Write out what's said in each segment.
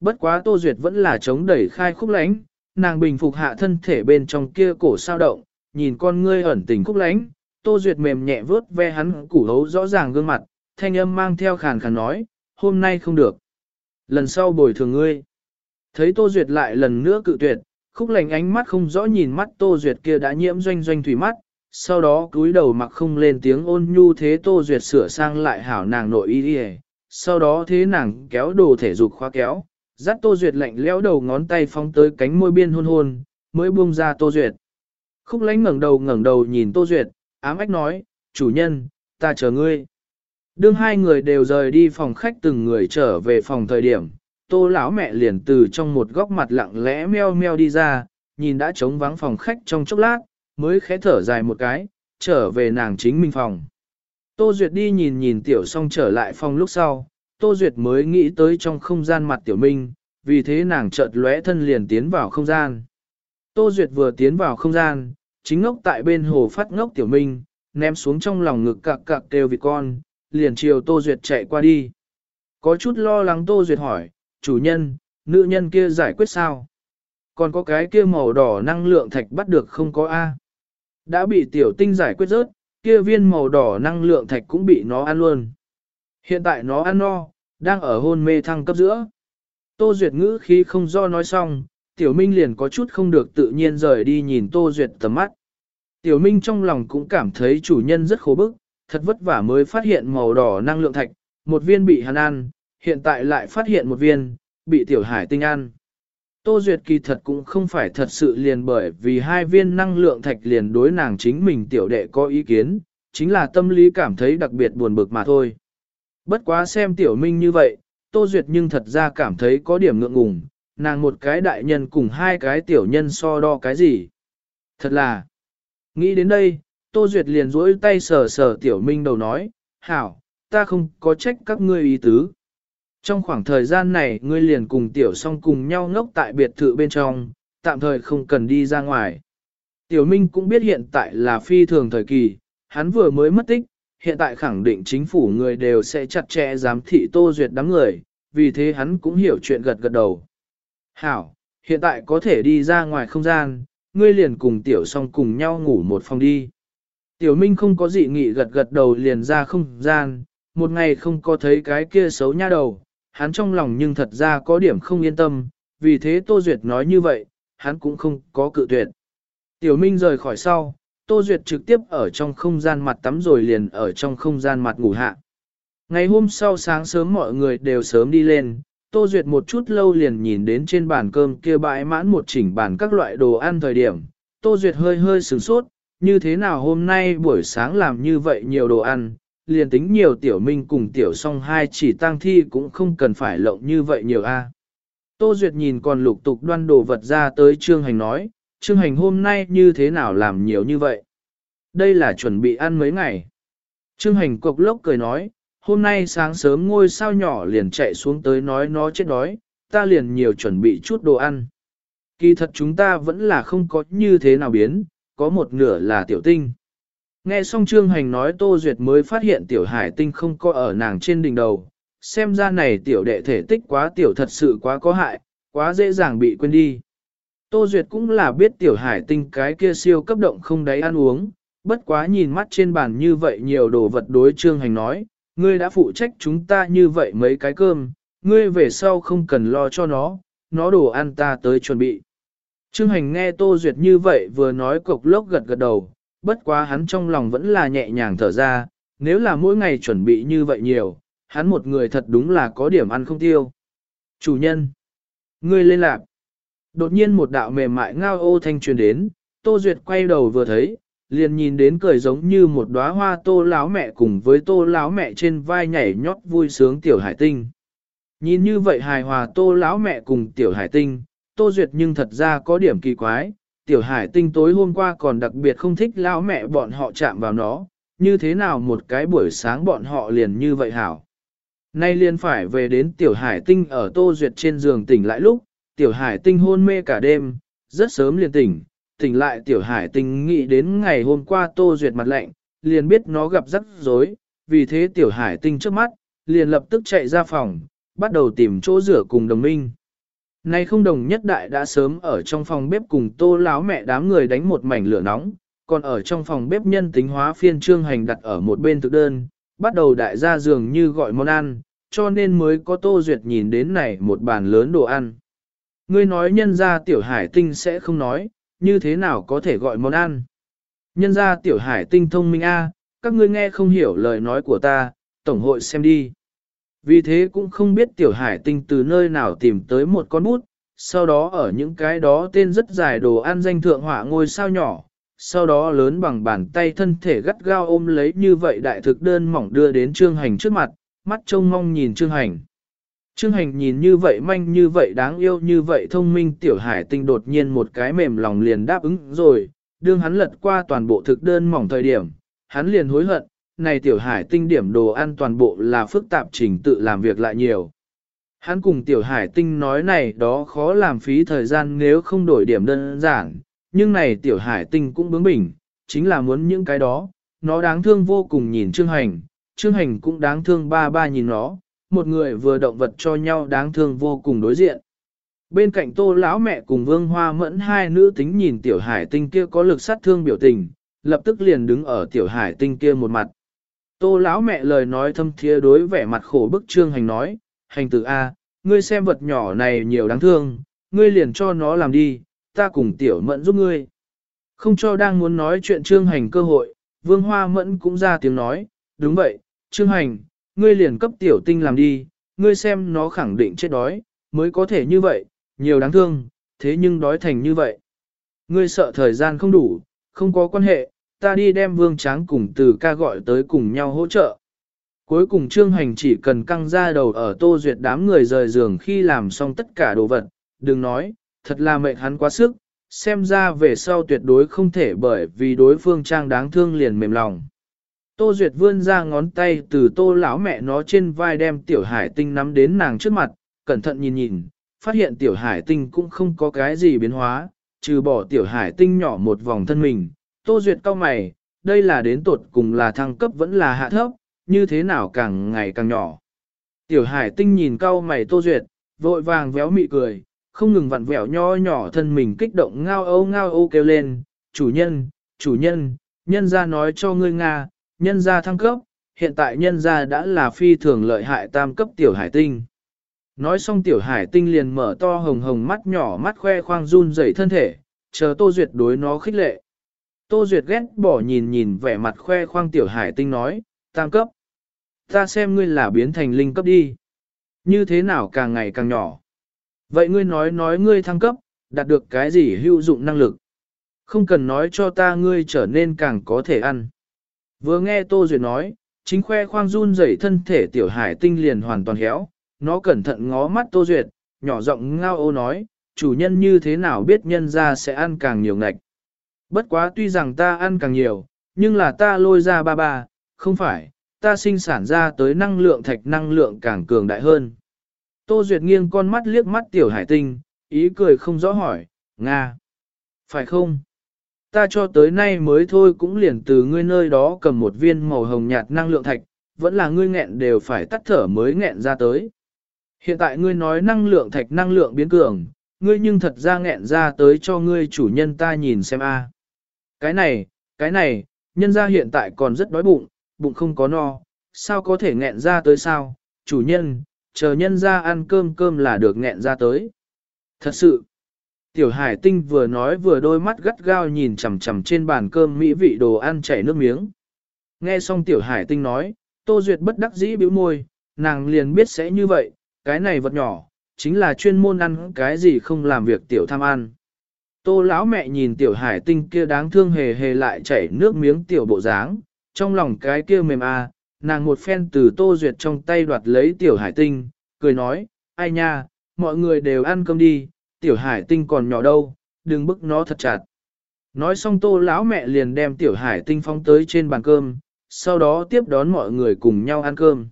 bất quá Tô Duyệt vẫn là chống đẩy khai khúc lánh, nàng bình phục hạ thân thể bên trong kia cổ sao động, nhìn con ngươi ẩn tình khúc lánh, Tô Duyệt mềm nhẹ vớt ve hắn củ hấu rõ ràng gương mặt, thanh âm mang theo khàn khàn nói, hôm nay không được. Lần sau bồi thường ngươi. Thấy Tô Duyệt lại lần nữa cự tuyệt, khúc lành ánh mắt không rõ nhìn mắt Tô Duyệt kia đã nhiễm doanh doanh thủy mắt, sau đó cúi đầu mặc không lên tiếng ôn nhu thế Tô Duyệt sửa sang lại hảo nàng nội y đi sau đó thế nàng kéo đồ thể dục khóa kéo, dắt Tô Duyệt lạnh lẽo đầu ngón tay phóng tới cánh môi biên hôn hôn, mới buông ra Tô Duyệt. Khúc lánh ngẩng đầu ngẩng đầu nhìn Tô Duyệt, ám ách nói, chủ nhân, ta chờ ngươi. Đương hai người đều rời đi phòng khách từng người trở về phòng thời điểm, tô lão mẹ liền từ trong một góc mặt lặng lẽ meo meo đi ra, nhìn đã trống vắng phòng khách trong chốc lát, mới khẽ thở dài một cái, trở về nàng chính mình phòng. Tô Duyệt đi nhìn nhìn tiểu song trở lại phòng lúc sau, Tô Duyệt mới nghĩ tới trong không gian mặt tiểu minh, vì thế nàng chợt lóe thân liền tiến vào không gian. Tô Duyệt vừa tiến vào không gian, chính ngốc tại bên hồ phát ngốc tiểu minh, ném xuống trong lòng ngực cặc cặc kêu vì con, liền chiều Tô Duyệt chạy qua đi. Có chút lo lắng Tô Duyệt hỏi, chủ nhân, nữ nhân kia giải quyết sao? Còn có cái kia màu đỏ năng lượng thạch bắt được không có A. Đã bị tiểu tinh giải quyết rớt, kia viên màu đỏ năng lượng thạch cũng bị nó ăn luôn. Hiện tại nó ăn no, đang ở hôn mê thăng cấp giữa. Tô Duyệt ngữ khí không do nói xong, Tiểu Minh liền có chút không được tự nhiên rời đi nhìn Tô Duyệt tầm mắt. Tiểu Minh trong lòng cũng cảm thấy chủ nhân rất khổ bức, thật vất vả mới phát hiện màu đỏ năng lượng thạch, một viên bị hắn ăn, hiện tại lại phát hiện một viên, bị tiểu hải tinh ăn. Tô Duyệt kỳ thật cũng không phải thật sự liền bởi vì hai viên năng lượng thạch liền đối nàng chính mình tiểu đệ có ý kiến, chính là tâm lý cảm thấy đặc biệt buồn bực mà thôi. Bất quá xem tiểu minh như vậy, Tô Duyệt nhưng thật ra cảm thấy có điểm ngượng ngùng, nàng một cái đại nhân cùng hai cái tiểu nhân so đo cái gì. Thật là, nghĩ đến đây, Tô Duyệt liền duỗi tay sờ sờ tiểu minh đầu nói, hảo, ta không có trách các ngươi ý tứ. Trong khoảng thời gian này ngươi liền cùng tiểu song cùng nhau ngốc tại biệt thự bên trong, tạm thời không cần đi ra ngoài. Tiểu Minh cũng biết hiện tại là phi thường thời kỳ, hắn vừa mới mất tích, hiện tại khẳng định chính phủ người đều sẽ chặt chẽ giám thị Tô Duyệt đám người, vì thế hắn cũng hiểu chuyện gật gật đầu. Hảo, hiện tại có thể đi ra ngoài không gian, ngươi liền cùng tiểu song cùng nhau ngủ một phòng đi. Tiểu Minh không có gì nghị gật gật đầu liền ra không gian, một ngày không có thấy cái kia xấu nha đầu, hắn trong lòng nhưng thật ra có điểm không yên tâm, vì thế Tô Duyệt nói như vậy, hắn cũng không có cự tuyệt. Tiểu Minh rời khỏi sau, Tô Duyệt trực tiếp ở trong không gian mặt tắm rồi liền ở trong không gian mặt ngủ hạ. Ngày hôm sau sáng sớm mọi người đều sớm đi lên, Tô Duyệt một chút lâu liền nhìn đến trên bàn cơm kia bãi mãn một chỉnh bàn các loại đồ ăn thời điểm. Tô Duyệt hơi hơi sửng sốt, như thế nào hôm nay buổi sáng làm như vậy nhiều đồ ăn, liền tính nhiều tiểu minh cùng tiểu song hai chỉ tăng thi cũng không cần phải lộng như vậy nhiều a. Tô Duyệt nhìn còn lục tục đoan đồ vật ra tới Trương Hành nói, Trương Hành hôm nay như thế nào làm nhiều như vậy? Đây là chuẩn bị ăn mấy ngày. Trương Hành cộc lốc cười nói, hôm nay sáng sớm ngôi sao nhỏ liền chạy xuống tới nói nó chết đói, ta liền nhiều chuẩn bị chút đồ ăn. Kỳ thật chúng ta vẫn là không có như thế nào biến, có một nửa là tiểu tinh. Nghe xong Trương Hành nói Tô Duyệt mới phát hiện tiểu hải tinh không có ở nàng trên đỉnh đầu, xem ra này tiểu đệ thể tích quá tiểu thật sự quá có hại, quá dễ dàng bị quên đi. Tô Duyệt cũng là biết tiểu hải tinh cái kia siêu cấp động không đáy ăn uống, bất quá nhìn mắt trên bàn như vậy nhiều đồ vật đối Trương Hành nói, ngươi đã phụ trách chúng ta như vậy mấy cái cơm, ngươi về sau không cần lo cho nó, nó đồ ăn ta tới chuẩn bị. Trương Hành nghe Tô Duyệt như vậy vừa nói cục lốc gật gật đầu, bất quá hắn trong lòng vẫn là nhẹ nhàng thở ra, nếu là mỗi ngày chuẩn bị như vậy nhiều, hắn một người thật đúng là có điểm ăn không tiêu. Chủ nhân, ngươi lên lạc. Đột nhiên một đạo mềm mại ngao ô thanh truyền đến, Tô Duyệt quay đầu vừa thấy, liền nhìn đến cười giống như một đóa hoa tô láo mẹ cùng với tô láo mẹ trên vai nhảy nhót vui sướng tiểu hải tinh. Nhìn như vậy hài hòa tô láo mẹ cùng tiểu hải tinh, Tô Duyệt nhưng thật ra có điểm kỳ quái, tiểu hải tinh tối hôm qua còn đặc biệt không thích lão mẹ bọn họ chạm vào nó, như thế nào một cái buổi sáng bọn họ liền như vậy hảo. Nay liền phải về đến tiểu hải tinh ở Tô Duyệt trên giường tỉnh lại lúc, tiểu hải tinh hôn mê cả đêm, rất sớm liền tỉnh, tỉnh lại tiểu hải tinh nghĩ đến ngày hôm qua Tô Duyệt mặt lạnh, liền biết nó gặp rắc rối, vì thế tiểu hải tinh trước mắt, liền lập tức chạy ra phòng, bắt đầu tìm chỗ rửa cùng đồng minh. Nay không đồng nhất đại đã sớm ở trong phòng bếp cùng tô láo mẹ đám người đánh một mảnh lửa nóng, còn ở trong phòng bếp nhân tính hóa phiên trương hành đặt ở một bên thực đơn, bắt đầu đại gia dường như gọi món ăn, cho nên mới có tô duyệt nhìn đến này một bàn lớn đồ ăn. Ngươi nói nhân ra tiểu hải tinh sẽ không nói, như thế nào có thể gọi món ăn. Nhân ra tiểu hải tinh thông minh A, các ngươi nghe không hiểu lời nói của ta, tổng hội xem đi. Vì thế cũng không biết tiểu hải tinh từ nơi nào tìm tới một con bút, sau đó ở những cái đó tên rất dài đồ ăn danh thượng họa ngôi sao nhỏ, sau đó lớn bằng bàn tay thân thể gắt gao ôm lấy như vậy đại thực đơn mỏng đưa đến trương hành trước mặt, mắt trông mong nhìn trương hành. Trương hành nhìn như vậy manh như vậy đáng yêu như vậy thông minh tiểu hải tinh đột nhiên một cái mềm lòng liền đáp ứng rồi, đương hắn lật qua toàn bộ thực đơn mỏng thời điểm, hắn liền hối hận, này tiểu hải tinh điểm đồ ăn toàn bộ là phức tạp trình tự làm việc lại nhiều. Hắn cùng tiểu hải tinh nói này đó khó làm phí thời gian nếu không đổi điểm đơn giản, nhưng này tiểu hải tinh cũng bướng bỉnh, chính là muốn những cái đó, nó đáng thương vô cùng nhìn Trương Hành, Trương Hành cũng đáng thương ba ba nhìn nó, một người vừa động vật cho nhau đáng thương vô cùng đối diện. Bên cạnh tô lão mẹ cùng vương hoa mẫn hai nữ tính nhìn tiểu hải tinh kia có lực sát thương biểu tình, lập tức liền đứng ở tiểu hải tinh kia một mặt. Tô lão mẹ lời nói thâm thiê đối vẻ mặt khổ bức trương hành nói, hành tử A, ngươi xem vật nhỏ này nhiều đáng thương, ngươi liền cho nó làm đi, ta cùng tiểu mẫn giúp ngươi. Không cho đang muốn nói chuyện trương hành cơ hội, vương hoa mẫn cũng ra tiếng nói, đúng vậy, trương hành, ngươi liền cấp tiểu tinh làm đi, ngươi xem nó khẳng định chết đói, mới có thể như vậy, nhiều đáng thương, thế nhưng đói thành như vậy. Ngươi sợ thời gian không đủ, không có quan hệ, ta đi đem vương tráng cùng từ ca gọi tới cùng nhau hỗ trợ. Cuối cùng trương hành chỉ cần căng ra đầu ở tô duyệt đám người rời giường khi làm xong tất cả đồ vật, đừng nói, thật là mệnh hắn quá sức, xem ra về sau tuyệt đối không thể bởi vì đối phương trang đáng thương liền mềm lòng. Tô Duyệt vươn ra ngón tay từ tô lão mẹ nó trên vai đem tiểu hải tinh nắm đến nàng trước mặt, cẩn thận nhìn nhìn, phát hiện tiểu hải tinh cũng không có cái gì biến hóa, trừ bỏ tiểu hải tinh nhỏ một vòng thân mình. Tô Duyệt cau mày, đây là đến tột cùng là thăng cấp vẫn là hạ thấp, như thế nào càng ngày càng nhỏ. Tiểu hải tinh nhìn cau mày Tô Duyệt, vội vàng véo mị cười, không ngừng vặn vẹo nho nhỏ thân mình kích động ngao âu ngao âu kêu lên, chủ nhân, chủ nhân, nhân ra nói cho ngươi Nga, nhân gia thăng cấp, hiện tại nhân gia đã là phi thường lợi hại tam cấp tiểu hải tinh. Nói xong tiểu hải tinh liền mở to hồng hồng mắt nhỏ mắt khoe khoang run rẩy thân thể, chờ Tô Duyệt đối nó khích lệ. Tô Duyệt ghét bỏ nhìn nhìn vẻ mặt khoe khoang tiểu hải tinh nói, tam cấp. Ta xem ngươi là biến thành linh cấp đi. Như thế nào càng ngày càng nhỏ. Vậy ngươi nói nói ngươi thăng cấp, đạt được cái gì hữu dụng năng lực. Không cần nói cho ta ngươi trở nên càng có thể ăn. Vừa nghe Tô Duyệt nói, chính khoe khoang run rẩy thân thể tiểu hải tinh liền hoàn toàn héo, nó cẩn thận ngó mắt Tô Duyệt, nhỏ giọng ngao ô nói, chủ nhân như thế nào biết nhân ra sẽ ăn càng nhiều ngạch. Bất quá tuy rằng ta ăn càng nhiều, nhưng là ta lôi ra ba ba, không phải, ta sinh sản ra tới năng lượng thạch năng lượng càng cường đại hơn. Tô Duyệt nghiêng con mắt liếc mắt tiểu hải tinh, ý cười không rõ hỏi, Nga. Phải không? Ta cho tới nay mới thôi cũng liền từ ngươi nơi đó cầm một viên màu hồng nhạt năng lượng thạch, vẫn là ngươi nghẹn đều phải tắt thở mới nghẹn ra tới. Hiện tại ngươi nói năng lượng thạch năng lượng biến cường, ngươi nhưng thật ra nghẹn ra tới cho ngươi chủ nhân ta nhìn xem a. Cái này, cái này, nhân ra hiện tại còn rất đói bụng, bụng không có no, sao có thể nghẹn ra tới sao, chủ nhân, chờ nhân ra ăn cơm cơm là được nghẹn ra tới. Thật sự, tiểu hải tinh vừa nói vừa đôi mắt gắt gao nhìn chằm chằm trên bàn cơm mỹ vị đồ ăn chảy nước miếng. Nghe xong tiểu hải tinh nói, Tô Duyệt bất đắc dĩ bĩu môi, nàng liền biết sẽ như vậy, cái này vật nhỏ, chính là chuyên môn ăn cái gì không làm việc tiểu tham ăn. Tô lão mẹ nhìn tiểu hải tinh kia đáng thương hề hề lại chảy nước miếng tiểu bộ dáng, trong lòng cái kia mềm a, à, nàng một phen từ Tô Duyệt trong tay đoạt lấy tiểu hải tinh, cười nói, ai nha, mọi người đều ăn cơm đi, tiểu hải tinh còn nhỏ đâu, đừng bức nó thật chặt. Nói xong tô lão mẹ liền đem tiểu hải tinh phóng tới trên bàn cơm, sau đó tiếp đón mọi người cùng nhau ăn cơm.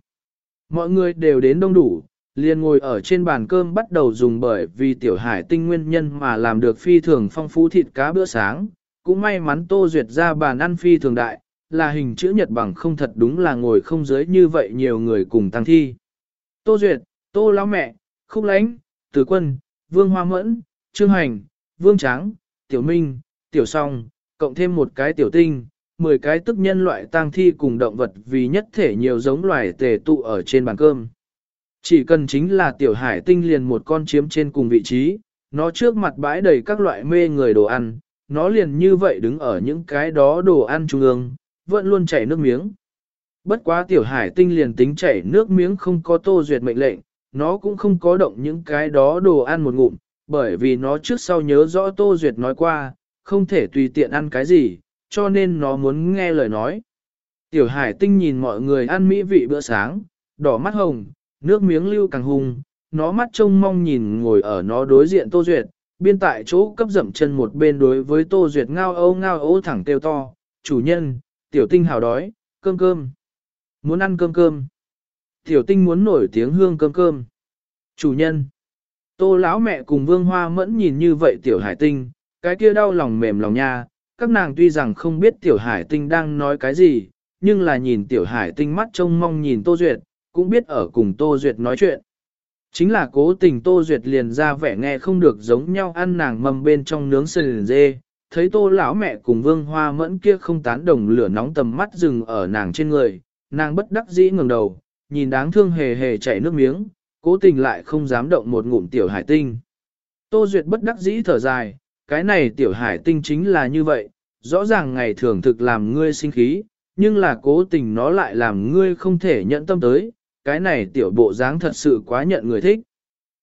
Mọi người đều đến đông đủ, liền ngồi ở trên bàn cơm bắt đầu dùng bởi vì tiểu hải tinh nguyên nhân mà làm được phi thường phong phú thịt cá bữa sáng. Cũng may mắn tô duyệt ra bàn ăn phi thường đại, là hình chữ nhật bằng không thật đúng là ngồi không dưới như vậy nhiều người cùng tăng thi. Tô duyệt, tô lão mẹ, khúc lánh, từ quân, Vương Hoa Mẫn, Trương Hành, Vương Tráng, Tiểu Minh, Tiểu Song, cộng thêm một cái tiểu tinh, 10 cái tức nhân loại tang thi cùng động vật vì nhất thể nhiều giống loài tề tụ ở trên bàn cơm. Chỉ cần chính là tiểu hải tinh liền một con chiếm trên cùng vị trí, nó trước mặt bãi đầy các loại mê người đồ ăn, nó liền như vậy đứng ở những cái đó đồ ăn trung ương, vẫn luôn chảy nước miếng. Bất quá tiểu hải tinh liền tính chảy nước miếng không có tô duyệt mệnh lệnh, nó cũng không có động những cái đó đồ ăn một ngụm, bởi vì nó trước sau nhớ rõ tô duyệt nói qua, không thể tùy tiện ăn cái gì, cho nên nó muốn nghe lời nói. Tiểu hải tinh nhìn mọi người ăn mỹ vị bữa sáng, đỏ mắt hồng, nước miếng lưu càng hùng, nó mắt trông mong nhìn ngồi ở nó đối diện Tô Duyệt, biên tại chỗ cấp dậm chân một bên đối với Tô Duyệt ngao âu ngao âu thẳng kêu to, chủ nhân, tiểu tinh hào đói, cơm cơm, muốn ăn cơm cơm. Tiểu tinh muốn nổi tiếng hương cơm cơm. Chủ nhân, tô lão mẹ cùng vương hoa mẫn nhìn như vậy tiểu hải tinh, cái kia đau lòng mềm lòng nha, các nàng tuy rằng không biết tiểu hải tinh đang nói cái gì, nhưng là nhìn tiểu hải tinh mắt trông mong nhìn Tô Duyệt, cũng biết ở cùng Tô Duyệt nói chuyện. Chính là cố tình Tô Duyệt liền ra vẻ nghe không được giống nhau ăn nàng mầm bên trong nướng sườn dê, thấy Tô lão mẹ cùng Vương Hoa Mẫn kia không tán đồng lửa nóng tầm mắt dừng ở nàng trên người, nàng bất đắc dĩ ngẩng đầu, nhìn đáng thương hề hề chảy nước miếng, cố tình lại không dám động một ngụm tiểu hải tinh. Tô Duyệt bất đắc dĩ thở dài, cái này tiểu hải tinh chính là như vậy, rõ ràng ngày thường thực làm ngươi sinh khí, nhưng là cố tình nó lại làm ngươi không thể nhận tâm tới, cái này tiểu bộ dáng thật sự quá nhận người thích.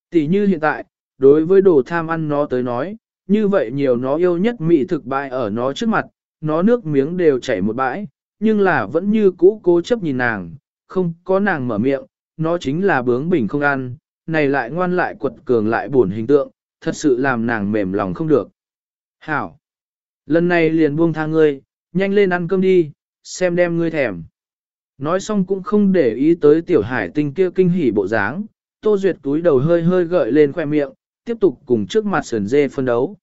Tỷ như hiện tại, đối với đồ tham ăn nó tới nói, như vậy nhiều nó yêu nhất mị thực bại ở nó trước mặt, nó nước miếng đều chảy một bãi, nhưng là vẫn như cũ cố chấp nhìn nàng, không có nàng mở miệng, nó chính là bướng bỉnh không ăn, này lại ngoan lại quật cường lại buồn hình tượng, thật sự làm nàng mềm lòng không được. Hảo! Lần này liền buông tha ngươi, nhanh lên ăn cơm đi, xem đem ngươi thèm. Nói xong cũng không để ý tới tiểu hải tinh kia kinh hỉ bộ dáng, Tô Duyệt túi đầu hơi hơi gợi lên khoe miệng, tiếp tục cùng trước mặt sườn dê phân đấu.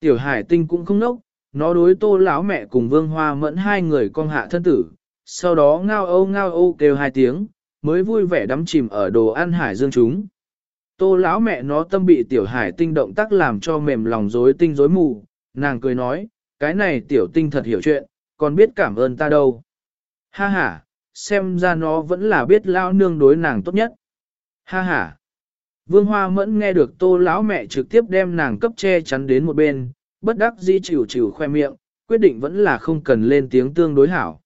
Tiểu hải tinh cũng không nốc, nó đối tô lão mẹ cùng vương hoa mẫn hai người con hạ thân tử, sau đó ngao âu ngao âu kêu hai tiếng, mới vui vẻ đắm chìm ở đồ ăn hải dương chúng. Tô lão mẹ nó tâm bị tiểu hải tinh động tác làm cho mềm lòng rối tinh rối mù, nàng cười nói, cái này tiểu tinh thật hiểu chuyện, còn biết cảm ơn ta đâu. Ha ha, xem ra nó vẫn là biết lao nương đối nàng tốt nhất. Ha ha. Vương Hoa Mẫn nghe được tô lão mẹ trực tiếp đem nàng cấp che chắn đến một bên, bất đắc dĩ chịu chịu khoe miệng, quyết định vẫn là không cần lên tiếng tương đối hảo.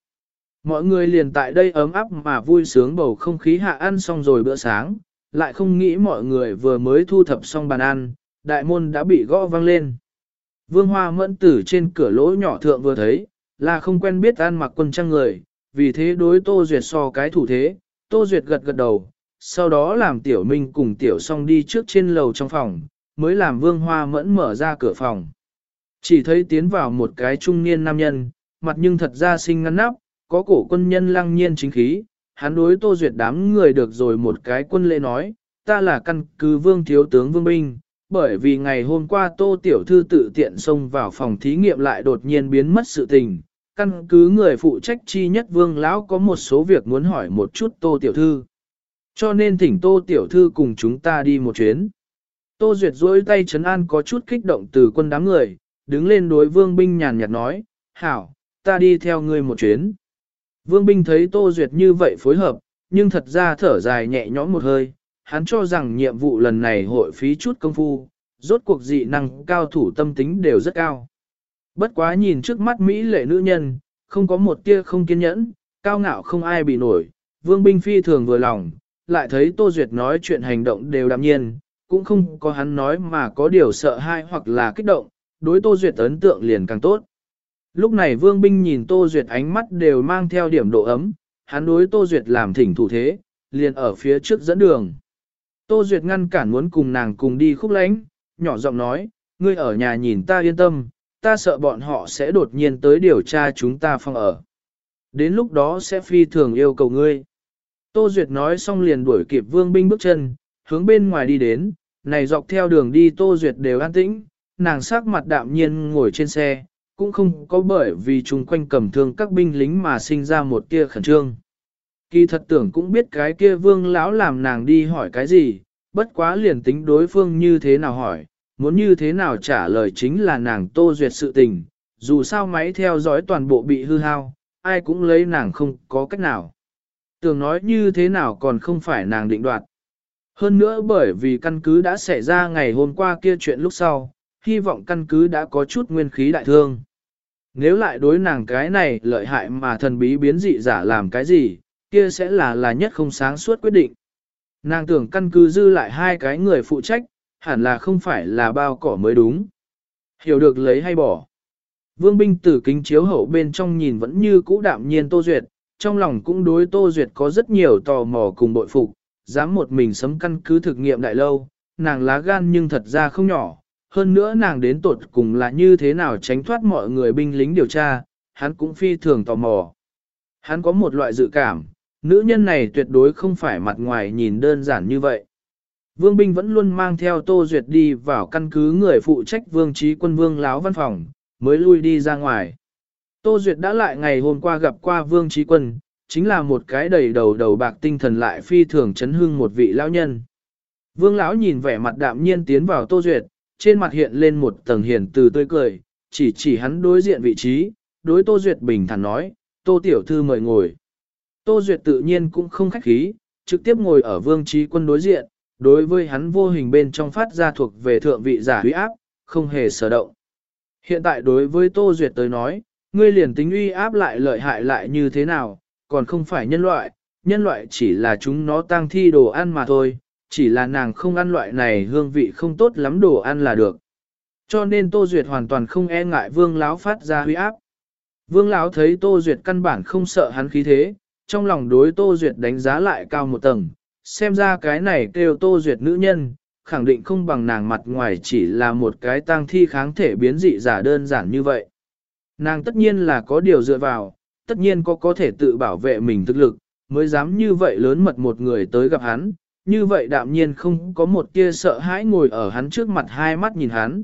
Mọi người liền tại đây ấm áp mà vui sướng bầu không khí hạ ăn xong rồi bữa sáng, lại không nghĩ mọi người vừa mới thu thập xong bàn ăn, đại môn đã bị gõ vang lên. Vương Hoa Mẫn tử trên cửa lỗ nhỏ thượng vừa thấy, là không quen biết ăn mặc quân trang người, vì thế đối Tô Duyệt so cái thủ thế, Tô Duyệt gật gật đầu, sau đó làm Tiểu Minh cùng Tiểu Song đi trước trên lầu trong phòng, mới làm Vương Hoa Mẫn mở ra cửa phòng. Chỉ thấy tiến vào một cái trung niên nam nhân, mặt nhưng thật ra xinh ngăn nắp, có cổ quân nhân lăng nhiên chính khí, hắn đối Tô Duyệt đám người được rồi một cái quân lễ nói, ta là căn cứ Vương Thiếu tướng Vương Binh, bởi vì ngày hôm qua Tô Tiểu Thư tự tiện xông vào phòng thí nghiệm lại đột nhiên biến mất sự tình, căn cứ người phụ trách chi nhất vương lão có một số việc muốn hỏi một chút tô tiểu thư. Cho nên thỉnh tô tiểu thư cùng chúng ta đi một chuyến. Tô Duyệt duỗi tay chấn an có chút kích động từ quân đám người, đứng lên đối vương binh nhàn nhạt nói, hảo, ta đi theo ngươi một chuyến. Vương binh thấy Tô Duyệt như vậy phối hợp, nhưng thật ra thở dài nhẹ nhõm một hơi, hắn cho rằng nhiệm vụ lần này hội phí chút công phu, rốt cuộc dị năng cao thủ tâm tính đều rất cao. Bất quá nhìn trước mắt Mỹ lệ nữ nhân, không có một tia không kiên nhẫn, cao ngạo không ai bị nổi, vương binh phi thường vừa lòng, lại thấy Tô Duyệt nói chuyện hành động đều đạm nhiên, cũng không có hắn nói mà có điều sợ hãi hoặc là kích động, đối Tô Duyệt ấn tượng liền càng tốt. Lúc này vương binh nhìn Tô Duyệt ánh mắt đều mang theo điểm độ ấm, hắn đối Tô Duyệt làm thỉnh thủ thế, liền ở phía trước dẫn đường. Tô Duyệt ngăn cản muốn cùng nàng cùng đi khúc lánh, nhỏ giọng nói, ngươi ở nhà nhìn ta yên tâm, ta sợ bọn họ sẽ đột nhiên tới điều tra chúng ta phòng ở. Đến lúc đó sẽ phi thường yêu cầu ngươi. Tô Duyệt nói xong liền đuổi kịp vương binh bước chân, hướng bên ngoài đi đến, này dọc theo đường đi Tô Duyệt đều an tĩnh, nàng sắc mặt đạm nhiên ngồi trên xe, cũng không có bởi vì chung quanh cầm thương các binh lính mà sinh ra một tia khẩn trương. Kỳ thật tưởng cũng biết cái kia vương lão làm nàng đi hỏi cái gì, bất quá liền tính đối phương như thế nào hỏi, muốn như thế nào trả lời chính là nàng Tô Duyệt sự tình, dù sao máy theo dõi toàn bộ bị hư hao, ai cũng lấy nàng không có cách nào. Tưởng nói như thế nào còn không phải nàng định đoạt. Hơn nữa bởi vì căn cứ đã xảy ra ngày hôm qua kia chuyện lúc sau, hy vọng căn cứ đã có chút nguyên khí đại thương. Nếu lại đối nàng cái này lợi hại mà thần bí biến dị giả làm cái gì, kia sẽ là là nhất không sáng suốt quyết định. Nàng tưởng căn cứ dư lại hai cái người phụ trách, hẳn là không phải là bao cỏ mới đúng. Hiểu được lấy hay bỏ. Vương binh tử kính chiếu hậu bên trong nhìn vẫn như cũ đạm nhiên Tô Duyệt, trong lòng cũng đối Tô Duyệt có rất nhiều tò mò cùng bội phục, dám một mình sấm căn cứ thực nghiệm đại lâu, nàng lá gan nhưng thật ra không nhỏ, hơn nữa nàng đến tột cùng là như thế nào tránh thoát mọi người binh lính điều tra, hắn cũng phi thường tò mò. Hắn có một loại dự cảm, nữ nhân này tuyệt đối không phải mặt ngoài nhìn đơn giản như vậy. Vương binh vẫn luôn mang theo Tô Duyệt đi vào căn cứ người phụ trách vương trí quân vương láo văn phòng, mới lui đi ra ngoài. Tô Duyệt đã lại ngày hôm qua gặp qua vương trí quân, chính là một cái đầy đầu đầu bạc tinh thần lại phi thường chấn hưng một vị lão nhân. Vương lão nhìn vẻ mặt đạm nhiên tiến vào Tô Duyệt, trên mặt hiện lên một tầng hiền từ tươi cười, chỉ chỉ hắn đối diện vị trí, đối Tô Duyệt bình thản nói, Tô Tiểu Thư mời ngồi. Tô Duyệt tự nhiên cũng không khách khí, trực tiếp ngồi ở vương trí quân đối diện, đối với hắn vô hình bên trong phát ra thuộc về thượng vị giả huy áp, không hề sở động. Hiện tại đối với Tô Duyệt tới nói, ngươi liền tính uy áp lại lợi hại lại như thế nào, còn không phải nhân loại, nhân loại chỉ là chúng nó tăng thi đồ ăn mà thôi, chỉ là nàng không ăn loại này hương vị không tốt lắm đồ ăn là được. Cho nên Tô Duyệt hoàn toàn không e ngại Vương Lão phát ra huy áp. Vương Lão thấy Tô Duyệt căn bản không sợ hắn khí thế, trong lòng đối Tô Duyệt đánh giá lại cao một tầng, xem ra cái này kêu Tô Duyệt nữ nhân, khẳng định không bằng nàng mặt ngoài chỉ là một cái tang thi kháng thể biến dị giả đơn giản như vậy. Nàng tất nhiên là có điều dựa vào, tất nhiên có có thể tự bảo vệ mình thực lực, mới dám như vậy lớn mật một người tới gặp hắn, như vậy đạm nhiên không có một tia sợ hãi ngồi ở hắn trước mặt hai mắt nhìn hắn.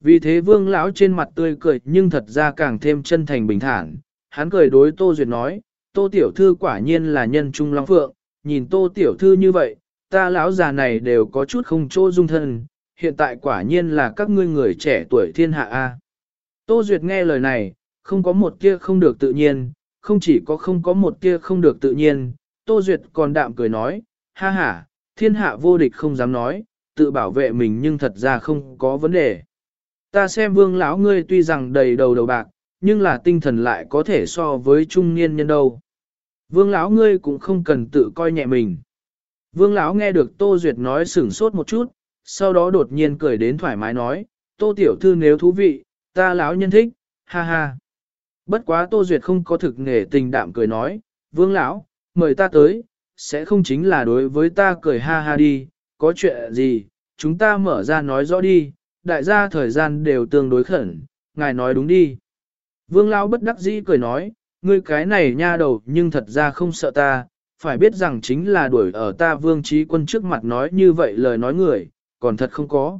Vì thế vương lão trên mặt tươi cười nhưng thật ra càng thêm chân thành bình thản, hắn cười đối Tô Duyệt nói, Tô Tiểu Thư quả nhiên là nhân trung long phượng, nhìn Tô Tiểu Thư như vậy, ta lão già này đều có chút không chỗ dung thân, hiện tại quả nhiên là các ngươi người trẻ tuổi thiên hạ A. Tô Duyệt nghe lời này, không có một tia không được tự nhiên, không chỉ có không có một tia không được tự nhiên, Tô Duyệt còn đạm cười nói, ha ha, thiên hạ vô địch không dám nói, tự bảo vệ mình nhưng thật ra không có vấn đề. Ta xem vương lão ngươi tuy rằng đầy đầu đầu bạc, nhưng là tinh thần lại có thể so với trung niên nhân đâu. Vương lão ngươi cũng không cần tự coi nhẹ mình. Vương lão nghe được Tô Duyệt nói sửng sốt một chút, sau đó đột nhiên cười đến thoải mái nói, Tô tiểu thư nếu thú vị, ta lão nhân thích, ha ha. Bất quá Tô Duyệt không có thực nghề tình đạm cười nói, Vương lão, mời ta tới, sẽ không chính là đối với ta cười ha ha đi, có chuyện gì, chúng ta mở ra nói rõ đi, đại gia thời gian đều tương đối khẩn, ngài nói đúng đi. Vương lão bất đắc dĩ cười nói, ngươi cái này nha đầu nhưng thật ra không sợ ta, phải biết rằng chính là đuổi ở ta vương trí quân trước mặt nói như vậy lời nói người, còn thật không có.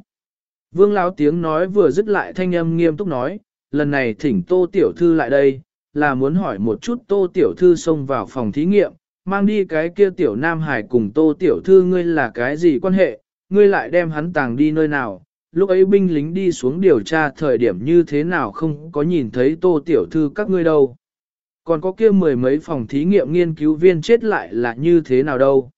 Vương lão tiếng nói vừa dứt lại thanh âm nghiêm túc nói, lần này thỉnh tô tiểu thư lại đây, là muốn hỏi một chút tô tiểu thư xông vào phòng thí nghiệm, mang đi cái kia tiểu nam hải cùng tô tiểu thư ngươi là cái gì quan hệ, ngươi lại đem hắn tàng đi nơi nào, lúc ấy binh lính đi xuống điều tra thời điểm như thế nào không có nhìn thấy tô tiểu thư các ngươi đâu. Còn có kia mười mấy phòng thí nghiệm nghiên cứu viên chết lại là như thế nào đâu.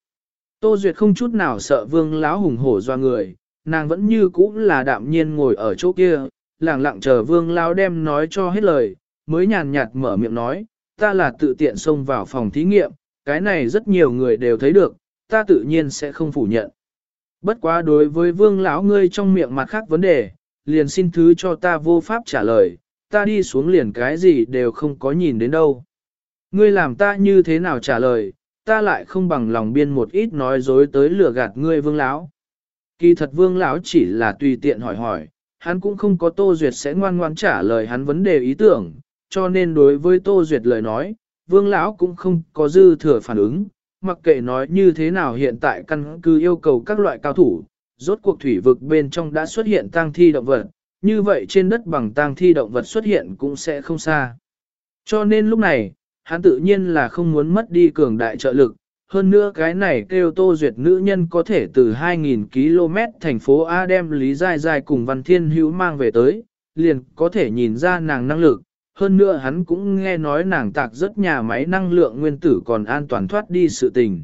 Tô Duyệt không chút nào sợ vương láo hùng hổ do người, nàng vẫn như cũ là đạm nhiên ngồi ở chỗ kia, lặng lặng chờ vương láo đem nói cho hết lời, mới nhàn nhạt mở miệng nói, ta là tự tiện xông vào phòng thí nghiệm, cái này rất nhiều người đều thấy được, ta tự nhiên sẽ không phủ nhận. Bất quá đối với vương lão ngươi trong miệng mặt khác vấn đề, liền xin thứ cho ta vô pháp trả lời, ta đi xuống liền cái gì đều không có nhìn đến đâu. Ngươi làm ta như thế nào trả lời, ta lại không bằng lòng biên một ít nói dối tới lừa gạt ngươi vương lão. Kỳ thật vương lão chỉ là tùy tiện hỏi hỏi, hắn cũng không có Tô Duyệt sẽ ngoan ngoan trả lời hắn vấn đề ý tưởng, cho nên đối với Tô Duyệt lời nói, vương lão cũng không có dư thừa phản ứng, mặc kệ nói như thế nào hiện tại căn cứ yêu cầu các loại cao thủ, rốt cuộc thủy vực bên trong đã xuất hiện tang thi động vật, như vậy trên đất bằng tang thi động vật xuất hiện cũng sẽ không xa. Cho nên lúc này, hắn tự nhiên là không muốn mất đi cường đại trợ lực, Hơn nữa cái này kêu Tô Duyệt nữ nhân có thể từ 2.000 km thành phố A đem Lý Giai Giai cùng Văn Thiên Hữu mang về tới, liền có thể nhìn ra nàng năng lực. Hơn nữa hắn cũng nghe nói nàng tạc rất nhà máy năng lượng nguyên tử còn an toàn thoát đi sự tình.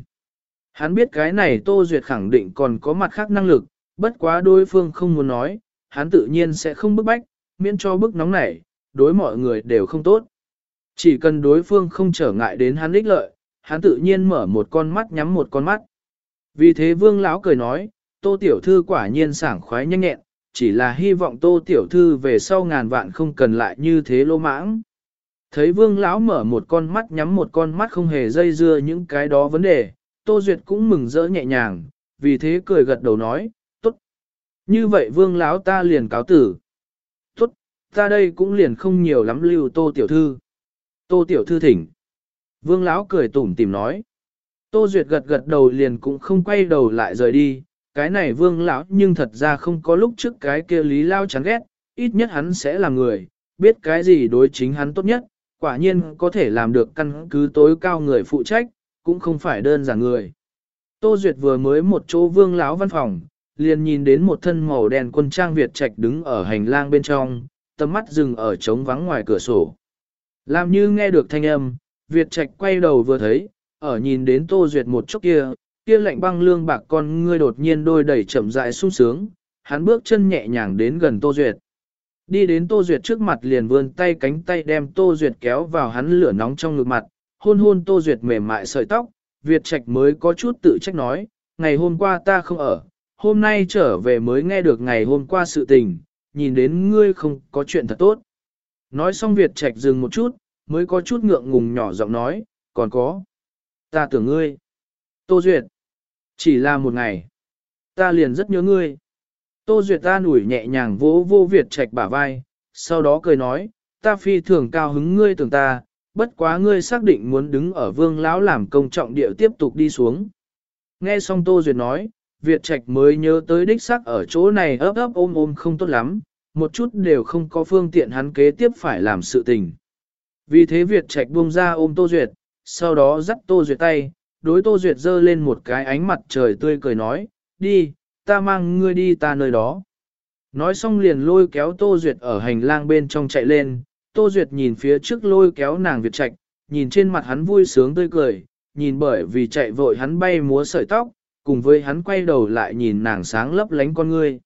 Hắn biết cái này Tô Duyệt khẳng định còn có mặt khác năng lực, bất quá đối phương không muốn nói, hắn tự nhiên sẽ không bức bách, miễn cho bức nóng nảy, đối mọi người đều không tốt. Chỉ cần đối phương không trở ngại đến hắn ích lợi, hắn tự nhiên mở một con mắt nhắm một con mắt. Vì thế vương lão cười nói, tô tiểu thư quả nhiên sảng khoái nhanh nhẹn, chỉ là hy vọng tô tiểu thư về sau ngàn vạn không cần lại như thế lô mãng. Thấy vương lão mở một con mắt nhắm một con mắt không hề dây dưa những cái đó vấn đề, tô duyệt cũng mừng rỡ nhẹ nhàng, vì thế cười gật đầu nói, tốt. Như vậy vương lão ta liền cáo tử. Tốt, ta đây cũng liền không nhiều lắm lưu tô tiểu thư. Tô tiểu thư thỉnh. Vương lão cười tủm tìm nói. Tô Duyệt gật gật đầu liền cũng không quay đầu lại rời đi, cái này vương lão nhưng thật ra không có lúc trước cái kia lý lao chán ghét, ít nhất hắn sẽ là người, biết cái gì đối chính hắn tốt nhất, quả nhiên có thể làm được căn cứ tối cao người phụ trách, cũng không phải đơn giản người. Tô Duyệt vừa mới một chỗ vương lão văn phòng, liền nhìn đến một thân màu đen quân trang Việt Trạch đứng ở hành lang bên trong, tầm mắt dừng ở trống vắng ngoài cửa sổ. Làm như nghe được thanh âm, Việt Trạch quay đầu vừa thấy, ở nhìn đến Tô Duyệt một chút kia, kia lạnh băng lương bạc con ngươi đột nhiên đôi đẩy chậm rãi sung sướng, hắn bước chân nhẹ nhàng đến gần Tô Duyệt. Đi đến Tô Duyệt trước mặt liền vươn tay cánh tay đem Tô Duyệt kéo vào hắn lửa nóng trong ngực mặt, hôn hôn Tô Duyệt mềm mại sợi tóc, Việt Trạch mới có chút tự trách nói, ngày hôm qua ta không ở, hôm nay trở về mới nghe được ngày hôm qua sự tình, nhìn đến ngươi không có chuyện thật tốt. Nói xong Việt Trạch dừng một chút, mới có chút ngượng ngùng nhỏ giọng nói, còn có. Ta tưởng ngươi. Tô Duyệt. Chỉ là một ngày. Ta liền rất nhớ ngươi. Tô Duyệt ta nủi nhẹ nhàng vỗ vô Việt Trạch bả vai, sau đó cười nói, ta phi thường cao hứng ngươi tưởng ta, bất quá ngươi xác định muốn đứng ở vương lão làm công trọng địa tiếp tục đi xuống. Nghe xong Tô Duyệt nói, Việt Trạch mới nhớ tới đích xác ở chỗ này ấp ấp ôm ôm không tốt lắm, một chút đều không có phương tiện hắn kế tiếp phải làm sự tình. Vì thế Việt Trạch buông ra ôm Tô Duyệt, sau đó dắt Tô Duyệt tay, đối Tô Duyệt dơ lên một cái ánh mặt trời tươi cười nói, đi, ta mang ngươi đi ta nơi đó. Nói xong liền lôi kéo Tô Duyệt ở hành lang bên trong chạy lên, Tô Duyệt nhìn phía trước lôi kéo nàng Việt Trạch, nhìn trên mặt hắn vui sướng tươi cười, nhìn bởi vì chạy vội hắn bay múa sợi tóc, cùng với hắn quay đầu lại nhìn nàng sáng lấp lánh con ngươi.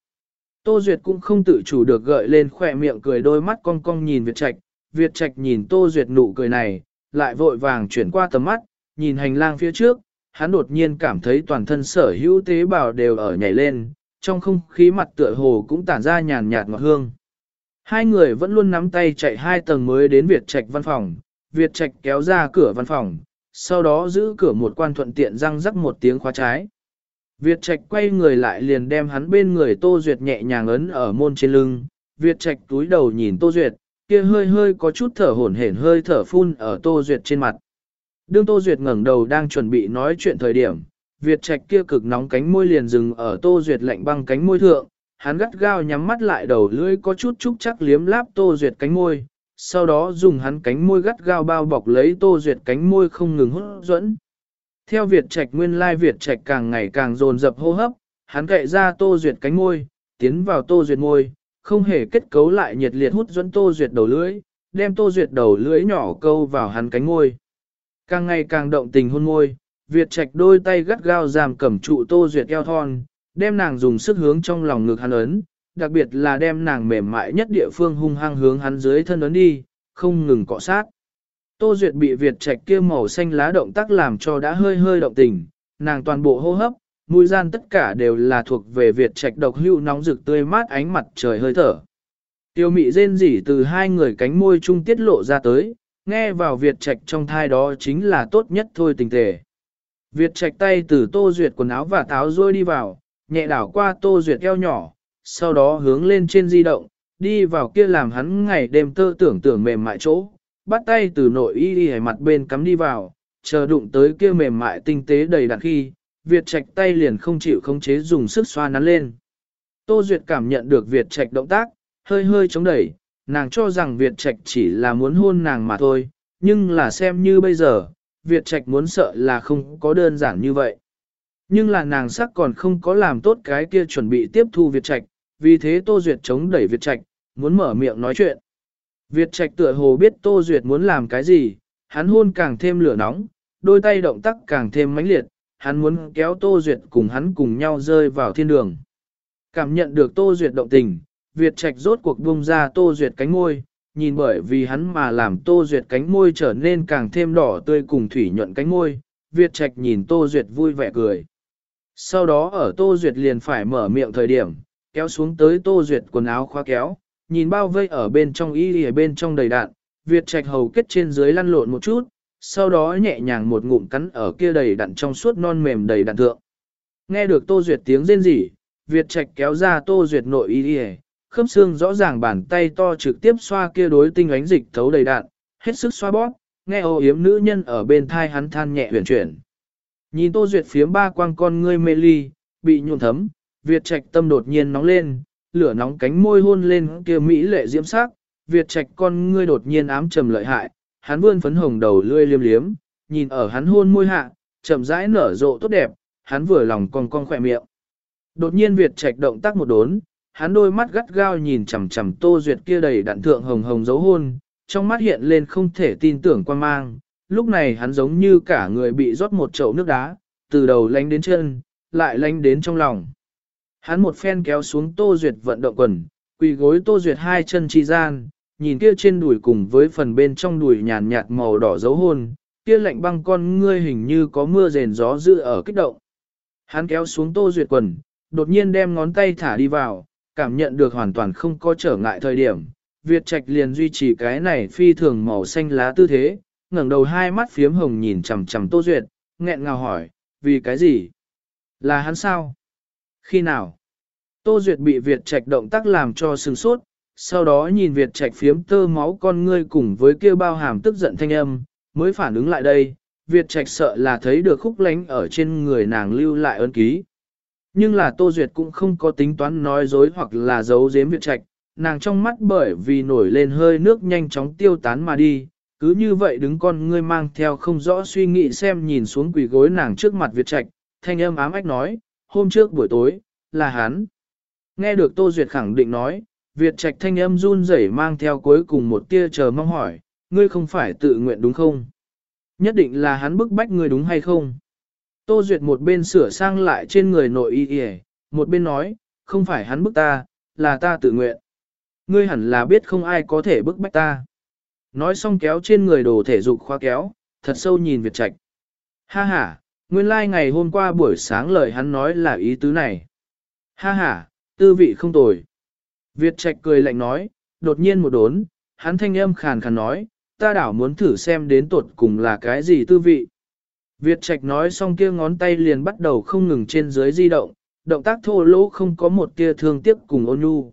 Tô Duyệt cũng không tự chủ được gợi lên khỏe miệng cười đôi mắt cong cong nhìn Việt Trạch, Việt Trạch nhìn Tô Duyệt nụ cười này, lại vội vàng chuyển qua tầm mắt, nhìn hành lang phía trước, hắn đột nhiên cảm thấy toàn thân sở hữu tế bào đều ở nhảy lên, trong không khí mặt tựa hồ cũng tản ra nhàn nhạt ngọt hương. Hai người vẫn luôn nắm tay chạy hai tầng mới đến Việt Trạch văn phòng, Việt Trạch kéo ra cửa văn phòng, sau đó giữ cửa một quan thuận tiện răng rắc một tiếng khóa trái. Việt Trạch quay người lại liền đem hắn bên người Tô Duyệt nhẹ nhàng ấn ở môn trên lưng, Việt Trạch túi đầu nhìn Tô Duyệt, kia hơi hơi có chút thở hổn hển hơi thở phun ở Tô Duyệt trên mặt. Đương Tô Duyệt ngẩng đầu đang chuẩn bị nói chuyện thời điểm, Việt Trạch kia cực nóng cánh môi liền dừng ở Tô Duyệt lạnh băng cánh môi thượng, hắn gắt gao nhắm mắt lại đầu lưỡi có chút chúc chắc liếm láp Tô Duyệt cánh môi, sau đó dùng hắn cánh môi gắt gao bao bọc lấy Tô Duyệt cánh môi không ngừng hút dẫn. Theo Việt Trạch nguyên lai Việt Trạch càng ngày càng dồn dập hô hấp, hắn cậy ra Tô Duyệt cánh môi, tiến vào Tô Duyệt môi, không hề kết cấu lại nhiệt liệt hút dẫn Tô Duyệt đầu lưỡi, đem Tô Duyệt đầu lưỡi nhỏ câu vào hắn cánh môi. Càng ngày càng động tình hôn môi, Việt Trạch đôi tay gắt gao giam cầm trụ Tô Duyệt eo thon, đem nàng dùng sức hướng trong lòng ngực hắn ấn, đặc biệt là đem nàng mềm mại nhất địa phương hung hăng hướng hắn dưới thân ấn đi, không ngừng cọ sát. Tô Duyệt bị Việt Trạch kia màu xanh lá động tác làm cho đã hơi hơi động tình, nàng toàn bộ hô hấp, mũi gian tất cả đều là thuộc về Việt Trạch độc hữu nóng rực tươi mát ánh mặt trời hơi thở. Tiêu mị rên rỉ từ hai người cánh môi chung tiết lộ ra tới, nghe vào Việt Trạch trong thai đó chính là tốt nhất thôi tình tề. Việt Trạch tay từ Tô Duyệt quần áo và táo rôi đi vào, nhẹ đảo qua Tô Duyệt eo nhỏ, sau đó hướng lên trên di động, đi vào kia làm hắn ngày đêm tơ tưởng tưởng mềm mại chỗ, bắt tay từ nội y đi mặt bên cắm đi vào, chờ đụng tới kia mềm mại tinh tế đầy đặn khi, Việt Trạch tay liền không chịu khống chế dùng sức xoa nắn lên. Tô Duyệt cảm nhận được Việt Trạch động tác, hơi hơi chống đẩy, nàng cho rằng Việt Trạch chỉ là muốn hôn nàng mà thôi, nhưng là xem như bây giờ, Việt Trạch muốn sợ là không có đơn giản như vậy. Nhưng là nàng sắc còn không có làm tốt cái kia chuẩn bị tiếp thu Việt Trạch, vì thế Tô Duyệt chống đẩy Việt Trạch, muốn mở miệng nói chuyện. Việt Trạch tựa hồ biết Tô Duyệt muốn làm cái gì, hắn hôn càng thêm lửa nóng, đôi tay động tác càng thêm mãnh liệt, hắn muốn kéo Tô Duyệt cùng hắn cùng nhau rơi vào thiên đường. Cảm nhận được Tô Duyệt động tình, Việt Trạch rốt cuộc buông ra Tô Duyệt cánh môi, nhìn bởi vì hắn mà làm Tô Duyệt cánh môi trở nên càng thêm đỏ tươi cùng thủy nhuận cánh môi, Việt Trạch nhìn Tô Duyệt vui vẻ cười. Sau đó ở Tô Duyệt liền phải mở miệng thời điểm, kéo xuống tới Tô Duyệt quần áo khóa kéo, nhìn bao vây ở bên trong y ở bên trong đầy đạn, Việt Trạch hầu kết trên dưới lăn lộn một chút, sau đó nhẹ nhàng một ngụm cắn ở kia đầy đặn trong suốt non mềm đầy đặn thượng. Nghe được Tô Duyệt tiếng rên rỉ, Việt Trạch kéo ra Tô Duyệt nội y y, khớp xương rõ ràng bàn tay to trực tiếp xoa kia đối tinh ánh dịch thấu đầy đạn, hết sức xoa bóp, nghe ô yếm nữ nhân ở bên thai hắn than nhẹ huyền chuyển. Nhìn Tô Duyệt phiếm ba quang con ngươi mê ly, bị nhuộm thấm, Việt Trạch tâm đột nhiên nóng lên, lửa nóng cánh môi hôn lên kia mỹ lệ diễm sắc, Việt Trạch con ngươi đột nhiên ám trầm lợi hại, hắn vươn phấn hồng đầu lươi liêm liếm, nhìn ở hắn hôn môi hạ, chậm rãi nở rộ tốt đẹp, hắn vừa lòng cong cong khỏe miệng. Đột nhiên Việt Trạch động tác một đốn, hắn đôi mắt gắt gao nhìn chằm chằm Tô Duyệt kia đầy đặn thượng hồng hồng dấu hôn, trong mắt hiện lên không thể tin tưởng quan mang, lúc này hắn giống như cả người bị rót một chậu nước đá, từ đầu lánh đến chân, lại lánh đến trong lòng. Hắn một phen kéo xuống Tô Duyệt vận động quần, quỳ gối Tô Duyệt hai chân chi gian, nhìn kia trên đùi cùng với phần bên trong đùi nhàn nhạt màu đỏ dấu hôn, kia lạnh băng con ngươi hình như có mưa rền gió dữ ở kích động. Hắn kéo xuống Tô Duyệt quần, đột nhiên đem ngón tay thả đi vào, cảm nhận được hoàn toàn không có trở ngại thời điểm. Việt Trạch liền duy trì cái này phi thường màu xanh lá tư thế, ngẩng đầu hai mắt phiếm hồng nhìn chằm chằm Tô Duyệt, nghẹn ngào hỏi, vì cái gì? Là hắn sao? Khi nào? Tô Duyệt bị Việt Trạch động tác làm cho sừng sốt, sau đó nhìn Việt Trạch phiếm tơ máu con ngươi cùng với kia bao hàm tức giận thanh âm, mới phản ứng lại đây, Việt Trạch sợ là thấy được khúc lánh ở trên người nàng lưu lại ơn ký. Nhưng là Tô Duyệt cũng không có tính toán nói dối hoặc là giấu giếm Việt Trạch, nàng trong mắt bởi vì nổi lên hơi nước nhanh chóng tiêu tán mà đi, cứ như vậy đứng con ngươi mang theo không rõ suy nghĩ xem nhìn xuống quỷ gối nàng trước mặt Việt Trạch, thanh âm ám ách nói, hôm trước buổi tối, là hắn. Nghe được Tô Duyệt khẳng định nói, Việt Trạch thanh âm run rẩy mang theo cuối cùng một tia chờ mong hỏi, ngươi không phải tự nguyện đúng không? Nhất định là hắn bức bách ngươi đúng hay không? Tô Duyệt một bên sửa sang lại trên người nội y y, một bên nói, không phải hắn bức ta, là ta tự nguyện. Ngươi hẳn là biết không ai có thể bức bách ta. Nói xong kéo trên người đồ thể dục khoa kéo, thật sâu nhìn Việt Trạch. Ha ha, nguyên lai like ngày hôm qua buổi sáng lời hắn nói là ý tứ này. Ha ha, tư vị không tồi. Việt Trạch cười lạnh nói, đột nhiên một đốn, hắn thanh âm khàn khàn nói, ta đảo muốn thử xem đến tuột cùng là cái gì tư vị. Việt Trạch nói xong kia ngón tay liền bắt đầu không ngừng trên dưới di động, động tác thô lỗ không có một tia thương tiếc cùng ôn nhu.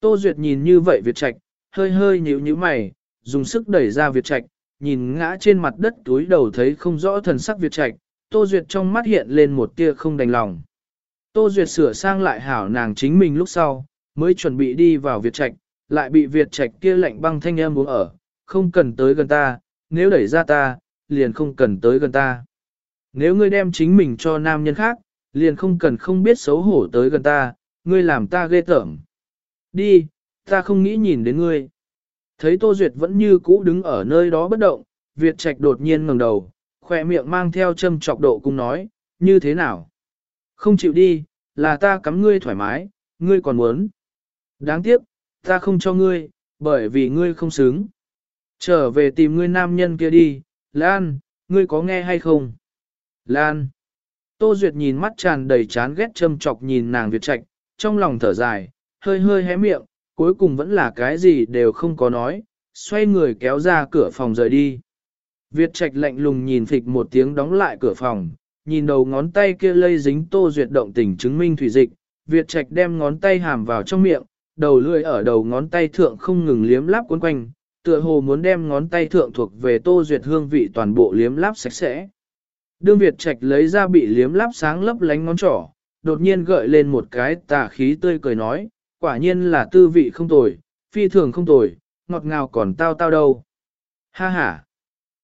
Tô Duyệt nhìn như vậy Việt Trạch, hơi hơi nhíu nhíu mày, dùng sức đẩy ra Việt Trạch, nhìn ngã trên mặt đất túi đầu thấy không rõ thần sắc Việt Trạch, Tô Duyệt trong mắt hiện lên một tia không đành lòng. Tô Duyệt sửa sang lại hảo nàng chính mình lúc sau, mới chuẩn bị đi vào Việt Trạch, lại bị Việt Trạch kia lạnh băng thanh âm uống ở, không cần tới gần ta, nếu đẩy ra ta, liền không cần tới gần ta. Nếu ngươi đem chính mình cho nam nhân khác, liền không cần không biết xấu hổ tới gần ta, ngươi làm ta ghê tởm. Đi, ta không nghĩ nhìn đến ngươi. Thấy Tô Duyệt vẫn như cũ đứng ở nơi đó bất động, Việt Trạch đột nhiên ngẩng đầu, khỏe miệng mang theo châm chọc độ cung nói, như thế nào? Không chịu đi, là ta cắm ngươi thoải mái, ngươi còn muốn. Đáng tiếc, ta không cho ngươi, bởi vì ngươi không xứng. Trở về tìm ngươi nam nhân kia đi, Lan, ngươi có nghe hay không? Lan. Tô Duyệt nhìn mắt tràn đầy chán ghét châm chọc nhìn nàng Việt Trạch, trong lòng thở dài, hơi hơi hé miệng, cuối cùng vẫn là cái gì đều không có nói, xoay người kéo ra cửa phòng rời đi. Việt Trạch lạnh lùng nhìn phịch một tiếng đóng lại cửa phòng, nhìn đầu ngón tay kia lây dính Tô Duyệt động tình chứng minh thủy dịch, Việt Trạch đem ngón tay hàm vào trong miệng, đầu lưỡi ở đầu ngón tay thượng không ngừng liếm láp cuốn quanh, tựa hồ muốn đem ngón tay thượng thuộc về Tô Duyệt hương vị toàn bộ liếm láp sạch sẽ. Đương Việt Trạch lấy ra bị liếm láp sáng lấp lánh ngón trỏ, đột nhiên gợi lên một cái tà khí tươi cười nói, quả nhiên là tư vị không tồi, phi thường không tồi, ngọt ngào còn tao tao đâu. Ha ha!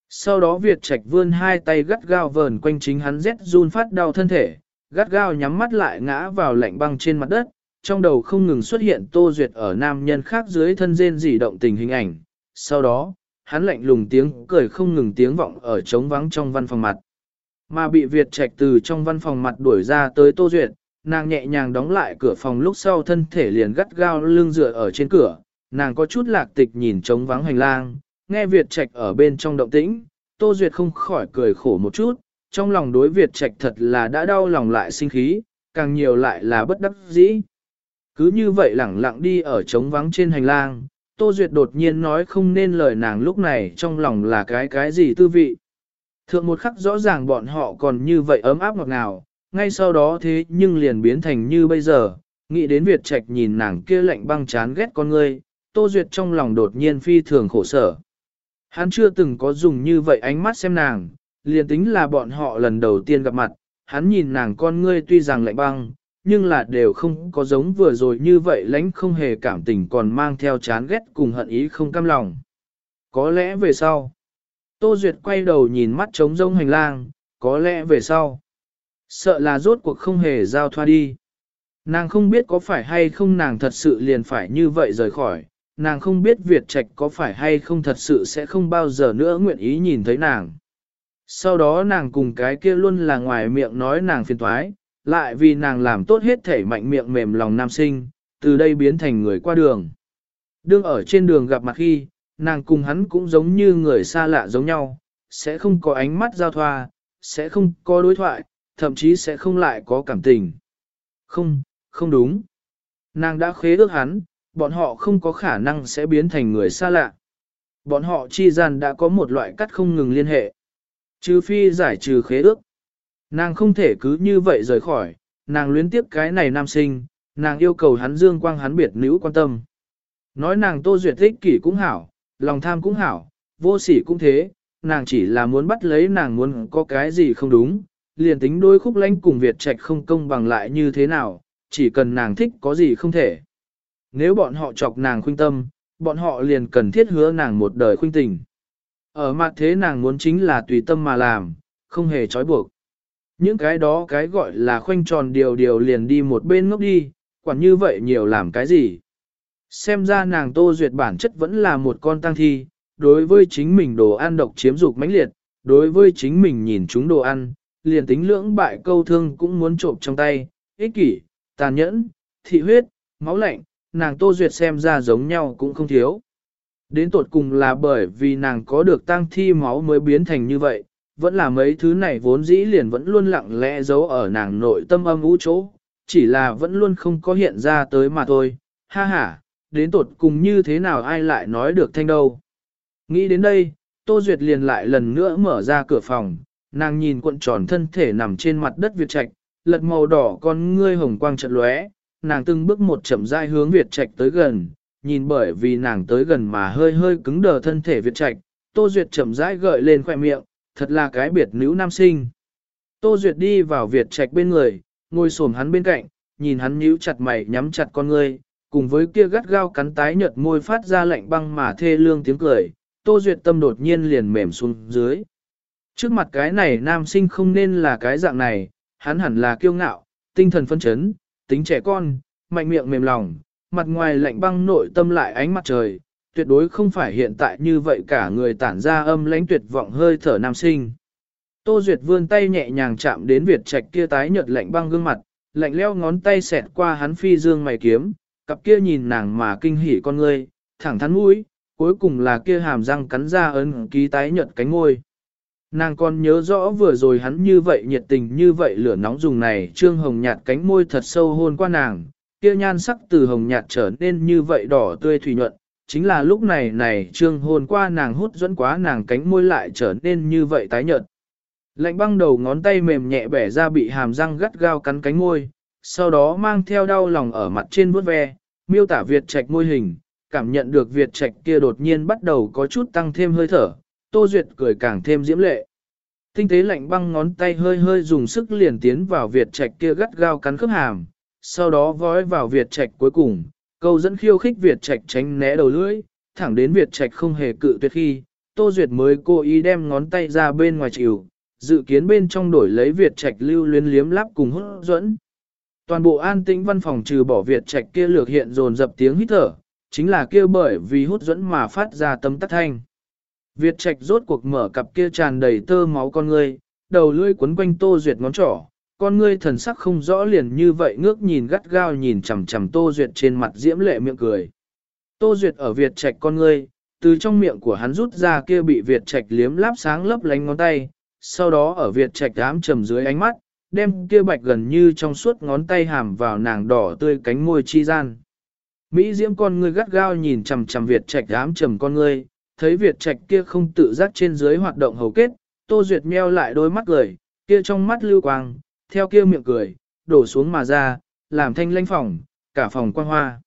Sau đó Việt Trạch vươn hai tay gắt gao vờn quanh chính hắn rét run phát đau thân thể, gắt gao nhắm mắt lại ngã vào lạnh băng trên mặt đất, trong đầu không ngừng xuất hiện Tô Duyệt ở nam nhân khác dưới thân rên dỉ động tình hình ảnh. Sau đó, hắn lạnh lùng tiếng cười không ngừng tiếng vọng ở trống vắng trong văn phòng mặt. Mà bị Việt Trạch từ trong văn phòng mặt đuổi ra tới Tô Duyệt, nàng nhẹ nhàng đóng lại cửa phòng lúc sau thân thể liền gắt gao lưng dựa ở trên cửa, nàng có chút lạc tịch nhìn trống vắng hành lang, nghe Việt Trạch ở bên trong động tĩnh, Tô Duyệt không khỏi cười khổ một chút, trong lòng đối Việt Trạch thật là đã đau lòng lại sinh khí, càng nhiều lại là bất đắc dĩ. Cứ như vậy lẳng lặng đi ở trống vắng trên hành lang, Tô Duyệt đột nhiên nói không nên lời nàng lúc này trong lòng là cái cái gì tư vị. Thượng một khắc rõ ràng bọn họ còn như vậy ấm áp ngọt ngào, ngay sau đó thế nhưng liền biến thành như bây giờ, nghĩ đến Việt Trạch nhìn nàng kia lạnh băng chán ghét con ngươi, Tô Duyệt trong lòng đột nhiên phi thường khổ sở. Hắn chưa từng có dùng như vậy ánh mắt xem nàng, liền tính là bọn họ lần đầu tiên gặp mặt, hắn nhìn nàng con ngươi tuy rằng lạnh băng, nhưng là đều không có giống vừa rồi như vậy lãnh không hề cảm tình còn mang theo chán ghét cùng hận ý không cam lòng. Có lẽ về sau, Tô Duyệt quay đầu nhìn mắt trống rông hành lang, có lẽ về sau, sợ là rốt cuộc không hề giao thoa đi. Nàng không biết có phải hay không nàng thật sự liền phải như vậy rời khỏi, nàng không biết Việt Trạch có phải hay không thật sự sẽ không bao giờ nữa nguyện ý nhìn thấy nàng. Sau đó nàng cùng cái kia luôn là ngoài miệng nói nàng phiền thoái, lại vì nàng làm tốt hết thể mạnh miệng mềm lòng nam sinh, từ đây biến thành người qua đường. Đương ở trên đường gặp mặt khi, nàng cùng hắn cũng giống như người xa lạ giống nhau, sẽ không có ánh mắt giao thoa, sẽ không có đối thoại, thậm chí sẽ không lại có cảm tình. Không, không đúng. Nàng đã khế ước hắn, bọn họ không có khả năng sẽ biến thành người xa lạ. Bọn họ chi gian đã có một loại cắt không ngừng liên hệ. Trừ phi giải trừ khế ước. Nàng không thể cứ như vậy rời khỏi, nàng luyến tiếp cái này nam sinh, nàng yêu cầu hắn dương quang hắn biệt nữ quan tâm. Nói nàng tô duyệt thích kỷ cũng hảo, lòng tham cũng hảo, vô sỉ cũng thế, nàng chỉ là muốn bắt lấy nàng muốn có cái gì không đúng, liền tính đôi khúc lanh cùng Việt Trạch không công bằng lại như thế nào, chỉ cần nàng thích có gì không thể. Nếu bọn họ chọc nàng khuynh tâm, bọn họ liền cần thiết hứa nàng một đời khuynh tình. Ở mặt thế nàng muốn chính là tùy tâm mà làm, không hề trói buộc. Những cái đó cái gọi là khoanh tròn điều điều liền đi một bên ngốc đi, quản như vậy nhiều làm cái gì. Xem ra nàng tô duyệt bản chất vẫn là một con tăng thi, đối với chính mình đồ ăn độc chiếm dục mãnh liệt, đối với chính mình nhìn chúng đồ ăn, liền tính lưỡng bại câu thương cũng muốn trộm trong tay, ích kỷ, tàn nhẫn, thị huyết, máu lạnh, nàng tô duyệt xem ra giống nhau cũng không thiếu. Đến tột cùng là bởi vì nàng có được tăng thi máu mới biến thành như vậy, vẫn là mấy thứ này vốn dĩ liền vẫn luôn lặng lẽ giấu ở nàng nội tâm âm vũ chỗ, chỉ là vẫn luôn không có hiện ra tới mà thôi, ha ha, đến tột cùng như thế nào ai lại nói được thanh đâu. Nghĩ đến đây, Tô Duyệt liền lại lần nữa mở ra cửa phòng, nàng nhìn cuộn tròn thân thể nằm trên mặt đất Việt Trạch, lật màu đỏ con ngươi hồng quang trận lóe, nàng từng bước một chậm rãi hướng Việt Trạch tới gần, nhìn bởi vì nàng tới gần mà hơi hơi cứng đờ thân thể Việt Trạch, Tô Duyệt chậm rãi gợi lên khỏe miệng, thật là cái biệt nữ nam sinh. Tô Duyệt đi vào Việt Trạch bên người, ngồi xổm hắn bên cạnh, nhìn hắn nhíu chặt mày nhắm chặt con ngươi, cùng với kia gắt gao cắn tái nhợt môi phát ra lạnh băng mà thê lương tiếng cười, Tô Duyệt tâm đột nhiên liền mềm xuống dưới. Trước mặt cái này nam sinh không nên là cái dạng này, hắn hẳn là kiêu ngạo, tinh thần phân chấn, tính trẻ con, mạnh miệng mềm lòng, mặt ngoài lạnh băng nội tâm lại ánh mặt trời, tuyệt đối không phải hiện tại như vậy cả người tản ra âm lãnh tuyệt vọng hơi thở nam sinh. Tô Duyệt vươn tay nhẹ nhàng chạm đến Việt Trạch kia tái nhợt lạnh băng gương mặt, lạnh leo ngón tay xẹt qua hắn phi dương mày kiếm, cặp kia nhìn nàng mà kinh hỉ con ngươi, thẳng thắn mũi, cuối cùng là kia hàm răng cắn ra ấn ký tái nhợt cánh môi. Nàng còn nhớ rõ vừa rồi hắn như vậy nhiệt tình như vậy lửa nóng dùng này trương hồng nhạt cánh môi thật sâu hôn qua nàng, kia nhan sắc từ hồng nhạt trở nên như vậy đỏ tươi thủy nhuận, chính là lúc này này trương hôn qua nàng hút dẫn quá nàng cánh môi lại trở nên như vậy tái nhợt. Lạnh băng đầu ngón tay mềm nhẹ bẻ ra bị hàm răng gắt gao cắn cánh môi, sau đó mang theo đau lòng ở mặt trên vuốt ve, miêu tả Việt trạch môi hình, cảm nhận được Việt trạch kia đột nhiên bắt đầu có chút tăng thêm hơi thở, Tô Duyệt cười càng thêm diễm lệ. Tinh tế lạnh băng ngón tay hơi hơi dùng sức liền tiến vào Việt trạch kia gắt gao cắn khớp hàm, sau đó vói vào Việt trạch cuối cùng, câu dẫn khiêu khích Việt trạch tránh né đầu lưỡi, thẳng đến Việt trạch không hề cự tuyệt khi, Tô Duyệt mới cố ý đem ngón tay ra bên ngoài chịu, dự kiến bên trong đổi lấy Việt Trạch lưu luyến liếm lắp cùng hút dẫn. Toàn bộ an tĩnh văn phòng trừ bỏ Việt Trạch kia lược hiện dồn dập tiếng hít thở, chính là kia bởi vì hút dẫn mà phát ra tấm tắt thanh. Việt Trạch rốt cuộc mở cặp kia tràn đầy tơ máu con ngươi, đầu lưỡi quấn quanh Tô Duyệt ngón trỏ, con ngươi thần sắc không rõ liền như vậy ngước nhìn gắt gao nhìn chằm chằm Tô Duyệt trên mặt diễm lệ miệng cười. Tô Duyệt ở Việt Trạch con ngươi, từ trong miệng của hắn rút ra kia bị Việt Trạch liếm láp sáng lấp lánh ngón tay, sau đó ở Việt Trạch ám trầm dưới ánh mắt, đem kia bạch gần như trong suốt ngón tay hàm vào nàng đỏ tươi cánh môi chi gian. Mỹ diễm con ngươi gắt gao nhìn chằm chằm Việt Trạch ám trầm con ngươi, thấy Việt Trạch kia không tự giác trên dưới hoạt động hầu kết, Tô Duyệt meo lại đôi mắt cười, kia trong mắt lưu quang, theo kia miệng cười, đổ xuống mà ra, làm thanh lanh phòng, cả phòng quang hoa.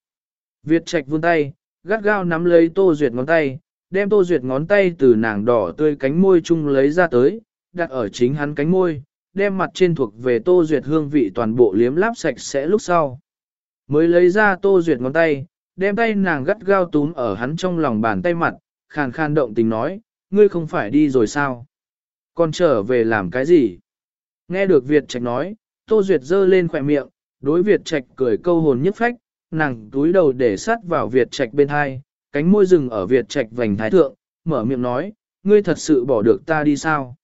Việt Trạch vươn tay, gắt gao nắm lấy Tô Duyệt ngón tay, đem Tô Duyệt ngón tay từ nàng đỏ tươi cánh môi chung lấy ra tới, đặt ở chính hắn cánh môi, đem mặt trên thuộc về Tô Duyệt hương vị toàn bộ liếm láp sạch sẽ lúc sau. Mới lấy ra Tô Duyệt ngón tay, đem tay nàng gắt gao túm ở hắn trong lòng bàn tay mặt, khàn khàn động tình nói, ngươi không phải đi rồi sao? Còn trở về làm cái gì? Nghe được Việt Trạch nói, Tô Duyệt giơ lên khỏe miệng, đối Việt Trạch cười câu hồn nhất phách, nàng túi đầu để sát vào Việt Trạch bên hai, cánh môi rừng ở Việt Trạch vành thái thượng, mở miệng nói, ngươi thật sự bỏ được ta đi sao?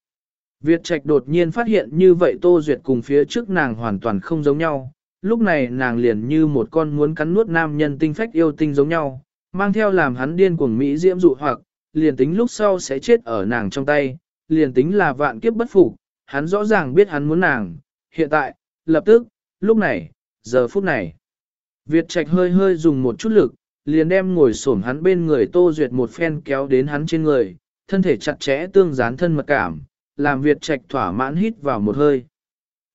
Việt Trạch đột nhiên phát hiện như vậy Tô Duyệt cùng phía trước nàng hoàn toàn không giống nhau, lúc này nàng liền như một con muốn cắn nuốt nam nhân tinh phách yêu tinh giống nhau, mang theo làm hắn điên cuồng Mỹ diễm dụ hoặc, liền tính lúc sau sẽ chết ở nàng trong tay, liền tính là vạn kiếp bất phục, hắn rõ ràng biết hắn muốn nàng, hiện tại, lập tức, lúc này, giờ phút này. Việt Trạch hơi hơi dùng một chút lực, liền đem ngồi xổm hắn bên người Tô Duyệt một phen kéo đến hắn trên người, thân thể chặt chẽ tương dán thân mật cảm, làm Việt Trạch thỏa mãn hít vào một hơi.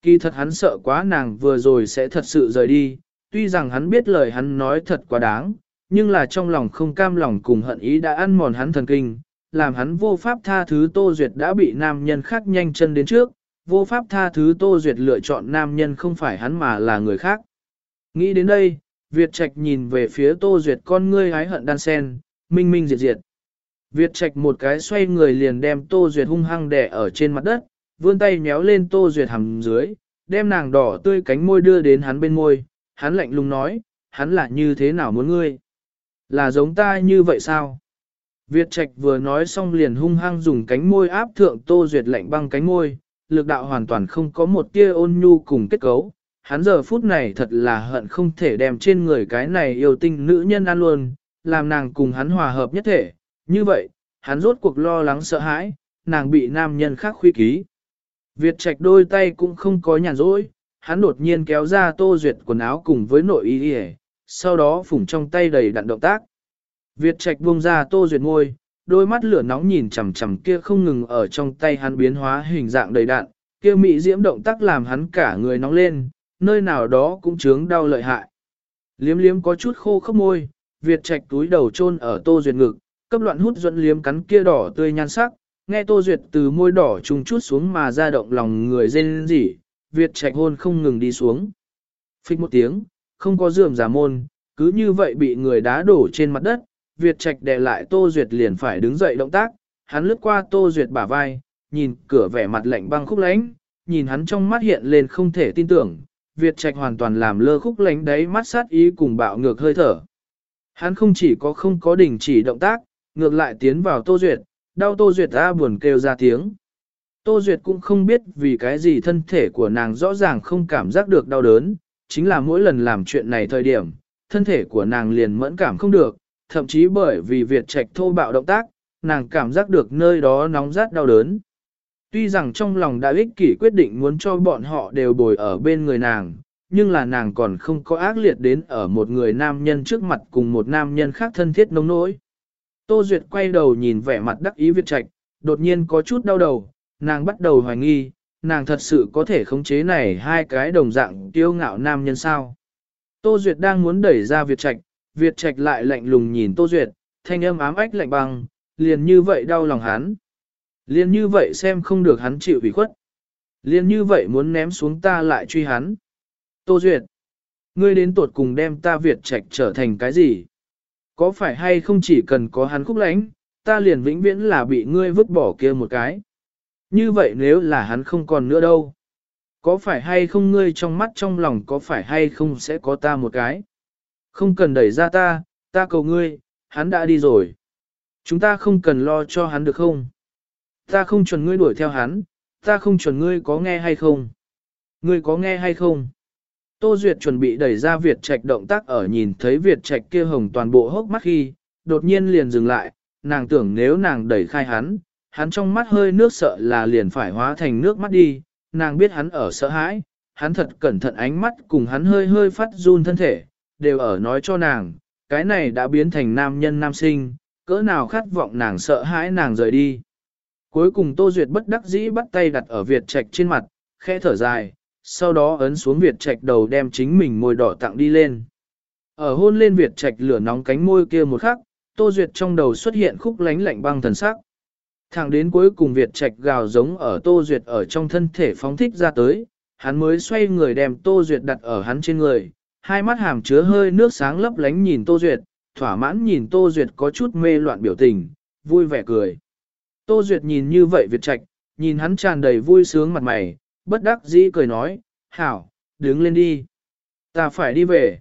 Kỳ thật hắn sợ quá nàng vừa rồi sẽ thật sự rời đi, tuy rằng hắn biết lời hắn nói thật quá đáng, nhưng là trong lòng không cam lòng cùng hận ý đã ăn mòn hắn thần kinh, làm hắn vô pháp tha thứ Tô Duyệt đã bị nam nhân khác nhanh chân đến trước, vô pháp tha thứ Tô Duyệt lựa chọn nam nhân không phải hắn mà là người khác. Nghĩ đến đây, Việt Trạch nhìn về phía Tô Duyệt con ngươi hái hận đan sen, minh minh diệt diệt. Việt Trạch một cái xoay người liền đem Tô Duyệt hung hăng đè ở trên mặt đất, vươn tay nhéo lên Tô Duyệt hầm dưới, đem nàng đỏ tươi cánh môi đưa đến hắn bên môi, hắn lạnh lùng nói, hắn là như thế nào muốn ngươi? Là giống ta như vậy sao? Việt Trạch vừa nói xong liền hung hăng dùng cánh môi áp thượng Tô Duyệt lạnh băng cánh môi, lực đạo hoàn toàn không có một tia ôn nhu cùng kết cấu. Hắn giờ phút này thật là hận không thể đem trên người cái này yêu tinh nữ nhân ăn luôn, làm nàng cùng hắn hòa hợp nhất thể. Như vậy, hắn rốt cuộc lo lắng sợ hãi, nàng bị nam nhân khác khuy ký. Việt Trạch đôi tay cũng không có nhàn rỗi, hắn đột nhiên kéo ra Tô Duyệt quần áo cùng với nội y sau đó phủng trong tay đầy đặn động tác. Việt Trạch buông ra Tô Duyệt ngôi, đôi mắt lửa nóng nhìn chằm chằm kia không ngừng ở trong tay hắn biến hóa hình dạng đầy đạn, kia mị diễm động tác làm hắn cả người nóng lên, nơi nào đó cũng chướng đau lợi hại. Liếm liếm có chút khô khốc môi, Việt Trạch túi đầu chôn ở Tô Duyệt ngực, cấp loạn hút dẫn liếm cắn kia đỏ tươi nhan sắc, nghe Tô Duyệt từ môi đỏ trùng chút xuống mà ra động lòng người rên rỉ, Việt Trạch hôn không ngừng đi xuống. Phích một tiếng, không có dườm giả môn, cứ như vậy bị người đá đổ trên mặt đất, Việt Trạch đè lại Tô Duyệt liền phải đứng dậy động tác, hắn lướt qua Tô Duyệt bả vai, nhìn cửa vẻ mặt lạnh băng khúc lánh, nhìn hắn trong mắt hiện lên không thể tin tưởng, Việt Trạch hoàn toàn làm lơ khúc lánh đấy mắt sát ý cùng bạo ngược hơi thở. Hắn không chỉ có không có đình chỉ động tác, ngược lại tiến vào Tô Duyệt, đau Tô Duyệt ra buồn kêu ra tiếng. Tô Duyệt cũng không biết vì cái gì thân thể của nàng rõ ràng không cảm giác được đau đớn, chính là mỗi lần làm chuyện này thời điểm, thân thể của nàng liền mẫn cảm không được, thậm chí bởi vì Việt Trạch thô bạo động tác, nàng cảm giác được nơi đó nóng rát đau đớn. Tuy rằng trong lòng đã ích kỷ quyết định muốn cho bọn họ đều bồi ở bên người nàng, nhưng là nàng còn không có ác liệt đến ở một người nam nhân trước mặt cùng một nam nhân khác thân thiết nông nỗi. Tô Duyệt quay đầu nhìn vẻ mặt đắc ý Việt Trạch, đột nhiên có chút đau đầu, nàng bắt đầu hoài nghi, nàng thật sự có thể khống chế này hai cái đồng dạng kiêu ngạo nam nhân sao. Tô Duyệt đang muốn đẩy ra Việt Trạch, Việt Trạch lại lạnh lùng nhìn Tô Duyệt, thanh âm ám ách lạnh băng, liền như vậy đau lòng hắn. Liền như vậy xem không được hắn chịu ủy khuất. Liền như vậy muốn ném xuống ta lại truy hắn. Tô Duyệt, ngươi đến tuột cùng đem ta Việt Trạch trở thành cái gì? Có phải hay không chỉ cần có hắn khúc lánh, ta liền vĩnh viễn là bị ngươi vứt bỏ kia một cái. Như vậy nếu là hắn không còn nữa đâu. Có phải hay không ngươi trong mắt trong lòng có phải hay không sẽ có ta một cái. Không cần đẩy ra ta, ta cầu ngươi, hắn đã đi rồi. Chúng ta không cần lo cho hắn được không? Ta không chuẩn ngươi đuổi theo hắn, ta không chuẩn ngươi có nghe hay không? Ngươi có nghe hay không? Tô Duyệt chuẩn bị đẩy ra Việt Trạch động tác ở nhìn thấy Việt Trạch kia hồng toàn bộ hốc mắt khi, đột nhiên liền dừng lại, nàng tưởng nếu nàng đẩy khai hắn, hắn trong mắt hơi nước sợ là liền phải hóa thành nước mắt đi, nàng biết hắn ở sợ hãi, hắn thật cẩn thận ánh mắt cùng hắn hơi hơi phát run thân thể, đều ở nói cho nàng, cái này đã biến thành nam nhân nam sinh, cỡ nào khát vọng nàng sợ hãi nàng rời đi. Cuối cùng Tô Duyệt bất đắc dĩ bắt tay đặt ở Việt Trạch trên mặt, khẽ thở dài, sau đó ấn xuống Việt Trạch đầu đem chính mình môi đỏ tặng đi lên. Ở hôn lên Việt Trạch lửa nóng cánh môi kia một khắc, Tô Duyệt trong đầu xuất hiện khúc lánh lạnh băng thần sắc. Thẳng đến cuối cùng Việt Trạch gào giống ở Tô Duyệt ở trong thân thể phóng thích ra tới, hắn mới xoay người đem Tô Duyệt đặt ở hắn trên người, hai mắt hàm chứa hơi nước sáng lấp lánh nhìn Tô Duyệt, thỏa mãn nhìn Tô Duyệt có chút mê loạn biểu tình, vui vẻ cười. Tô Duyệt nhìn như vậy Việt Trạch, nhìn hắn tràn đầy vui sướng mặt mày, bất đắc dĩ cười nói, hảo, đứng lên đi. Ta phải đi về.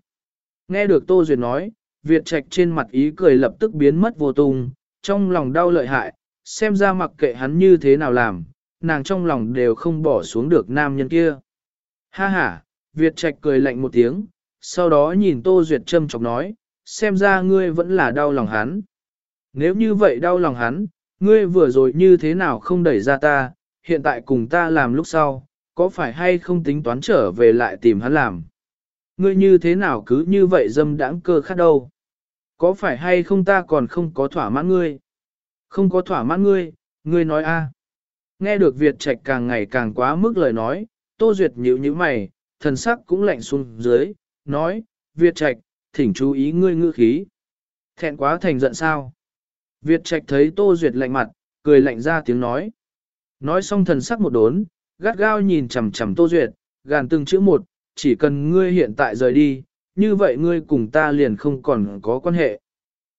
Nghe được Tô Duyệt nói, Việt Trạch trên mặt ý cười lập tức biến mất vô tung, trong lòng đau lợi hại, xem ra mặc kệ hắn như thế nào làm, nàng trong lòng đều không bỏ xuống được nam nhân kia. Ha ha, Việt Trạch cười lạnh một tiếng, sau đó nhìn Tô Duyệt châm chọc nói, xem ra ngươi vẫn là đau lòng hắn. Nếu như vậy đau lòng hắn, ngươi vừa rồi như thế nào không đẩy ra ta, hiện tại cùng ta làm lúc sau, có phải hay không tính toán trở về lại tìm hắn làm? Ngươi như thế nào cứ như vậy dâm đãng cơ khát đâu? Có phải hay không ta còn không có thỏa mãn ngươi? Không có thỏa mãn ngươi, ngươi nói a. Nghe được Việt Trạch càng ngày càng quá mức lời nói, Tô Duyệt nhíu nhíu mày, thần sắc cũng lạnh xuống dưới, nói, Việt Trạch, thỉnh chú ý ngươi ngữ khí. Thẹn quá thành giận sao? Việt Trạch thấy Tô Duyệt lạnh mặt, cười lạnh ra tiếng nói. Nói xong thần sắc một đốn, gắt gao nhìn chằm chằm Tô Duyệt, gàn từng chữ một, chỉ cần ngươi hiện tại rời đi, như vậy ngươi cùng ta liền không còn có quan hệ.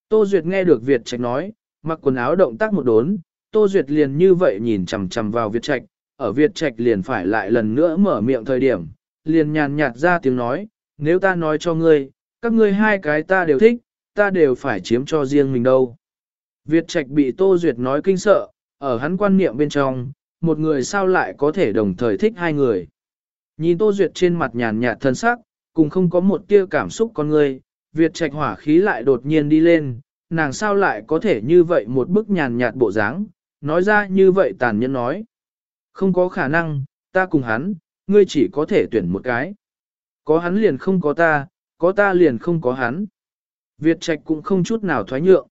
Tô Duyệt nghe được Việt Trạch nói, mặc quần áo động tác một đốn, Tô Duyệt liền như vậy nhìn chằm chằm vào Việt Trạch, ở Việt Trạch liền phải lại lần nữa mở miệng thời điểm, liền nhàn nhạt ra tiếng nói, nếu ta nói cho ngươi, các ngươi hai cái ta đều thích, ta đều phải chiếm cho riêng mình đâu. Việt Trạch bị Tô Duyệt nói kinh sợ, ở hắn quan niệm bên trong, một người sao lại có thể đồng thời thích hai người. Nhìn Tô Duyệt trên mặt nhàn nhạt thân sắc, cùng không có một tia cảm xúc con người, Việt Trạch hỏa khí lại đột nhiên đi lên, nàng sao lại có thể như vậy một bức nhàn nhạt bộ dáng, nói ra như vậy tàn nhẫn nói. Không có khả năng, ta cùng hắn, ngươi chỉ có thể tuyển một cái. Có hắn liền không có ta, có ta liền không có hắn. Việt Trạch cũng không chút nào thoái nhượng.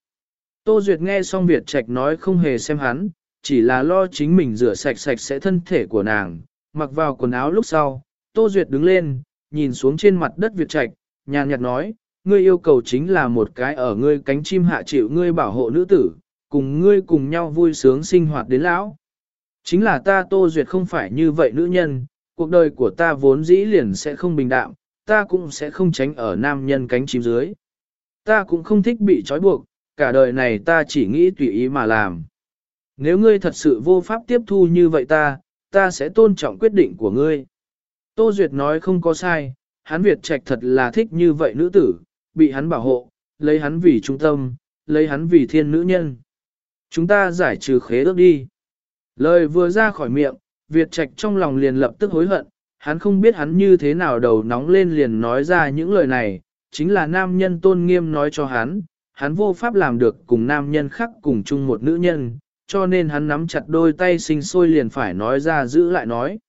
Tô Duyệt nghe xong Việt Trạch nói không hề xem hắn, chỉ là lo chính mình rửa sạch sạch sẽ thân thể của nàng, mặc vào quần áo lúc sau. Tô Duyệt đứng lên, nhìn xuống trên mặt đất Việt Trạch, nhàn nhạt nói, ngươi yêu cầu chính là một cái ở ngươi cánh chim hạ chịu ngươi bảo hộ nữ tử, cùng ngươi cùng nhau vui sướng sinh hoạt đến lão. Chính là ta Tô Duyệt không phải như vậy nữ nhân, cuộc đời của ta vốn dĩ liền sẽ không bình đạm, ta cũng sẽ không tránh ở nam nhân cánh chim dưới. Ta cũng không thích bị trói buộc, cả đời này ta chỉ nghĩ tùy ý mà làm. Nếu ngươi thật sự vô pháp tiếp thu như vậy ta, ta sẽ tôn trọng quyết định của ngươi. Tô Duyệt nói không có sai, hắn Việt Trạch thật là thích như vậy nữ tử, bị hắn bảo hộ, lấy hắn vì trung tâm, lấy hắn vì thiên nữ nhân. Chúng ta giải trừ khế ước đi. Lời vừa ra khỏi miệng, Việt Trạch trong lòng liền lập tức hối hận, hắn không biết hắn như thế nào đầu nóng lên liền nói ra những lời này, chính là nam nhân tôn nghiêm nói cho hắn, hắn vô pháp làm được cùng nam nhân khác cùng chung một nữ nhân, cho nên hắn nắm chặt đôi tay sinh sôi liền phải nói ra giữ lại nói.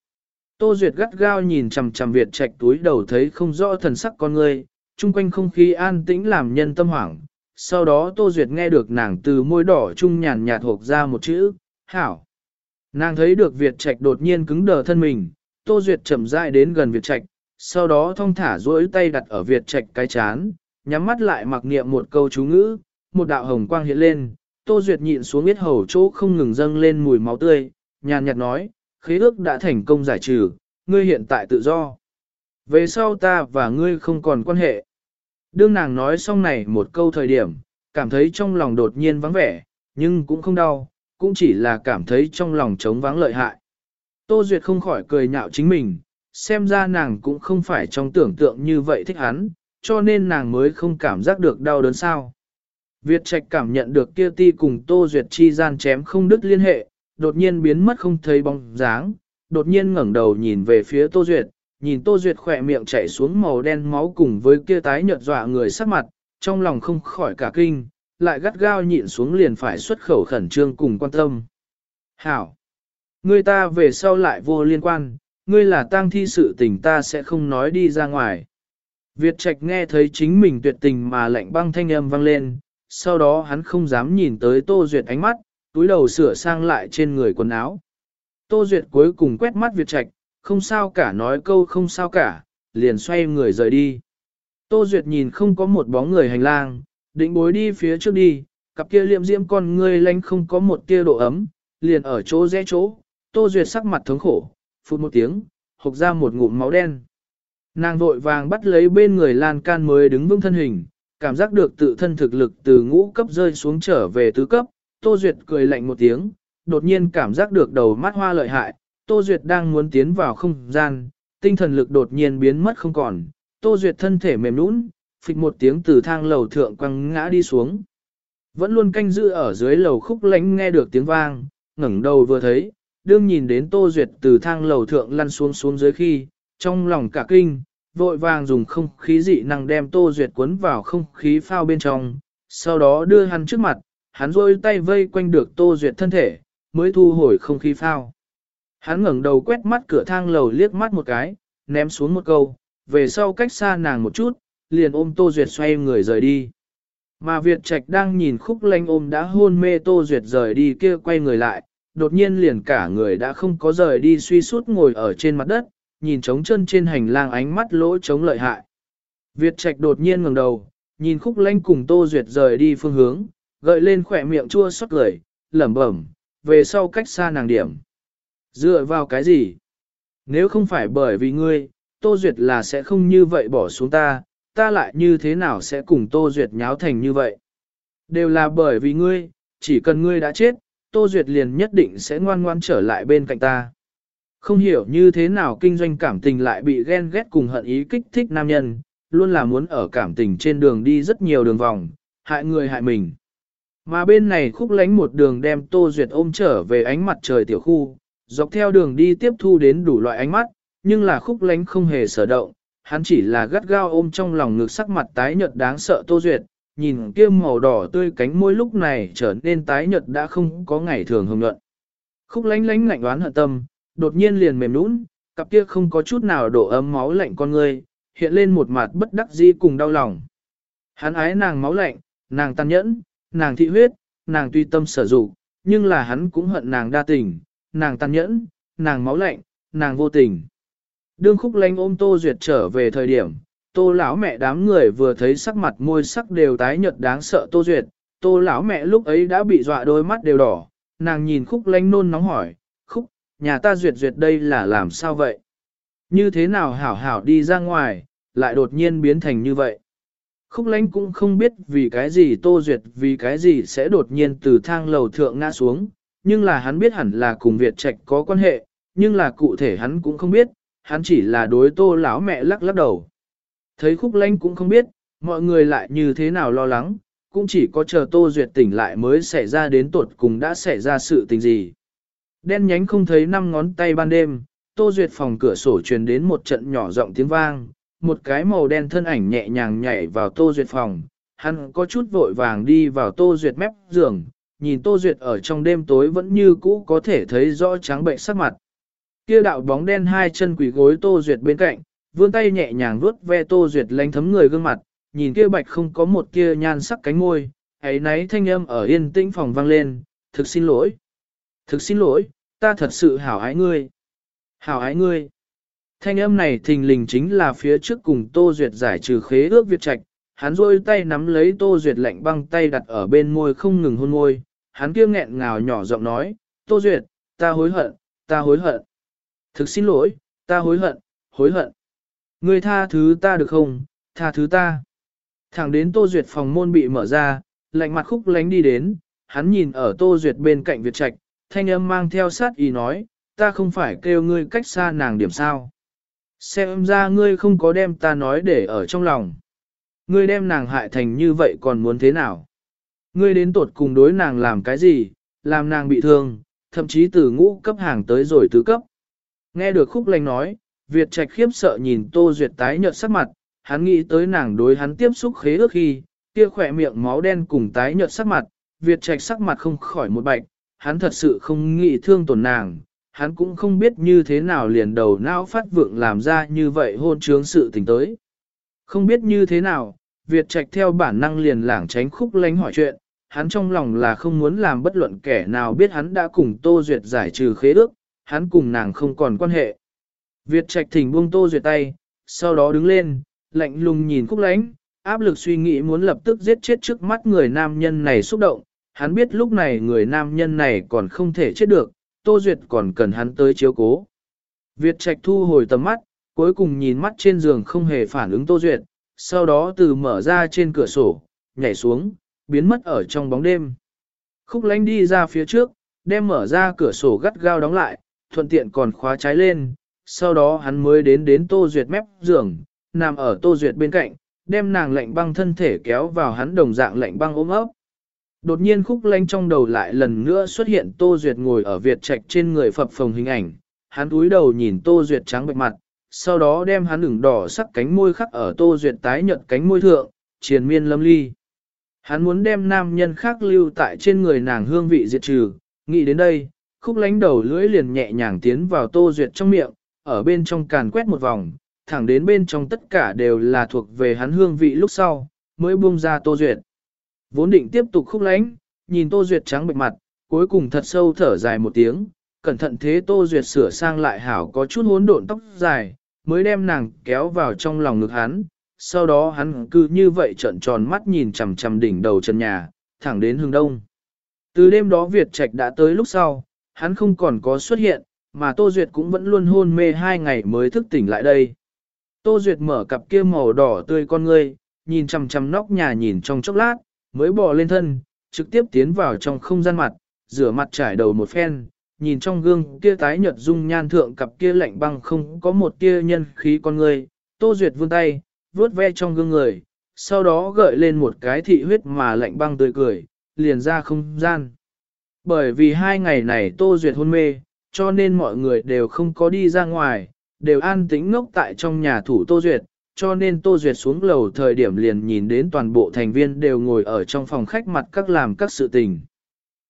Tô Duyệt gắt gao nhìn chằm chằm Việt Trạch túi đầu thấy không rõ thần sắc con người, chung quanh không khí an tĩnh làm nhân tâm hoảng. Sau đó Tô Duyệt nghe được nàng từ môi đỏ trung nhàn nhạt hộp ra một chữ, hảo. Nàng thấy được Việt Trạch đột nhiên cứng đờ thân mình, Tô Duyệt chậm rãi đến gần Việt Trạch, sau đó thong thả duỗi tay đặt ở Việt Trạch cái chán, nhắm mắt lại mặc niệm một câu chú ngữ, một đạo hồng quang hiện lên, Tô Duyệt nhịn xuống biết hầu chỗ không ngừng dâng lên mùi máu tươi, nhàn nhạt nói, khế ước đã thành công giải trừ, ngươi hiện tại tự do. Về sau ta và ngươi không còn quan hệ. Đương nàng nói xong này một câu thời điểm, cảm thấy trong lòng đột nhiên vắng vẻ, nhưng cũng không đau, cũng chỉ là cảm thấy trong lòng trống vắng lợi hại. Tô Duyệt không khỏi cười nhạo chính mình, xem ra nàng cũng không phải trong tưởng tượng như vậy thích hắn, cho nên nàng mới không cảm giác được đau đớn sao. Việt Trạch cảm nhận được kia ti cùng Tô Duyệt chi gian chém không đứt liên hệ, đột nhiên biến mất không thấy bóng dáng, đột nhiên ngẩng đầu nhìn về phía Tô Duyệt, nhìn Tô Duyệt khỏe miệng chảy xuống màu đen máu cùng với kia tái nhợt dọa người sắc mặt, trong lòng không khỏi cả kinh, lại gắt gao nhịn xuống liền phải xuất khẩu khẩn trương cùng quan tâm. Hảo! Ngươi ta về sau lại vô liên quan, ngươi là tang thi sự tình ta sẽ không nói đi ra ngoài. Việt Trạch nghe thấy chính mình tuyệt tình mà lạnh băng thanh âm vang lên, sau đó hắn không dám nhìn tới Tô Duyệt ánh mắt, túi đầu sửa sang lại trên người quần áo. Tô Duyệt cuối cùng quét mắt Việt Trạch, không sao cả nói câu không sao cả, liền xoay người rời đi. Tô Duyệt nhìn không có một bóng người hành lang, định bối đi phía trước đi, cặp kia liệm diễm con ngươi lanh không có một tia độ ấm, liền ở chỗ rẽ chỗ, Tô Duyệt sắc mặt thống khổ, phút một tiếng, hộc ra một ngụm máu đen. Nàng vội vàng bắt lấy bên người lan can mới đứng vững thân hình, cảm giác được tự thân thực lực từ ngũ cấp rơi xuống trở về tứ cấp, Tô Duyệt cười lạnh một tiếng, đột nhiên cảm giác được đầu mắt hoa lợi hại, Tô Duyệt đang muốn tiến vào không gian, tinh thần lực đột nhiên biến mất không còn, Tô Duyệt thân thể mềm nũng, phịch một tiếng từ thang lầu thượng quăng ngã đi xuống. Vẫn luôn canh giữ ở dưới lầu khúc lánh nghe được tiếng vang, ngẩng đầu vừa thấy, đương nhìn đến Tô Duyệt từ thang lầu thượng lăn xuống xuống dưới khi, trong lòng cả kinh, vội vàng dùng không khí dị năng đem Tô Duyệt cuốn vào không khí phao bên trong, sau đó đưa hắn trước mặt, hắn rôi tay vây quanh được Tô Duyệt thân thể, mới thu hồi không khí phao. Hắn ngẩng đầu quét mắt cửa thang lầu liếc mắt một cái, ném xuống một câu, về sau cách xa nàng một chút, liền ôm Tô Duyệt xoay người rời đi. Mà Việt Trạch đang nhìn khúc lanh ôm đã hôn mê Tô Duyệt rời đi kia quay người lại, đột nhiên liền cả người đã không có rời đi suy suốt ngồi ở trên mặt đất, nhìn trống chân trên hành lang ánh mắt lỗ trống lợi hại. Việt Trạch đột nhiên ngẩng đầu, nhìn khúc lanh cùng Tô Duyệt rời đi phương hướng, gợi lên khỏe miệng chua xót cười, lẩm bẩm, về sau cách xa nàng điểm. Dựa vào cái gì? Nếu không phải bởi vì ngươi, Tô Duyệt là sẽ không như vậy bỏ xuống ta, ta lại như thế nào sẽ cùng Tô Duyệt nháo thành như vậy? Đều là bởi vì ngươi, chỉ cần ngươi đã chết, Tô Duyệt liền nhất định sẽ ngoan ngoan trở lại bên cạnh ta. Không hiểu như thế nào kinh doanh cảm tình lại bị ghen ghét cùng hận ý kích thích nam nhân, luôn là muốn ở cảm tình trên đường đi rất nhiều đường vòng, hại người hại mình. Mà bên này khúc lánh một đường đem Tô Duyệt ôm trở về ánh mặt trời tiểu khu, dọc theo đường đi tiếp thu đến đủ loại ánh mắt, nhưng là khúc lánh không hề sở động, hắn chỉ là gắt gao ôm trong lòng ngực sắc mặt tái nhợt đáng sợ Tô Duyệt, nhìn kia màu đỏ tươi cánh môi lúc này trở nên tái nhợt đã không có ngày thường hồng nhuận. Khúc lánh lánh ngạnh đoán hận tâm, đột nhiên liền mềm nũng, cặp kia không có chút nào đổ ấm máu lạnh con người, hiện lên một mặt bất đắc dĩ cùng đau lòng. Hắn ái nàng máu lạnh, nàng tàn nhẫn, nàng thị huyết, nàng tuy tâm sở dụng, nhưng là hắn cũng hận nàng đa tình, nàng tàn nhẫn, nàng máu lạnh, nàng vô tình. Đương khúc lanh ôm Tô Duyệt trở về thời điểm, Tô lão mẹ đám người vừa thấy sắc mặt môi sắc đều tái nhợt đáng sợ Tô Duyệt, Tô lão mẹ lúc ấy đã bị dọa đôi mắt đều đỏ, nàng nhìn khúc lanh nôn nóng hỏi, nhà ta Duyệt Duyệt đây là làm sao vậy? Như thế nào hảo hảo đi ra ngoài, lại đột nhiên biến thành như vậy? Khúc lánh cũng không biết vì cái gì Tô Duyệt vì cái gì sẽ đột nhiên từ thang lầu thượng ngã xuống, nhưng là hắn biết hẳn là cùng Việt Trạch có quan hệ, nhưng là cụ thể hắn cũng không biết, hắn chỉ là đối tô lão mẹ lắc lắc đầu. Thấy khúc lanh cũng không biết, mọi người lại như thế nào lo lắng, cũng chỉ có chờ tô duyệt tỉnh lại mới xảy ra đến tuột cùng đã xảy ra sự tình gì. Đen nhánh không thấy năm ngón tay ban đêm, tô duyệt phòng cửa sổ truyền đến một trận nhỏ rộng tiếng vang, một cái màu đen thân ảnh nhẹ nhàng nhảy vào tô duyệt phòng, hắn có chút vội vàng đi vào tô duyệt mép giường, nhìn tô duyệt ở trong đêm tối vẫn như cũ có thể thấy rõ trắng bệnh sắc mặt. Kia đạo bóng đen hai chân quỷ gối Tô Duyệt bên cạnh, vươn tay nhẹ nhàng vuốt ve Tô Duyệt lánh thấm người gương mặt, nhìn kia bạch không có một kia nhan sắc cánh môi, ấy nấy thanh âm ở yên tĩnh phòng vang lên, thực xin lỗi. Thực xin lỗi, ta thật sự hảo ái ngươi. Hảo ái ngươi. Thanh âm này thình lình chính là phía trước cùng Tô Duyệt giải trừ khế ước Việt Trạch, hắn rôi tay nắm lấy Tô Duyệt lạnh băng tay đặt ở bên môi không ngừng hôn môi, hắn kia nghẹn ngào nhỏ giọng nói, Tô Duyệt, ta hối hận, ta hối hận. Thực xin lỗi, ta hối hận, hối hận. Ngươi tha thứ ta được không, tha thứ ta. Thẳng đến Tô Duyệt phòng môn bị mở ra, lạnh mặt khúc lánh đi đến, hắn nhìn ở Tô Duyệt bên cạnh Việt Trạch, thanh âm mang theo sát ý nói, ta không phải kêu ngươi cách xa nàng điểm sao. Xem ra ngươi không có đem ta nói để ở trong lòng. Ngươi đem nàng hại thành như vậy còn muốn thế nào? Ngươi đến tột cùng đối nàng làm cái gì, làm nàng bị thương, thậm chí từ ngũ cấp hàng tới rồi tứ cấp. Nghe được khúc lành nói, Việt Trạch khiếp sợ nhìn Tô Duyệt tái nhợt sắc mặt, hắn nghĩ tới nàng đối hắn tiếp xúc khế ước khi, kia khỏe miệng máu đen cùng tái nhợt sắc mặt, Việt Trạch sắc mặt không khỏi một bạch, hắn thật sự không nghĩ thương tổn nàng, hắn cũng không biết như thế nào liền đầu não phát vượng làm ra như vậy hôn trướng sự tình tới. Không biết như thế nào, Việt Trạch theo bản năng liền lảng tránh khúc lánh hỏi chuyện, hắn trong lòng là không muốn làm bất luận kẻ nào biết hắn đã cùng Tô Duyệt giải trừ khế ước, hắn cùng nàng không còn quan hệ. Việt Trạch thỉnh buông Tô Duyệt tay, sau đó đứng lên, lạnh lùng nhìn khúc lánh, áp lực suy nghĩ muốn lập tức giết chết trước mắt người nam nhân này xúc động, hắn biết lúc này người nam nhân này còn không thể chết được, Tô Duyệt còn cần hắn tới chiếu cố. Việt Trạch thu hồi tầm mắt, cuối cùng nhìn mắt trên giường không hề phản ứng Tô Duyệt, sau đó từ mở ra trên cửa sổ, nhảy xuống, biến mất ở trong bóng đêm. Khúc lánh đi ra phía trước, đem mở ra cửa sổ gắt gao đóng lại, thuận tiện còn khóa trái lên, sau đó hắn mới đến đến Tô Duyệt mép giường, nằm ở Tô Duyệt bên cạnh, đem nàng lạnh băng thân thể kéo vào hắn đồng dạng lạnh băng ôm ấp. Đột nhiên khúc lanh trong đầu lại lần nữa xuất hiện Tô Duyệt ngồi ở Việt Trạch trên người phập phồng hình ảnh, hắn túi đầu nhìn Tô Duyệt trắng bệch mặt, sau đó đem hắn ửng đỏ sắc cánh môi khắc ở Tô Duyệt tái nhợt cánh môi thượng, triền miên lâm ly. Hắn muốn đem nam nhân khác lưu tại trên người nàng hương vị diệt trừ, nghĩ đến đây, khúc lánh đầu lưỡi liền nhẹ nhàng tiến vào Tô Duyệt trong miệng, ở bên trong càn quét một vòng, thẳng đến bên trong tất cả đều là thuộc về hắn hương vị lúc sau, mới buông ra Tô Duyệt. Vốn định tiếp tục khúc lánh, nhìn Tô Duyệt trắng bệch mặt, cuối cùng thật sâu thở dài một tiếng, cẩn thận thế Tô Duyệt sửa sang lại hảo có chút hỗn độn tóc dài, mới đem nàng kéo vào trong lòng ngực hắn. Sau đó hắn cứ như vậy trợn tròn mắt nhìn chằm chằm đỉnh đầu chân nhà, thẳng đến hướng đông. Từ đêm đó Việt Trạch đã tới lúc sau, hắn không còn có xuất hiện, mà Tô Duyệt cũng vẫn luôn hôn mê hai ngày mới thức tỉnh lại đây. Tô Duyệt mở cặp kia màu đỏ tươi con ngươi, nhìn chằm chằm nóc nhà nhìn trong chốc lát, mới bò lên thân, trực tiếp tiến vào trong không gian mặt, rửa mặt trải đầu một phen, nhìn trong gương kia tái nhợt dung nhan thượng cặp kia lạnh băng không có một tia nhân khí con người, Tô Duyệt vươn tay, vuốt ve trong gương người, sau đó gợi lên một cái thị huyết mà lạnh băng tươi cười, liền ra không gian. Bởi vì hai ngày này Tô Duyệt hôn mê, cho nên mọi người đều không có đi ra ngoài, đều an tĩnh ngốc tại trong nhà thủ Tô Duyệt, cho nên Tô Duyệt xuống lầu thời điểm liền nhìn đến toàn bộ thành viên đều ngồi ở trong phòng khách mặt các làm các sự tình.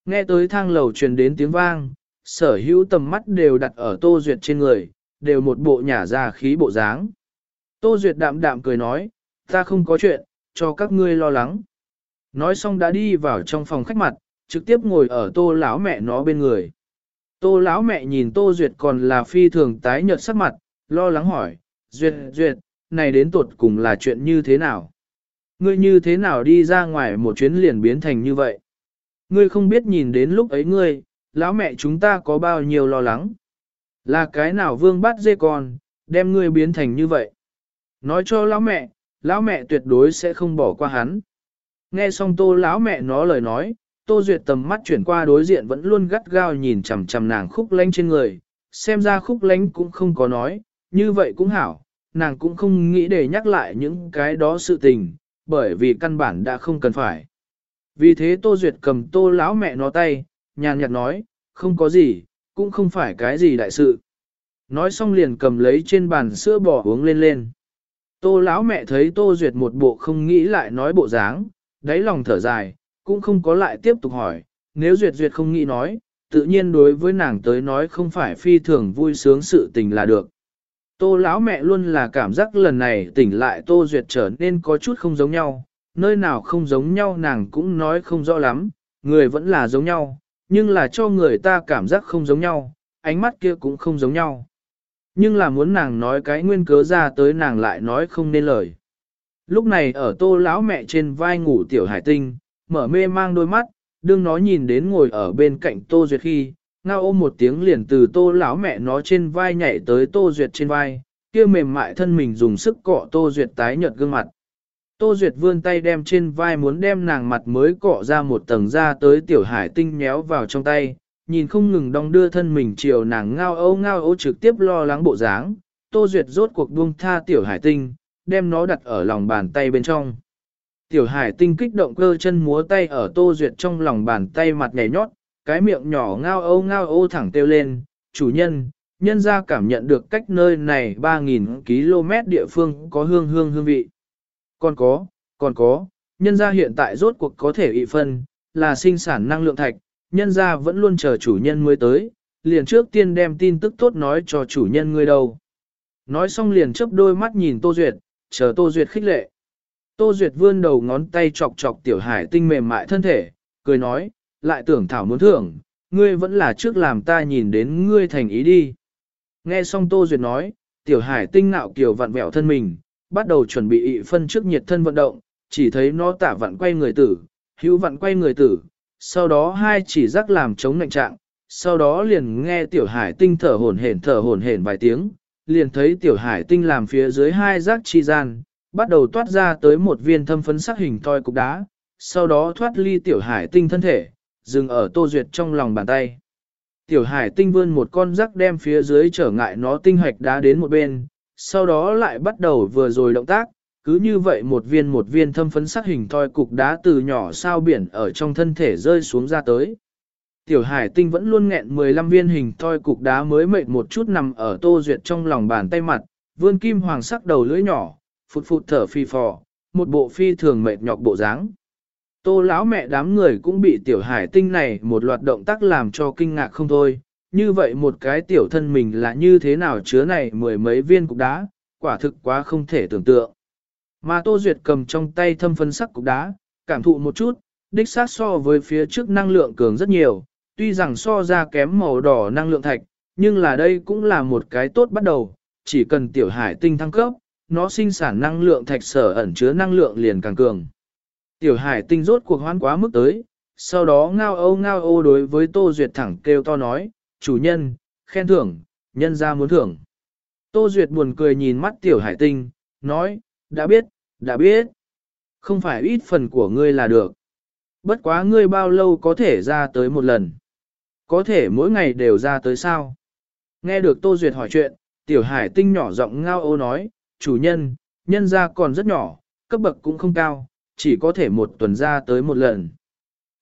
Nghe tới thang lầu truyền đến tiếng vang, sở hữu tầm mắt đều đặt ở Tô Duyệt trên người, đều một bộ nhả ra khí bộ dáng. Tô Duyệt đạm đạm cười nói, ta không có chuyện, cho các ngươi lo lắng. Nói xong đã đi vào trong phòng khách mặt, trực tiếp ngồi ở tô lão mẹ nó bên người. Tô lão mẹ nhìn Tô Duyệt còn là phi thường tái nhợt sắc mặt, lo lắng hỏi, Duyệt, Duyệt, này đến tuột cùng là chuyện như thế nào? Ngươi như thế nào đi ra ngoài một chuyến liền biến thành như vậy? Ngươi không biết nhìn đến lúc ấy ngươi, lão mẹ chúng ta có bao nhiêu lo lắng? Là cái nào vương bắt dê con, đem ngươi biến thành như vậy? Nói cho lão mẹ, lão mẹ tuyệt đối sẽ không bỏ qua hắn. Nghe xong tô lão mẹ nó lời nói, tô duyệt tầm mắt chuyển qua đối diện vẫn luôn gắt gao nhìn chằm chằm nàng khúc lánh trên người, xem ra khúc lánh cũng không có nói, như vậy cũng hảo, nàng cũng không nghĩ để nhắc lại những cái đó sự tình, bởi vì căn bản đã không cần phải. Vì thế Tô Duyệt cầm tô lão mẹ nó tay, nhàn nhạt nói, không có gì, cũng không phải cái gì đại sự. Nói xong liền cầm lấy trên bàn sữa bò uống lên lên. Tô lão mẹ thấy Tô Duyệt một bộ không nghĩ lại nói bộ dáng, đáy lòng thở dài, cũng không có lại tiếp tục hỏi, nếu Duyệt Duyệt không nghĩ nói, tự nhiên đối với nàng tới nói không phải phi thường vui sướng sự tình là được. Tô lão mẹ luôn là cảm giác lần này tỉnh lại Tô Duyệt trở nên có chút không giống nhau, nơi nào không giống nhau nàng cũng nói không rõ lắm, người vẫn là giống nhau, nhưng là cho người ta cảm giác không giống nhau, ánh mắt kia cũng không giống nhau. Nhưng là muốn nàng nói cái nguyên cớ ra tới nàng lại nói không nên lời. Lúc này ở tô lão mẹ trên vai ngủ tiểu hải tinh, mở mê mang đôi mắt, đương nó nhìn đến ngồi ở bên cạnh tô duyệt khi, ngao ôm một tiếng liền từ tô lão mẹ nó trên vai nhảy tới tô duyệt trên vai, kia mềm mại thân mình dùng sức cọ tô duyệt tái nhợt gương mặt. Tô Duyệt vươn tay đem trên vai muốn đem nàng mặt mới cọ ra một tầng da tới tiểu hải tinh nhéo vào trong tay, nhìn không ngừng đong đưa thân mình chiều nàng ngao âu ngao âu trực tiếp lo lắng bộ dáng. Tô Duyệt rốt cuộc buông tha tiểu hải tinh, đem nó đặt ở lòng bàn tay bên trong. Tiểu hải tinh kích động cơ chân múa tay ở Tô Duyệt trong lòng bàn tay mặt nhảy nhót, cái miệng nhỏ ngao âu ngao ô thẳng kêu lên, chủ nhân, nhân ra cảm nhận được cách nơi này 3.000 km địa phương có hương hương hương vị. Còn có, còn có, nhân ra hiện tại rốt cuộc có thể ị phân, là sinh sản năng lượng thạch, nhân ra vẫn luôn chờ chủ nhân mới tới, liền trước tiên đem tin tức tốt nói cho chủ nhân ngươi đâu. Nói xong liền chớp đôi mắt nhìn Tô Duyệt, chờ Tô Duyệt khích lệ. Tô Duyệt vươn đầu ngón tay chọc chọc tiểu hải tinh mềm mại thân thể, cười nói, lại tưởng thảo muốn thưởng, ngươi vẫn là trước làm ta nhìn đến ngươi thành ý đi. Nghe xong Tô Duyệt nói, tiểu hải tinh nạo kiều vặn vẹo thân mình, bắt đầu chuẩn bị ị phân trước nhiệt thân vận động, chỉ thấy nó tả vặn quay người tử, hữu vặn quay người tử, sau đó hai chỉ rắc làm chống nạnh trạng, sau đó liền nghe tiểu hải tinh thở hổn hển thở hổn hển vài tiếng, liền thấy tiểu hải tinh làm phía dưới hai rác chi gian, bắt đầu toát ra tới một viên thâm phấn sắc hình toi cục đá, sau đó thoát ly tiểu hải tinh thân thể, dừng ở tô duyệt trong lòng bàn tay. Tiểu hải tinh vươn một con rắc đem phía dưới trở ngại nó tinh hoạch đá đến một bên, sau đó lại bắt đầu vừa rồi động tác, cứ như vậy một viên một viên thâm phấn sắc hình thoi cục đá từ nhỏ sao biển ở trong thân thể rơi xuống ra tới. Tiểu hải tinh vẫn luôn nghẹn 15 viên hình thoi cục đá mới mệt một chút nằm ở tô duyệt trong lòng bàn tay mặt, vươn kim hoàng sắc đầu lưỡi nhỏ, phụt phụt thở phi phò, một bộ phi thường mệt nhọc bộ dáng. Tô lão mẹ đám người cũng bị tiểu hải tinh này một loạt động tác làm cho kinh ngạc không thôi, như vậy một cái tiểu thân mình là như thế nào chứa này mười mấy viên cục đá, quả thực quá không thể tưởng tượng. Mà Tô Duyệt cầm trong tay thâm phân sắc cục đá, cảm thụ một chút, đích xác so với phía trước năng lượng cường rất nhiều, tuy rằng so ra kém màu đỏ năng lượng thạch, nhưng là đây cũng là một cái tốt bắt đầu, chỉ cần tiểu hải tinh thăng cấp, nó sinh sản năng lượng thạch sở ẩn chứa năng lượng liền càng cường. Tiểu hải tinh rốt cuộc hoan quá mức tới, sau đó ngao ô ngao ô đối với Tô Duyệt thẳng kêu to nói, chủ nhân, khen thưởng, nhân ra muốn thưởng. Tô Duyệt buồn cười nhìn mắt tiểu hải tinh, nói, đã biết, đã biết. Không phải ít phần của ngươi là được. Bất quá ngươi bao lâu có thể ra tới một lần. Có thể mỗi ngày đều ra tới sao. Nghe được Tô Duyệt hỏi chuyện, tiểu hải tinh nhỏ giọng ngao ô nói, chủ nhân, nhân ra còn rất nhỏ, cấp bậc cũng không cao, chỉ có thể một tuần ra tới một lần.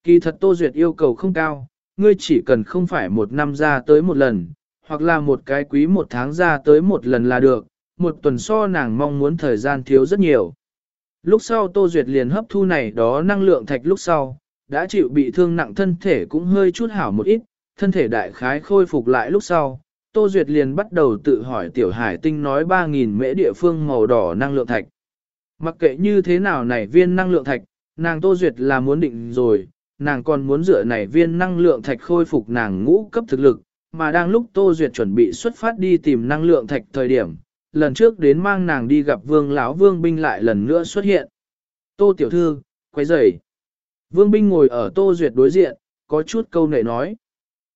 Kỳ thật Tô Duyệt yêu cầu không cao, ngươi chỉ cần không phải một năm ra tới một lần, hoặc là một cái quý một tháng ra tới một lần là được, một tuần so nàng mong muốn thời gian thiếu rất nhiều. Lúc sau Tô Duyệt liền hấp thu này đó năng lượng thạch lúc sau, đã chịu bị thương nặng thân thể cũng hơi chút hảo một ít, thân thể đại khái khôi phục lại lúc sau. Tô Duyệt liền bắt đầu tự hỏi tiểu hải tinh nói 3.000 mễ địa phương màu đỏ năng lượng thạch. Mặc kệ như thế nào này viên năng lượng thạch, nàng Tô Duyệt là muốn định rồi, nàng còn muốn dựa này viên năng lượng thạch khôi phục nàng ngũ cấp thực lực, mà đang lúc Tô Duyệt chuẩn bị xuất phát đi tìm năng lượng thạch thời điểm, lần trước đến mang nàng đi gặp vương lão vương binh lại lần nữa xuất hiện. Tô tiểu thư, quay rời. Vương binh ngồi ở Tô Duyệt đối diện, có chút câu nệ nói.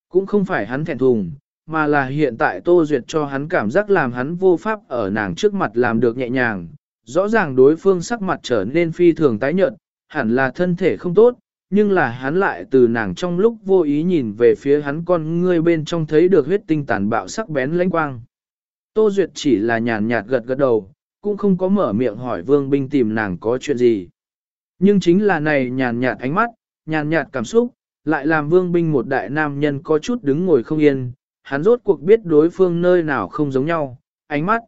Cũng không phải hắn thẹn thùng, mà là hiện tại Tô Duyệt cho hắn cảm giác làm hắn vô pháp ở nàng trước mặt làm được nhẹ nhàng. Rõ ràng đối phương sắc mặt trở nên phi thường tái nhợt, hẳn là thân thể không tốt, nhưng là hắn lại từ nàng trong lúc vô ý nhìn về phía hắn con ngươi bên trong thấy được huyết tinh tàn bạo sắc bén lãnh quang. Tô Duyệt chỉ là nhàn nhạt gật gật đầu, cũng không có mở miệng hỏi vương binh tìm nàng có chuyện gì. Nhưng chính là này nhàn nhạt ánh mắt, nhàn nhạt cảm xúc, lại làm vương binh một đại nam nhân có chút đứng ngồi không yên, hắn rốt cuộc biết đối phương nơi nào không giống nhau, ánh mắt.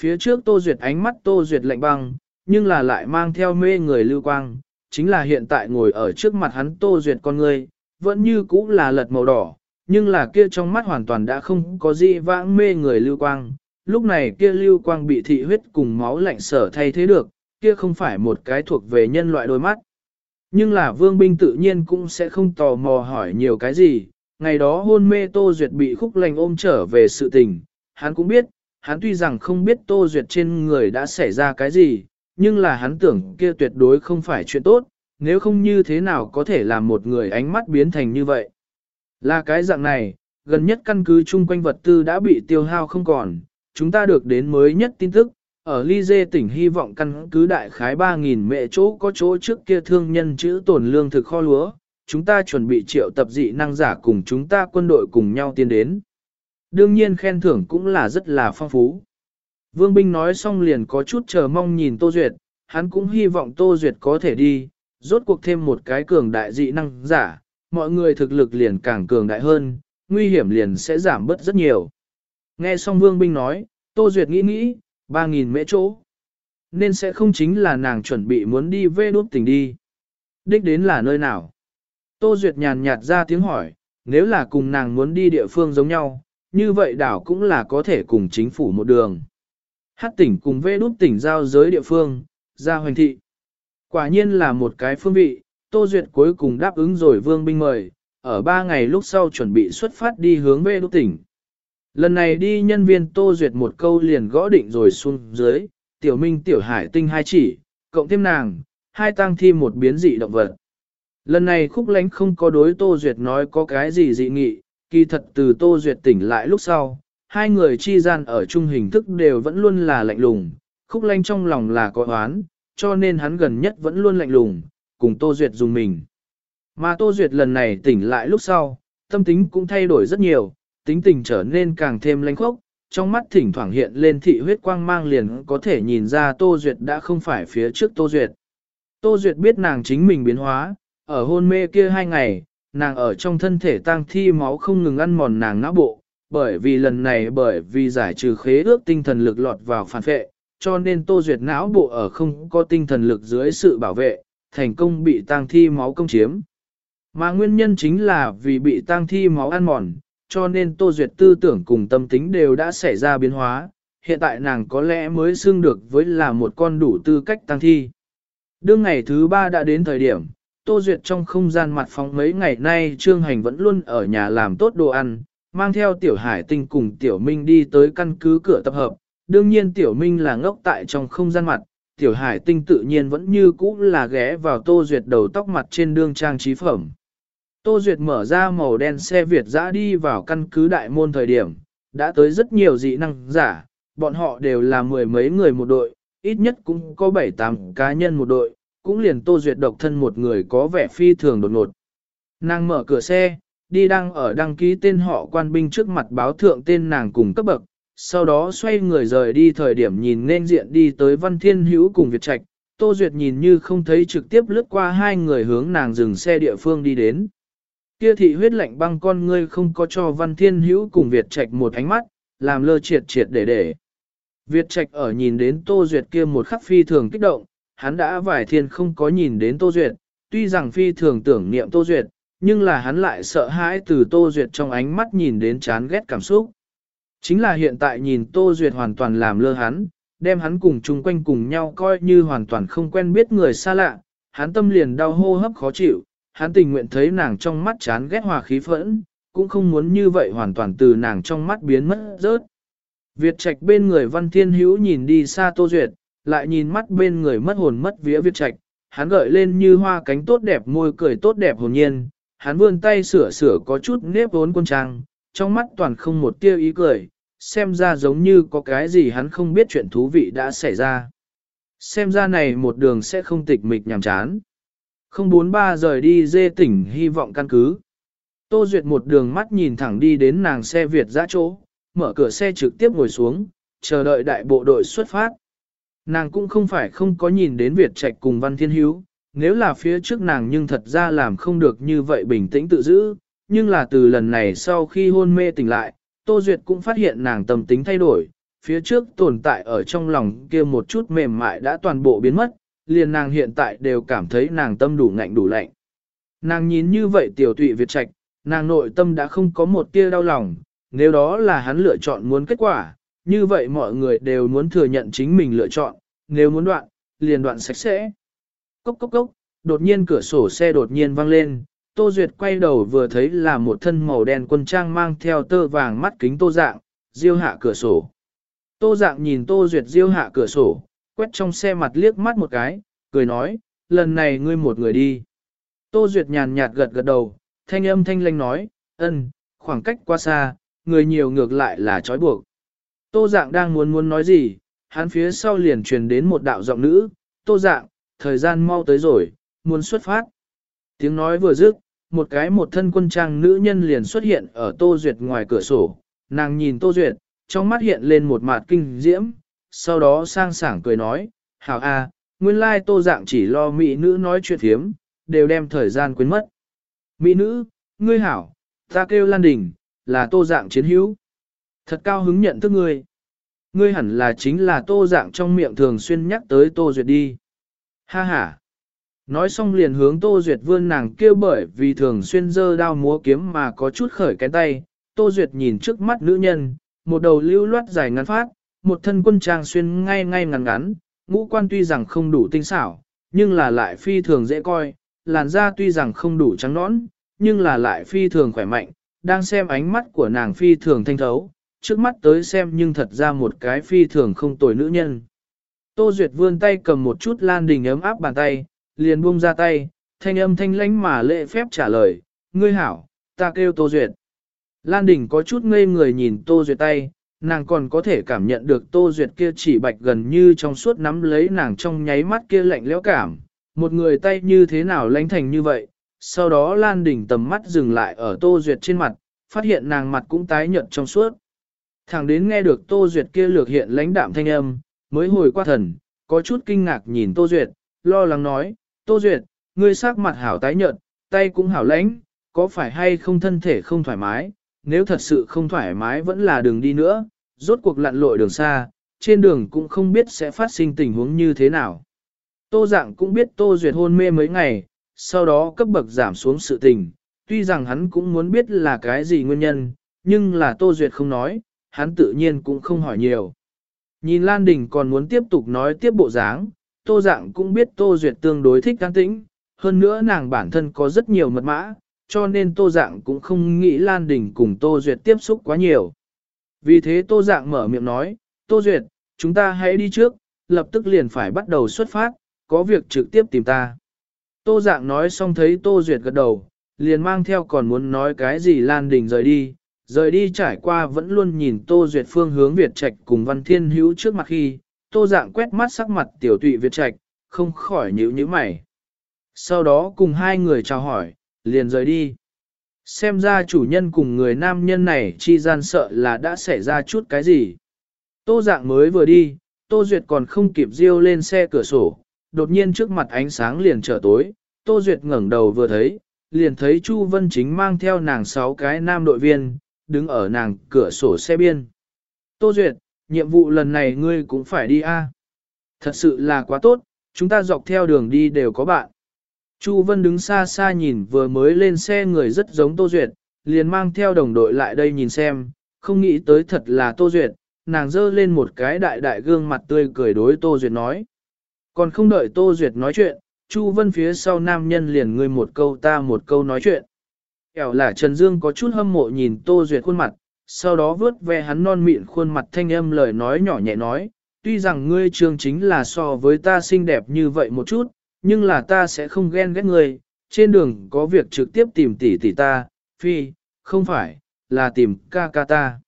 Phía trước Tô Duyệt ánh mắt Tô Duyệt lạnh băng, nhưng là lại mang theo mê người lưu quang, chính là hiện tại ngồi ở trước mặt hắn Tô Duyệt con người, vẫn như cũ là lật màu đỏ, nhưng là kia trong mắt hoàn toàn đã không có gì vãng mê người lưu quang. Lúc này kia lưu quang bị thị huyết cùng máu lạnh sở thay thế được, kia không phải một cái thuộc về nhân loại đôi mắt. Nhưng là vương binh tự nhiên cũng sẽ không tò mò hỏi nhiều cái gì, ngày đó hôn mê Tô Duyệt bị khúc lành ôm trở về sự tình, hắn cũng biết, hắn tuy rằng không biết Tô Duyệt trên người đã xảy ra cái gì, nhưng là hắn tưởng kia tuyệt đối không phải chuyện tốt, nếu không như thế nào có thể làm một người ánh mắt biến thành như vậy. Là cái dạng này, gần nhất căn cứ chung quanh vật tư đã bị tiêu hao không còn, chúng ta được đến mới nhất tin tức, ở ly dê tỉnh hy vọng căn cứ đại khái 3.000 mẹ chỗ có chỗ trước kia thương nhân chữ tổn lương thực kho lúa, chúng ta chuẩn bị triệu tập dị năng giả cùng chúng ta quân đội cùng nhau tiến đến. Đương nhiên khen thưởng cũng là rất là phong phú. Vương Binh nói xong liền có chút chờ mong nhìn Tô Duyệt, hắn cũng hy vọng Tô Duyệt có thể đi, rốt cuộc thêm một cái cường đại dị năng giả, mọi người thực lực liền càng cường đại hơn, nguy hiểm liền sẽ giảm bớt rất nhiều. Nghe xong Vương Binh nói, Tô Duyệt nghĩ nghĩ, 3.000 mễ chỗ. Nên sẽ không chính là nàng chuẩn bị muốn đi về đốt tỉnh đi. Đích đến là nơi nào? Tô Duyệt nhàn nhạt ra tiếng hỏi, nếu là cùng nàng muốn đi địa phương giống nhau, như vậy đảo cũng là có thể cùng chính phủ một đường. Hát tỉnh cùng vê đút tỉnh giao giới địa phương, ra hoành thị. Quả nhiên là một cái phương vị, Tô Duyệt cuối cùng đáp ứng rồi vương binh mời, ở ba ngày lúc sau chuẩn bị xuất phát đi hướng vê đút tỉnh. Lần này đi nhân viên Tô Duyệt một câu liền gõ định rồi xuống dưới, tiểu minh tiểu hải tinh hai chỉ, cộng thêm nàng, hai tăng thi một biến dị động vật. Lần này khúc lánh không có đối Tô Duyệt nói có cái gì dị nghị, kỳ thật từ Tô Duyệt tỉnh lại lúc sau, hai người chi gian ở chung hình thức đều vẫn luôn là lạnh lùng, khúc lanh trong lòng là có oán, cho nên hắn gần nhất vẫn luôn lạnh lùng, cùng Tô Duyệt dùng mình. Mà Tô Duyệt lần này tỉnh lại lúc sau, tâm tính cũng thay đổi rất nhiều, tính tình trở nên càng thêm lanh khốc, trong mắt thỉnh thoảng hiện lên thị huyết quang mang liền có thể nhìn ra Tô Duyệt đã không phải phía trước Tô Duyệt. Tô Duyệt biết nàng chính mình biến hóa, ở hôn mê kia hai ngày, nàng ở trong thân thể tang thi máu không ngừng ăn mòn nàng não bộ, bởi vì lần này bởi vì giải trừ khế ước tinh thần lực lọt vào phản phệ, cho nên Tô Duyệt não bộ ở không có tinh thần lực dưới sự bảo vệ, thành công bị tang thi máu công chiếm. Mà nguyên nhân chính là vì bị tang thi máu ăn mòn, cho nên Tô Duyệt tư tưởng cùng tâm tính đều đã xảy ra biến hóa, hiện tại nàng có lẽ mới xưng được với là một con đủ tư cách tăng thi. Đương ngày thứ ba đã đến thời điểm, Tô Duyệt trong không gian mặt phóng mấy ngày nay Trương Hành vẫn luôn ở nhà làm tốt đồ ăn, mang theo Tiểu Hải Tinh cùng Tiểu Minh đi tới căn cứ cửa tập hợp. Đương nhiên Tiểu Minh là ngốc tại trong không gian mặt, Tiểu Hải Tinh tự nhiên vẫn như cũ là ghé vào Tô Duyệt đầu tóc mặt trên đương trang trí phẩm. Tô Duyệt mở ra màu đen xe Việt dã đi vào căn cứ đại môn thời điểm, đã tới rất nhiều dị năng giả, bọn họ đều là mười mấy người một đội, ít nhất cũng có bảy tám cá nhân một đội, cũng liền Tô Duyệt độc thân một người có vẻ phi thường đột ngột. Nàng mở cửa xe, đi đăng ở đăng ký tên họ quan binh trước mặt báo thượng tên nàng cùng cấp bậc, sau đó xoay người rời đi thời điểm nhìn nên diện đi tới Văn Thiên Hữu cùng Việt Trạch, Tô Duyệt nhìn như không thấy trực tiếp lướt qua hai người hướng nàng dừng xe địa phương đi đến. Kia thị huyết lạnh băng con ngươi không có cho Văn Thiên Hữu cùng Việt Trạch một ánh mắt, làm lơ triệt triệt để để. Việt Trạch ở nhìn đến Tô Duyệt kia một khắc phi thường kích động, hắn đã vài thiên không có nhìn đến Tô Duyệt, tuy rằng phi thường tưởng niệm Tô Duyệt, nhưng là hắn lại sợ hãi từ Tô Duyệt trong ánh mắt nhìn đến chán ghét cảm xúc. Chính là hiện tại nhìn Tô Duyệt hoàn toàn làm lơ hắn, đem hắn cùng chung quanh cùng nhau coi như hoàn toàn không quen biết người xa lạ, hắn tâm liền đau hô hấp khó chịu, hắn tình nguyện thấy nàng trong mắt chán ghét hòa khí phẫn, cũng không muốn như vậy hoàn toàn từ nàng trong mắt biến mất rớt. Việt trạch bên người văn thiên hữu nhìn đi xa tô duyệt, lại nhìn mắt bên người mất hồn mất vía Việt trạch, hắn gợi lên như hoa cánh tốt đẹp môi cười tốt đẹp hồn nhiên, hắn vươn tay sửa sửa có chút nếp vốn quân trang, trong mắt toàn không một tia ý cười, xem ra giống như có cái gì hắn không biết chuyện thú vị đã xảy ra. Xem ra này một đường sẽ không tịch mịch nhàm chán. 043 rời đi dê tỉnh hy vọng căn cứ. Tô Duyệt một đường mắt nhìn thẳng đi đến nàng xe Việt ra chỗ, mở cửa xe trực tiếp ngồi xuống, chờ đợi đại bộ đội xuất phát. Nàng cũng không phải không có nhìn đến Việt Trạch cùng Văn Thiên Hiếu, nếu là phía trước nàng nhưng thật ra làm không được như vậy bình tĩnh tự giữ, nhưng là từ lần này sau khi hôn mê tỉnh lại, Tô Duyệt cũng phát hiện nàng tâm tính thay đổi, phía trước tồn tại ở trong lòng kia một chút mềm mại đã toàn bộ biến mất, liền nàng hiện tại đều cảm thấy nàng tâm đủ ngạnh đủ lạnh. Nàng nhìn như vậy tiểu tụy Việt Trạch, nàng nội tâm đã không có một tia đau lòng, nếu đó là hắn lựa chọn muốn kết quả, như vậy mọi người đều muốn thừa nhận chính mình lựa chọn, nếu muốn đoạn, liền đoạn sạch sẽ. Cốc cốc cốc, đột nhiên cửa sổ xe đột nhiên vang lên, Tô Duyệt quay đầu vừa thấy là một thân màu đen quân trang mang theo tơ vàng mắt kính tô dạng, diêu hạ cửa sổ. Tô dạng nhìn Tô Duyệt diêu hạ cửa sổ, quét trong xe mặt liếc mắt một cái, cười nói, lần này ngươi một người đi. Tô Duyệt nhàn nhạt gật gật đầu, thanh âm thanh lanh nói, ân, khoảng cách quá xa, người nhiều ngược lại là trói buộc. Tô dạng đang muốn muốn nói gì, hắn phía sau liền truyền đến một đạo giọng nữ, tô dạng, thời gian mau tới rồi, muốn xuất phát. Tiếng nói vừa dứt, một cái một thân quân trang nữ nhân liền xuất hiện ở Tô Duyệt ngoài cửa sổ, nàng nhìn Tô Duyệt, trong mắt hiện lên một mặt kinh diễm, sau đó sang sảng cười nói, hảo a, nguyên lai Tô dạng chỉ lo mỹ nữ nói chuyện thiếm, đều đem thời gian quên mất. Mỹ nữ, ngươi hảo, ta kêu Lan Đình, là Tô dạng chiến hữu. Thật cao hứng nhận thức ngươi. Ngươi hẳn là chính là Tô dạng trong miệng thường xuyên nhắc tới Tô Duyệt đi. Ha ha. Nói xong liền hướng Tô Duyệt vươn nàng kêu bởi vì thường xuyên dơ đao múa kiếm mà có chút khởi cái tay. Tô Duyệt nhìn trước mắt nữ nhân, một đầu lưu loát dài ngắn phát, một thân quân trang xuyên ngay ngay ngắn ngắn, ngũ quan tuy rằng không đủ tinh xảo, nhưng là lại phi thường dễ coi, làn da tuy rằng không đủ trắng nõn, nhưng là lại phi thường khỏe mạnh, đang xem ánh mắt của nàng phi thường thanh thấu, trước mắt tới xem nhưng thật ra một cái phi thường không tồi nữ nhân. Tô Duyệt vươn tay cầm một chút lan đình ấm áp bàn tay, liền buông ra tay, thanh âm thanh lãnh mà lệ phép trả lời, ngươi hảo, ta kêu Tô Duyệt. Lan Đình có chút ngây người nhìn Tô Duyệt tay, nàng còn có thể cảm nhận được Tô Duyệt kia chỉ bạch gần như trong suốt nắm lấy nàng trong nháy mắt kia lạnh lẽo cảm, một người tay như thế nào lãnh thành như vậy. Sau đó Lan Đình tầm mắt dừng lại ở Tô Duyệt trên mặt, phát hiện nàng mặt cũng tái nhợt trong suốt. Thẳng đến nghe được Tô Duyệt kia lược hiện lãnh đạm thanh âm, mới hồi qua thần, có chút kinh ngạc nhìn Tô Duyệt, lo lắng nói, Tô Duyệt, ngươi sắc mặt hảo tái nhợt, tay cũng hảo lãnh, có phải hay không thân thể không thoải mái, nếu thật sự không thoải mái vẫn là đường đi nữa, rốt cuộc lặn lội đường xa, trên đường cũng không biết sẽ phát sinh tình huống như thế nào. Tô dạng cũng biết Tô Duyệt hôn mê mấy ngày, sau đó cấp bậc giảm xuống sự tình, tuy rằng hắn cũng muốn biết là cái gì nguyên nhân, nhưng là Tô Duyệt không nói, hắn tự nhiên cũng không hỏi nhiều. Nhìn Lan Đình còn muốn tiếp tục nói tiếp bộ dáng, Tô Dạng cũng biết Tô Duyệt tương đối thích an tĩnh, hơn nữa nàng bản thân có rất nhiều mật mã, cho nên Tô Dạng cũng không nghĩ Lan Đình cùng Tô Duyệt tiếp xúc quá nhiều. Vì thế Tô Dạng mở miệng nói, Tô Duyệt, chúng ta hãy đi trước, lập tức liền phải bắt đầu xuất phát, có việc trực tiếp tìm ta. Tô Dạng nói xong thấy Tô Duyệt gật đầu, liền mang theo còn muốn nói cái gì Lan Đình rời đi, rời đi trải qua vẫn luôn nhìn Tô Duyệt phương hướng Việt Trạch cùng Văn Thiên Hữu trước mặt khi, Tô Dạng quét mắt sắc mặt tiểu tụy Việt Trạch, không khỏi nhíu nhíu mày. Sau đó cùng hai người chào hỏi, liền rời đi. Xem ra chủ nhân cùng người nam nhân này chi gian sợ là đã xảy ra chút cái gì. Tô Dạng mới vừa đi, Tô Duyệt còn không kịp riêu lên xe cửa sổ, đột nhiên trước mặt ánh sáng liền trở tối, Tô Duyệt ngẩng đầu vừa thấy, liền thấy Chu Vân Chính mang theo nàng sáu cái nam đội viên, đứng ở nàng cửa sổ xe biên. Tô Duyệt, nhiệm vụ lần này ngươi cũng phải đi a. Thật sự là quá tốt, chúng ta dọc theo đường đi đều có bạn. Chu Vân đứng xa xa nhìn vừa mới lên xe người rất giống Tô Duyệt, liền mang theo đồng đội lại đây nhìn xem, không nghĩ tới thật là Tô Duyệt, nàng dơ lên một cái đại đại gương mặt tươi cười đối Tô Duyệt nói. Còn không đợi Tô Duyệt nói chuyện, Chu Vân phía sau nam nhân liền ngươi một câu ta một câu nói chuyện. Kẻo là Trần Dương có chút hâm mộ nhìn Tô Duyệt khuôn mặt, sau đó vướt ve hắn non mịn khuôn mặt thanh âm lời nói nhỏ nhẹ nói, tuy rằng ngươi trường chính là so với ta xinh đẹp như vậy một chút, nhưng là ta sẽ không ghen ghét ngươi, trên đường có việc trực tiếp tìm tỷ tỷ ta, phi, không phải, là tìm ca ca ta.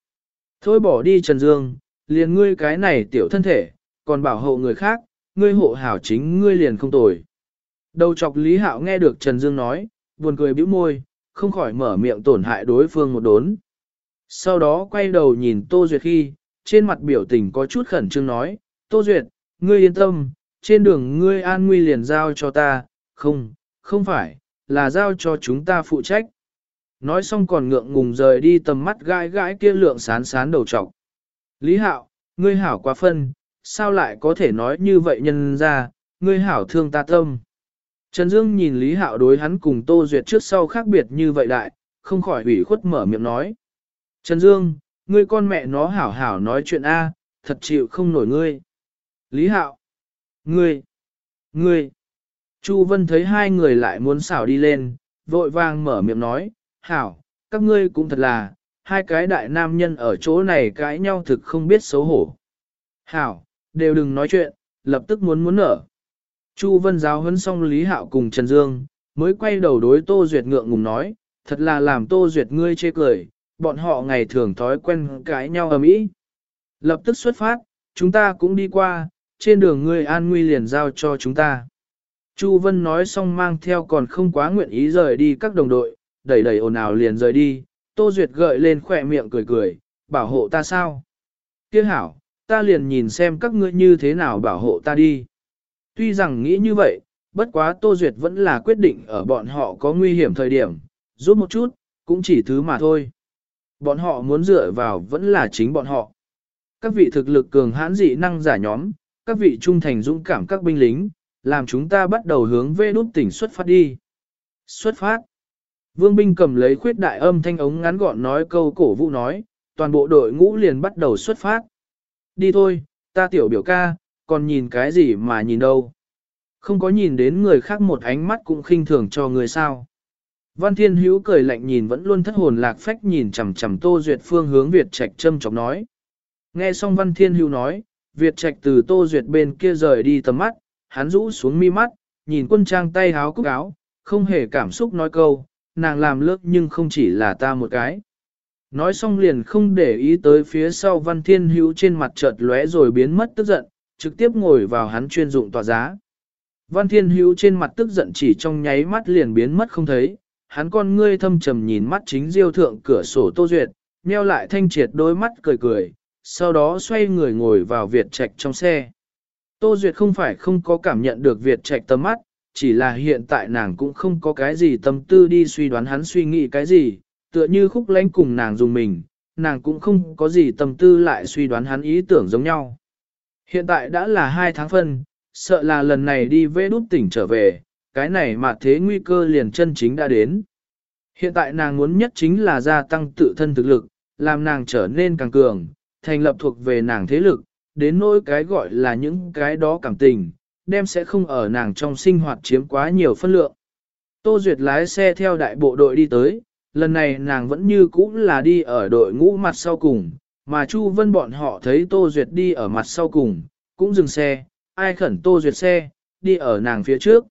Thôi bỏ đi Trần Dương, liền ngươi cái này tiểu thân thể, còn bảo hộ người khác, ngươi hộ hảo chính ngươi liền không tồi. Đầu chọc Lý Hạo nghe được Trần Dương nói, buồn cười bĩu môi, không khỏi mở miệng tổn hại đối phương một đốn. Sau đó quay đầu nhìn Tô Duyệt khi, trên mặt biểu tình có chút khẩn trương nói, Tô Duyệt, ngươi yên tâm, trên đường ngươi an nguy liền giao cho ta, không, không phải, là giao cho chúng ta phụ trách. Nói xong còn ngượng ngùng rời đi tầm mắt gãi gãi kia lượng sán sán đầu trọc. Lý Hạo, ngươi hảo quá phân, sao lại có thể nói như vậy nhân ra, ngươi hảo thương ta tâm. Trần Dương nhìn Lý Hạo đối hắn cùng Tô Duyệt trước sau khác biệt như vậy đại, không khỏi ủy khuất mở miệng nói. Trần Dương, ngươi con mẹ nó hảo hảo nói chuyện A, thật chịu không nổi ngươi. Lý Hạo, ngươi, ngươi. Chu Vân thấy hai người lại muốn xảo đi lên, vội vàng mở miệng nói, hảo, các ngươi cũng thật là, hai cái đại nam nhân ở chỗ này cãi nhau thực không biết xấu hổ. Hảo, đều đừng nói chuyện, lập tức muốn muốn nở. Chu Vân giáo huấn xong Lý Hạo cùng Trần Dương, mới quay đầu đối Tô Duyệt ngượng ngùng nói, thật là làm Tô Duyệt ngươi chê cười, bọn họ ngày thường thói quen cãi nhau ở mỹ. Lập tức xuất phát, chúng ta cũng đi qua, trên đường ngươi an nguy liền giao cho chúng ta. Chu Vân nói xong mang theo còn không quá nguyện ý rời đi các đồng đội, đẩy đẩy ồn ào liền rời đi, Tô Duyệt gợi lên khỏe miệng cười cười, bảo hộ ta sao? Kia hảo, ta liền nhìn xem các ngươi như thế nào bảo hộ ta đi. Tuy rằng nghĩ như vậy, bất quá Tô Duyệt vẫn là quyết định ở bọn họ có nguy hiểm thời điểm, Rút một chút, cũng chỉ thứ mà thôi. Bọn họ muốn dựa vào vẫn là chính bọn họ. Các vị thực lực cường hãn dị năng giả nhóm, các vị trung thành dũng cảm các binh lính, làm chúng ta bắt đầu hướng về nút tỉnh xuất phát đi. Xuất phát. Vương binh cầm lấy khuyết đại âm thanh ống ngắn gọn nói câu cổ vũ nói, toàn bộ đội ngũ liền bắt đầu xuất phát. Đi thôi, ta tiểu biểu ca, còn nhìn cái gì mà nhìn đâu. Không có nhìn đến người khác một ánh mắt cũng khinh thường cho người sao. Văn Thiên Hữu cười lạnh nhìn vẫn luôn thất hồn lạc phách nhìn chằm chằm Tô Duyệt phương hướng Việt Trạch châm chọc nói. Nghe xong Văn Thiên Hữu nói, Việt Trạch từ Tô Duyệt bên kia rời đi tầm mắt, hắn rũ xuống mi mắt, nhìn quân trang tay háo cúc áo, không hề cảm xúc nói câu, nàng làm lớp nhưng không chỉ là ta một cái. Nói xong liền không để ý tới phía sau Văn Thiên Hữu trên mặt chợt lóe rồi biến mất tức giận, trực tiếp ngồi vào hắn chuyên dụng tòa giá. Văn Thiên Hữu trên mặt tức giận chỉ trong nháy mắt liền biến mất không thấy, hắn con ngươi thâm trầm nhìn mắt chính diêu thượng cửa sổ Tô Duyệt, meo lại thanh triệt đôi mắt cười cười, sau đó xoay người ngồi vào Việt Trạch trong xe. Tô Duyệt không phải không có cảm nhận được Việt Trạch tâm mắt, chỉ là hiện tại nàng cũng không có cái gì tâm tư đi suy đoán hắn suy nghĩ cái gì, tựa như khúc lánh cùng nàng dùng mình, nàng cũng không có gì tâm tư lại suy đoán hắn ý tưởng giống nhau. Hiện tại đã là hai tháng phân, sợ là lần này đi vê đút tỉnh trở về, cái này mà thế nguy cơ liền chân chính đã đến. Hiện tại nàng muốn nhất chính là gia tăng tự thân thực lực, làm nàng trở nên càng cường, thành lập thuộc về nàng thế lực, đến nỗi cái gọi là những cái đó cảm tình, đem sẽ không ở nàng trong sinh hoạt chiếm quá nhiều phân lượng. Tô Duyệt lái xe theo đại bộ đội đi tới, lần này nàng vẫn như cũ là đi ở đội ngũ mặt sau cùng, mà Chu Vân bọn họ thấy Tô Duyệt đi ở mặt sau cùng, cũng dừng xe, ai khẩn Tô Duyệt xe, đi ở nàng phía trước.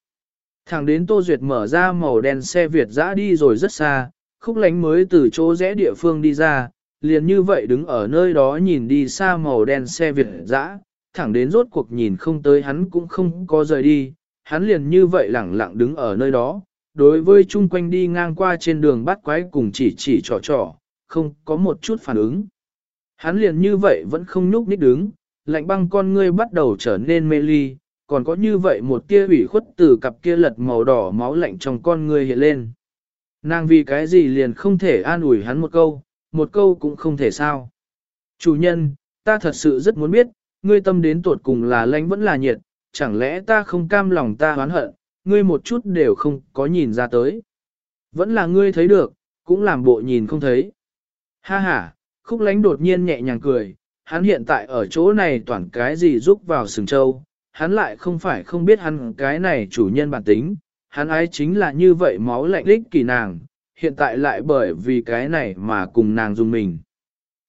Thẳng đến Tô Duyệt mở ra màu đen xe Việt dã đi rồi rất xa, khúc lánh mới từ chỗ rẽ địa phương đi ra, liền như vậy đứng ở nơi đó nhìn đi xa màu đen xe Việt dã, thẳng đến rốt cuộc nhìn không tới hắn cũng không có rời đi, hắn liền như vậy lẳng lặng đứng ở nơi đó, đối với chung quanh đi ngang qua trên đường bắt quái cùng chỉ chỉ trò trò, không có một chút phản ứng. Hắn liền như vậy vẫn không nhúc nhích đứng, lạnh băng con ngươi bắt đầu trở nên mê ly, còn có như vậy một tia ủy khuất từ cặp kia lật màu đỏ máu lạnh trong con ngươi hiện lên. Nàng vì cái gì liền không thể an ủi hắn một câu, một câu cũng không thể sao. Chủ nhân, ta thật sự rất muốn biết, ngươi tâm đến tuột cùng là lạnh vẫn là nhiệt, chẳng lẽ ta không cam lòng ta oán hận, ngươi một chút đều không có nhìn ra tới. Vẫn là ngươi thấy được, cũng làm bộ nhìn không thấy. Ha ha, khúc lánh đột nhiên nhẹ nhàng cười, hắn hiện tại ở chỗ này toàn cái gì giúp vào sừng châu, hắn lại không phải không biết hắn cái này chủ nhân bản tính, hắn ái chính là như vậy máu lạnh lích kỳ nàng, hiện tại lại bởi vì cái này mà cùng nàng dùng mình.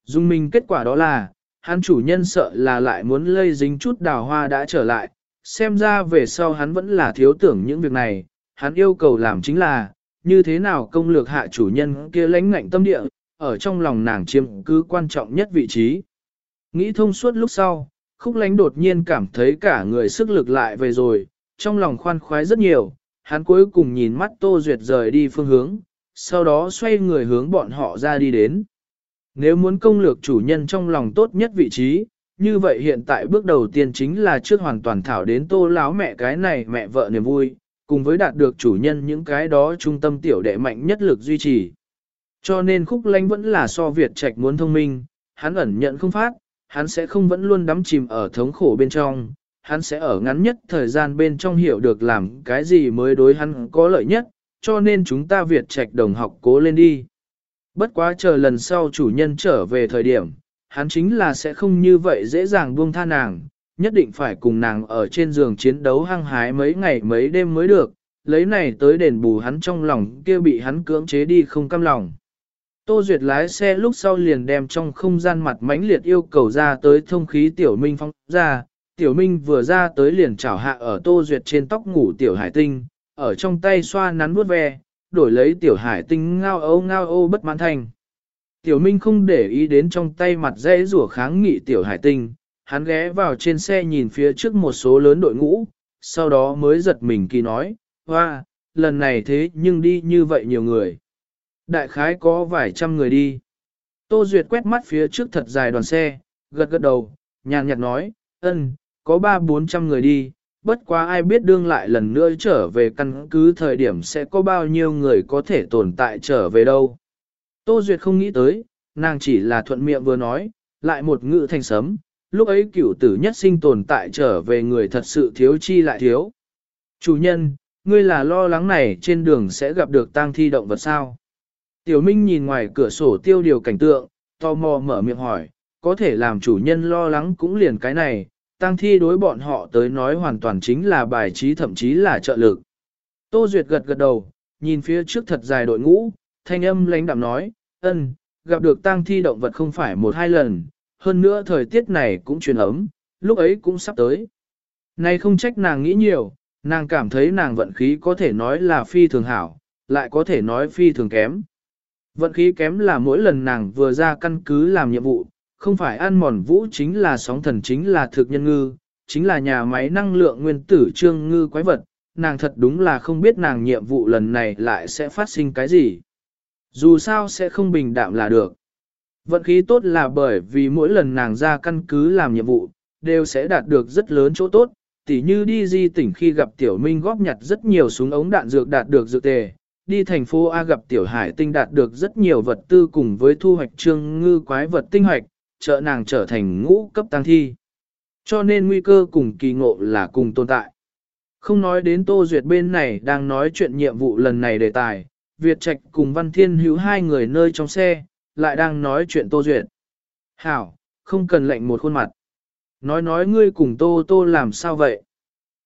Dùng mình kết quả đó là, hắn chủ nhân sợ là lại muốn lây dính chút đào hoa đã trở lại, xem ra về sau hắn vẫn là thiếu tưởng những việc này, hắn yêu cầu làm chính là, như thế nào công lược hạ chủ nhân kia lãnh ngạnh tâm địa, ở trong lòng nàng chiếm cứ quan trọng nhất vị trí. Nghĩ thông suốt lúc sau, khúc lánh đột nhiên cảm thấy cả người sức lực lại về rồi, trong lòng khoan khoái rất nhiều, hắn cuối cùng nhìn mắt Tô Duyệt rời đi phương hướng, sau đó xoay người hướng bọn họ ra đi đến. Nếu muốn công lược chủ nhân trong lòng tốt nhất vị trí, như vậy hiện tại bước đầu tiên chính là trước hoàn toàn thảo đến tô láo mẹ cái này mẹ vợ niềm vui, cùng với đạt được chủ nhân những cái đó trung tâm tiểu đệ mạnh nhất lực duy trì. Cho nên khúc lánh vẫn là so Việt Trạch muốn thông minh, hắn ẩn nhận không phát, hắn sẽ không vẫn luôn đắm chìm ở thống khổ bên trong, hắn sẽ ở ngắn nhất thời gian bên trong hiểu được làm cái gì mới đối hắn có lợi nhất, cho nên chúng ta Việt Trạch đồng học cố lên đi. Bất quá chờ lần sau chủ nhân trở về thời điểm, hắn chính là sẽ không như vậy dễ dàng buông tha nàng, nhất định phải cùng nàng ở trên giường chiến đấu hăng hái mấy ngày mấy đêm mới được, lấy này tới đền bù hắn trong lòng kia bị hắn cưỡng chế đi không cam lòng. Tô Duyệt lái xe lúc sau liền đem trong không gian mặt mãnh liệt yêu cầu ra tới thông khí Tiểu Minh phong ra, Tiểu Minh vừa ra tới liền chảo hạ ở Tô Duyệt trên tóc ngủ Tiểu Hải Tinh, ở trong tay xoa nắn vuốt ve, đổi lấy Tiểu Hải Tinh ngao ô ngao ô bất mãn thành. Tiểu Minh không để ý đến trong tay mặt dễ rủa kháng nghị Tiểu Hải Tinh, hắn ghé vào trên xe nhìn phía trước một số lớn đội ngũ, sau đó mới giật mình kỳ nói, hoa, lần này thế nhưng đi như vậy nhiều người. Đại khái có vài trăm người đi. Tô Duyệt quét mắt phía trước thật dài đoàn xe, gật gật đầu, nhàn nhạt nói, ân, có ba bốn trăm người đi, bất quá ai biết đương lại lần nữa trở về căn cứ thời điểm sẽ có bao nhiêu người có thể tồn tại trở về đâu. Tô Duyệt không nghĩ tới, nàng chỉ là thuận miệng vừa nói, lại một ngữ thành sấm, lúc ấy cửu tử nhất sinh tồn tại trở về người thật sự thiếu chi lại thiếu. Chủ nhân, ngươi là lo lắng này trên đường sẽ gặp được tang thi động vật sao? Tiểu Minh nhìn ngoài cửa sổ tiêu điều cảnh tượng, tò mò mở miệng hỏi, có thể làm chủ nhân lo lắng cũng liền cái này, tang thi đối bọn họ tới nói hoàn toàn chính là bài trí thậm chí là trợ lực. Tô Duyệt gật gật đầu, nhìn phía trước thật dài đội ngũ, thanh âm lãnh đạm nói, ân, gặp được tang thi động vật không phải một hai lần, hơn nữa thời tiết này cũng truyền ấm, lúc ấy cũng sắp tới. Này không trách nàng nghĩ nhiều, nàng cảm thấy nàng vận khí có thể nói là phi thường hảo, lại có thể nói phi thường kém. Vận khí kém là mỗi lần nàng vừa ra căn cứ làm nhiệm vụ, không phải ăn mòn vũ chính là sóng thần chính là thực nhân ngư, chính là nhà máy năng lượng nguyên tử trương ngư quái vật, nàng thật đúng là không biết nàng nhiệm vụ lần này lại sẽ phát sinh cái gì. Dù sao sẽ không bình đạm là được. Vận khí tốt là bởi vì mỗi lần nàng ra căn cứ làm nhiệm vụ, đều sẽ đạt được rất lớn chỗ tốt, tỉ như đi di tỉnh khi gặp Tiểu Minh góp nhặt rất nhiều súng ống đạn dược đạt được dược tề, đi thành phố A gặp Tiểu Hải tinh đạt được rất nhiều vật tư cùng với thu hoạch trương ngư quái vật tinh hoạch, trợ nàng trở thành ngũ cấp tăng thi. Cho nên nguy cơ cùng kỳ ngộ là cùng tồn tại. Không nói đến Tô Duyệt bên này đang nói chuyện nhiệm vụ lần này đề tài, Việt Trạch cùng Văn Thiên hữu hai người nơi trong xe, lại đang nói chuyện Tô Duyệt. Hảo, không cần lệnh một khuôn mặt. Nói nói ngươi cùng Tô Tô làm sao vậy?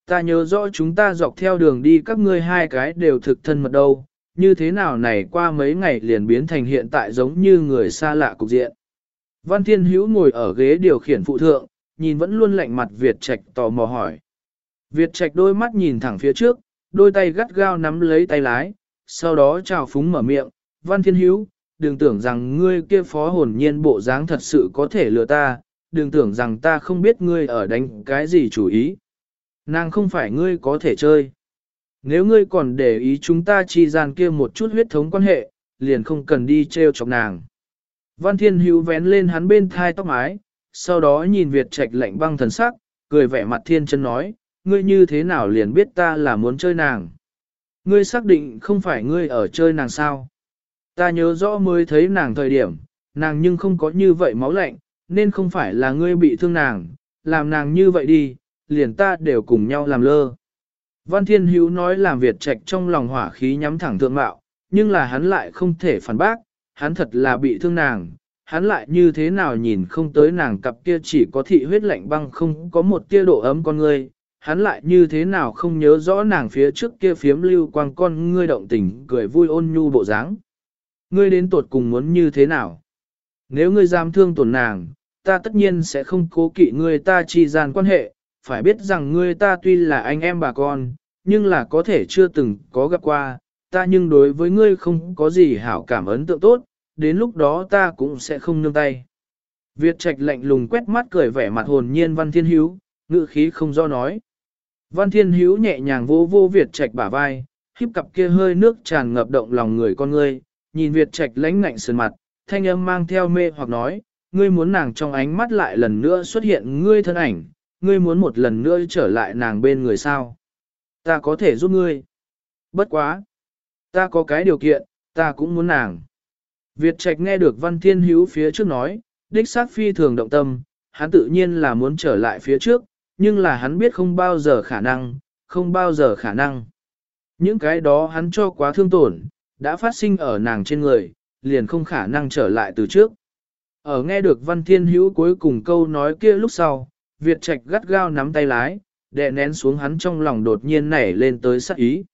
Ta nhớ rõ chúng ta dọc theo đường đi các ngươi hai cái đều thực thân mật đâu, như thế nào này qua mấy ngày liền biến thành hiện tại giống như người xa lạ cục diện. Văn Thiên Hữu ngồi ở ghế điều khiển phụ thượng, nhìn vẫn luôn lạnh mặt Việt Trạch tò mò hỏi. Việt Trạch đôi mắt nhìn thẳng phía trước, đôi tay gắt gao nắm lấy tay lái, sau đó chào phúng mở miệng, Văn Thiên Hữu, đừng tưởng rằng ngươi kia phó hồn nhiên bộ dáng thật sự có thể lừa ta, đừng tưởng rằng ta không biết ngươi ở đánh cái gì chủ ý. Nàng không phải ngươi có thể chơi. Nếu ngươi còn để ý chúng ta chi gian kia một chút huyết thống quan hệ, liền không cần đi treo chọc nàng. Văn Thiên Hữu vén lên hắn bên thai tóc mái, sau đó nhìn Việt Trạch lạnh băng thần sắc, cười vẻ mặt thiên chân nói, ngươi như thế nào liền biết ta là muốn chơi nàng. Ngươi xác định không phải ngươi ở chơi nàng sao. Ta nhớ rõ mới thấy nàng thời điểm, nàng nhưng không có như vậy máu lạnh, nên không phải là ngươi bị thương nàng, làm nàng như vậy đi, liền ta đều cùng nhau làm lơ. Văn Thiên Hữu nói làm Việt Trạch trong lòng hỏa khí nhắm thẳng thượng mạo, nhưng là hắn lại không thể phản bác, hắn thật là bị thương nàng, hắn lại như thế nào nhìn không tới nàng cặp kia chỉ có thị huyết lạnh băng không có một tia độ ấm con ngươi, hắn lại như thế nào không nhớ rõ nàng phía trước kia phiếm lưu quang con ngươi động tình cười vui ôn nhu bộ dáng. Ngươi đến tuột cùng muốn như thế nào? Nếu ngươi dám thương tổn nàng, ta tất nhiên sẽ không cố kỵ ngươi ta chi gian quan hệ, phải biết rằng ngươi ta tuy là anh em bà con, nhưng là có thể chưa từng có gặp qua, ta nhưng đối với ngươi không có gì hảo cảm ấn tượng tốt, đến lúc đó ta cũng sẽ không nương tay. Việt Trạch lạnh lùng quét mắt cười vẻ mặt hồn nhiên Văn Thiên Hiếu, ngữ khí không do nói. Văn Thiên Hiếu nhẹ nhàng vô vô Việt Trạch bả vai, híp cặp kia hơi nước tràn ngập động lòng người con ngươi, nhìn Việt Trạch lãnh ngạnh sườn mặt, thanh âm mang theo mê hoặc nói, ngươi muốn nàng trong ánh mắt lại lần nữa xuất hiện ngươi thân ảnh, ngươi muốn một lần nữa trở lại nàng bên người sao. Ta có thể giúp ngươi. Bất quá. Ta có cái điều kiện, ta cũng muốn nàng. Việt Trạch nghe được Văn Thiên Hữu phía trước nói, đích xác phi thường động tâm, hắn tự nhiên là muốn trở lại phía trước, nhưng là hắn biết không bao giờ khả năng, không bao giờ khả năng. Những cái đó hắn cho quá thương tổn, đã phát sinh ở nàng trên người, liền không khả năng trở lại từ trước. Ở nghe được Văn Thiên Hữu cuối cùng câu nói kia lúc sau, Việt Trạch gắt gao nắm tay lái, đè nén xuống hắn trong lòng đột nhiên nảy lên tới sắc ý.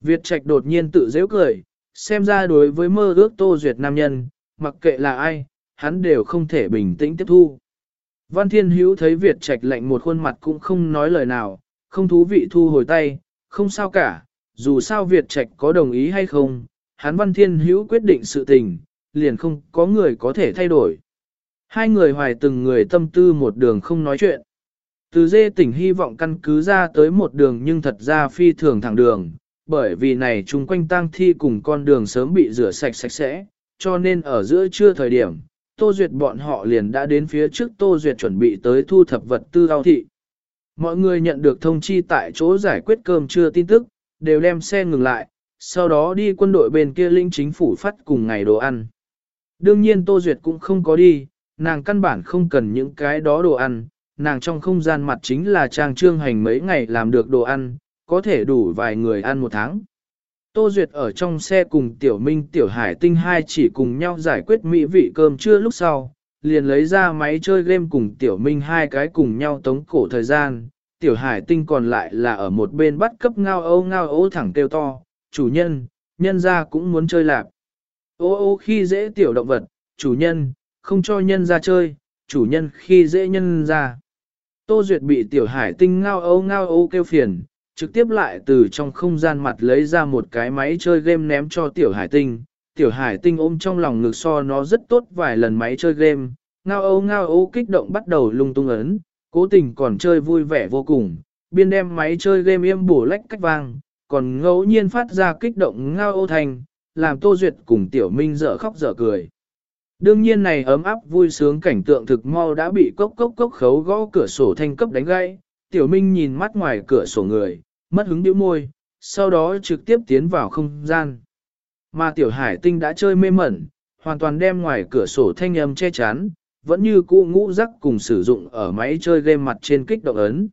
Việt Trạch đột nhiên tự dễ cười, xem ra đối với mơ ước tô duyệt nam nhân, mặc kệ là ai, hắn đều không thể bình tĩnh tiếp thu. Văn Thiên Hữu thấy Việt Trạch lạnh một khuôn mặt cũng không nói lời nào, không thú vị thu hồi tay, không sao cả, dù sao Việt Trạch có đồng ý hay không, hắn Văn Thiên Hữu quyết định sự tình, liền không có người có thể thay đổi. Hai người hoài từng người tâm tư một đường không nói chuyện. Từ dê tỉnh hy vọng căn cứ ra tới một đường nhưng thật ra phi thường thẳng đường, bởi vì này chung quanh tang thi cùng con đường sớm bị rửa sạch sạch sẽ, cho nên ở giữa trưa thời điểm, Tô Duyệt bọn họ liền đã đến phía trước Tô Duyệt chuẩn bị tới thu thập vật tư giao thị. Mọi người nhận được thông chi tại chỗ giải quyết cơm trưa tin tức, đều đem xe ngừng lại, sau đó đi quân đội bên kia linh chính phủ phát cùng ngày đồ ăn. Đương nhiên Tô Duyệt cũng không có đi, nàng căn bản không cần những cái đó đồ ăn, nàng trong không gian mặt chính là trang trương hành mấy ngày làm được đồ ăn, có thể đủ vài người ăn một tháng. Tô Duyệt ở trong xe cùng Tiểu Minh Tiểu Hải Tinh hai chỉ cùng nhau giải quyết mỹ vị cơm trưa lúc sau, liền lấy ra máy chơi game cùng Tiểu Minh hai cái cùng nhau tống cổ thời gian. Tiểu Hải Tinh còn lại là ở một bên bắt cấp ngao âu ngao ấu thẳng kêu to, chủ nhân, nhân ra cũng muốn chơi lạp. Ô ô khi dễ tiểu động vật, chủ nhân, không cho nhân ra chơi, chủ nhân khi dễ nhân ra. Tô Duyệt bị tiểu hải tinh ngao âu ngao âu kêu phiền, trực tiếp lại từ trong không gian mặt lấy ra một cái máy chơi game ném cho tiểu hải tinh. Tiểu hải tinh ôm trong lòng ngực so nó rất tốt vài lần máy chơi game, ngao âu ngao âu kích động bắt đầu lung tung ấn, cố tình còn chơi vui vẻ vô cùng, biên đem máy chơi game im bổ lách cách vang, còn ngẫu nhiên phát ra kích động ngao âu thành, làm Tô Duyệt cùng Tiểu Minh dở khóc dở cười. Đương nhiên này ấm áp vui sướng cảnh tượng thực mau đã bị cốc cốc cốc khấu gõ cửa sổ thanh cấp đánh gãy. Tiểu Minh nhìn mắt ngoài cửa sổ người, mất hứng điếu môi, sau đó trực tiếp tiến vào không gian. Mà Tiểu Hải Tinh đã chơi mê mẩn, hoàn toàn đem ngoài cửa sổ thanh âm che chắn, vẫn như cũ ngũ rắc cùng sử dụng ở máy chơi game mặt trên kích động ấn.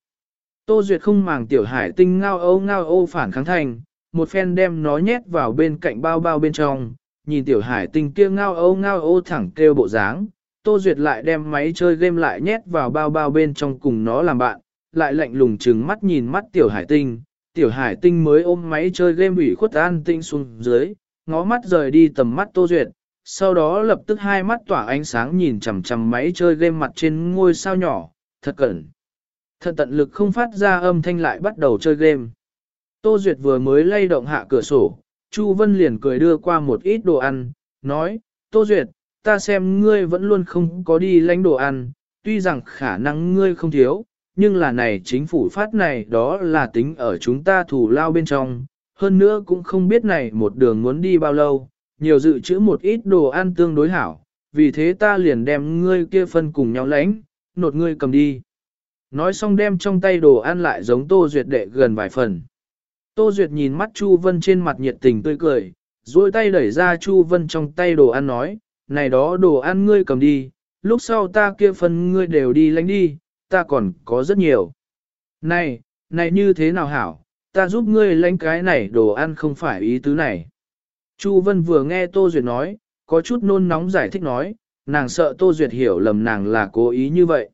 Tô Duyệt không màng Tiểu Hải Tinh ngao ô ngao ô phản kháng thành, một phen đem nó nhét vào bên cạnh bao bao bên trong, nhìn tiểu hải tinh kia ngao âu ngao ô thẳng kêu bộ dáng, Tô Duyệt lại đem máy chơi game lại nhét vào bao bao bên trong cùng nó làm bạn, lại lạnh lùng trừng mắt nhìn mắt tiểu hải tinh, tiểu hải tinh mới ôm máy chơi game ủy khuất an tinh xuống dưới, ngó mắt rời đi tầm mắt Tô Duyệt, sau đó lập tức hai mắt tỏa ánh sáng nhìn chằm chằm máy chơi game mặt trên ngôi sao nhỏ, thật cẩn. Thật tận lực không phát ra âm thanh lại bắt đầu chơi game. Tô Duyệt vừa mới lay động hạ cửa sổ, Chu Vân liền cười đưa qua một ít đồ ăn, nói, Tô Duyệt, ta xem ngươi vẫn luôn không có đi lãnh đồ ăn, tuy rằng khả năng ngươi không thiếu, nhưng là này chính phủ phát này đó là tính ở chúng ta thủ lao bên trong, hơn nữa cũng không biết này một đường muốn đi bao lâu, nhiều dự trữ một ít đồ ăn tương đối hảo, vì thế ta liền đem ngươi kia phân cùng nhau lãnh, nột ngươi cầm đi. Nói xong đem trong tay đồ ăn lại giống Tô Duyệt đệ gần vài phần. Tô Duyệt nhìn mắt Chu Vân trên mặt nhiệt tình tươi cười, duỗi tay đẩy ra Chu Vân trong tay đồ ăn nói, này đó đồ ăn ngươi cầm đi, lúc sau ta kia phần ngươi đều đi lánh đi, ta còn có rất nhiều. Này, này như thế nào hảo, ta giúp ngươi lánh cái này đồ ăn không phải ý tứ này. Chu Vân vừa nghe Tô Duyệt nói, có chút nôn nóng giải thích nói, nàng sợ Tô Duyệt hiểu lầm nàng là cố ý như vậy.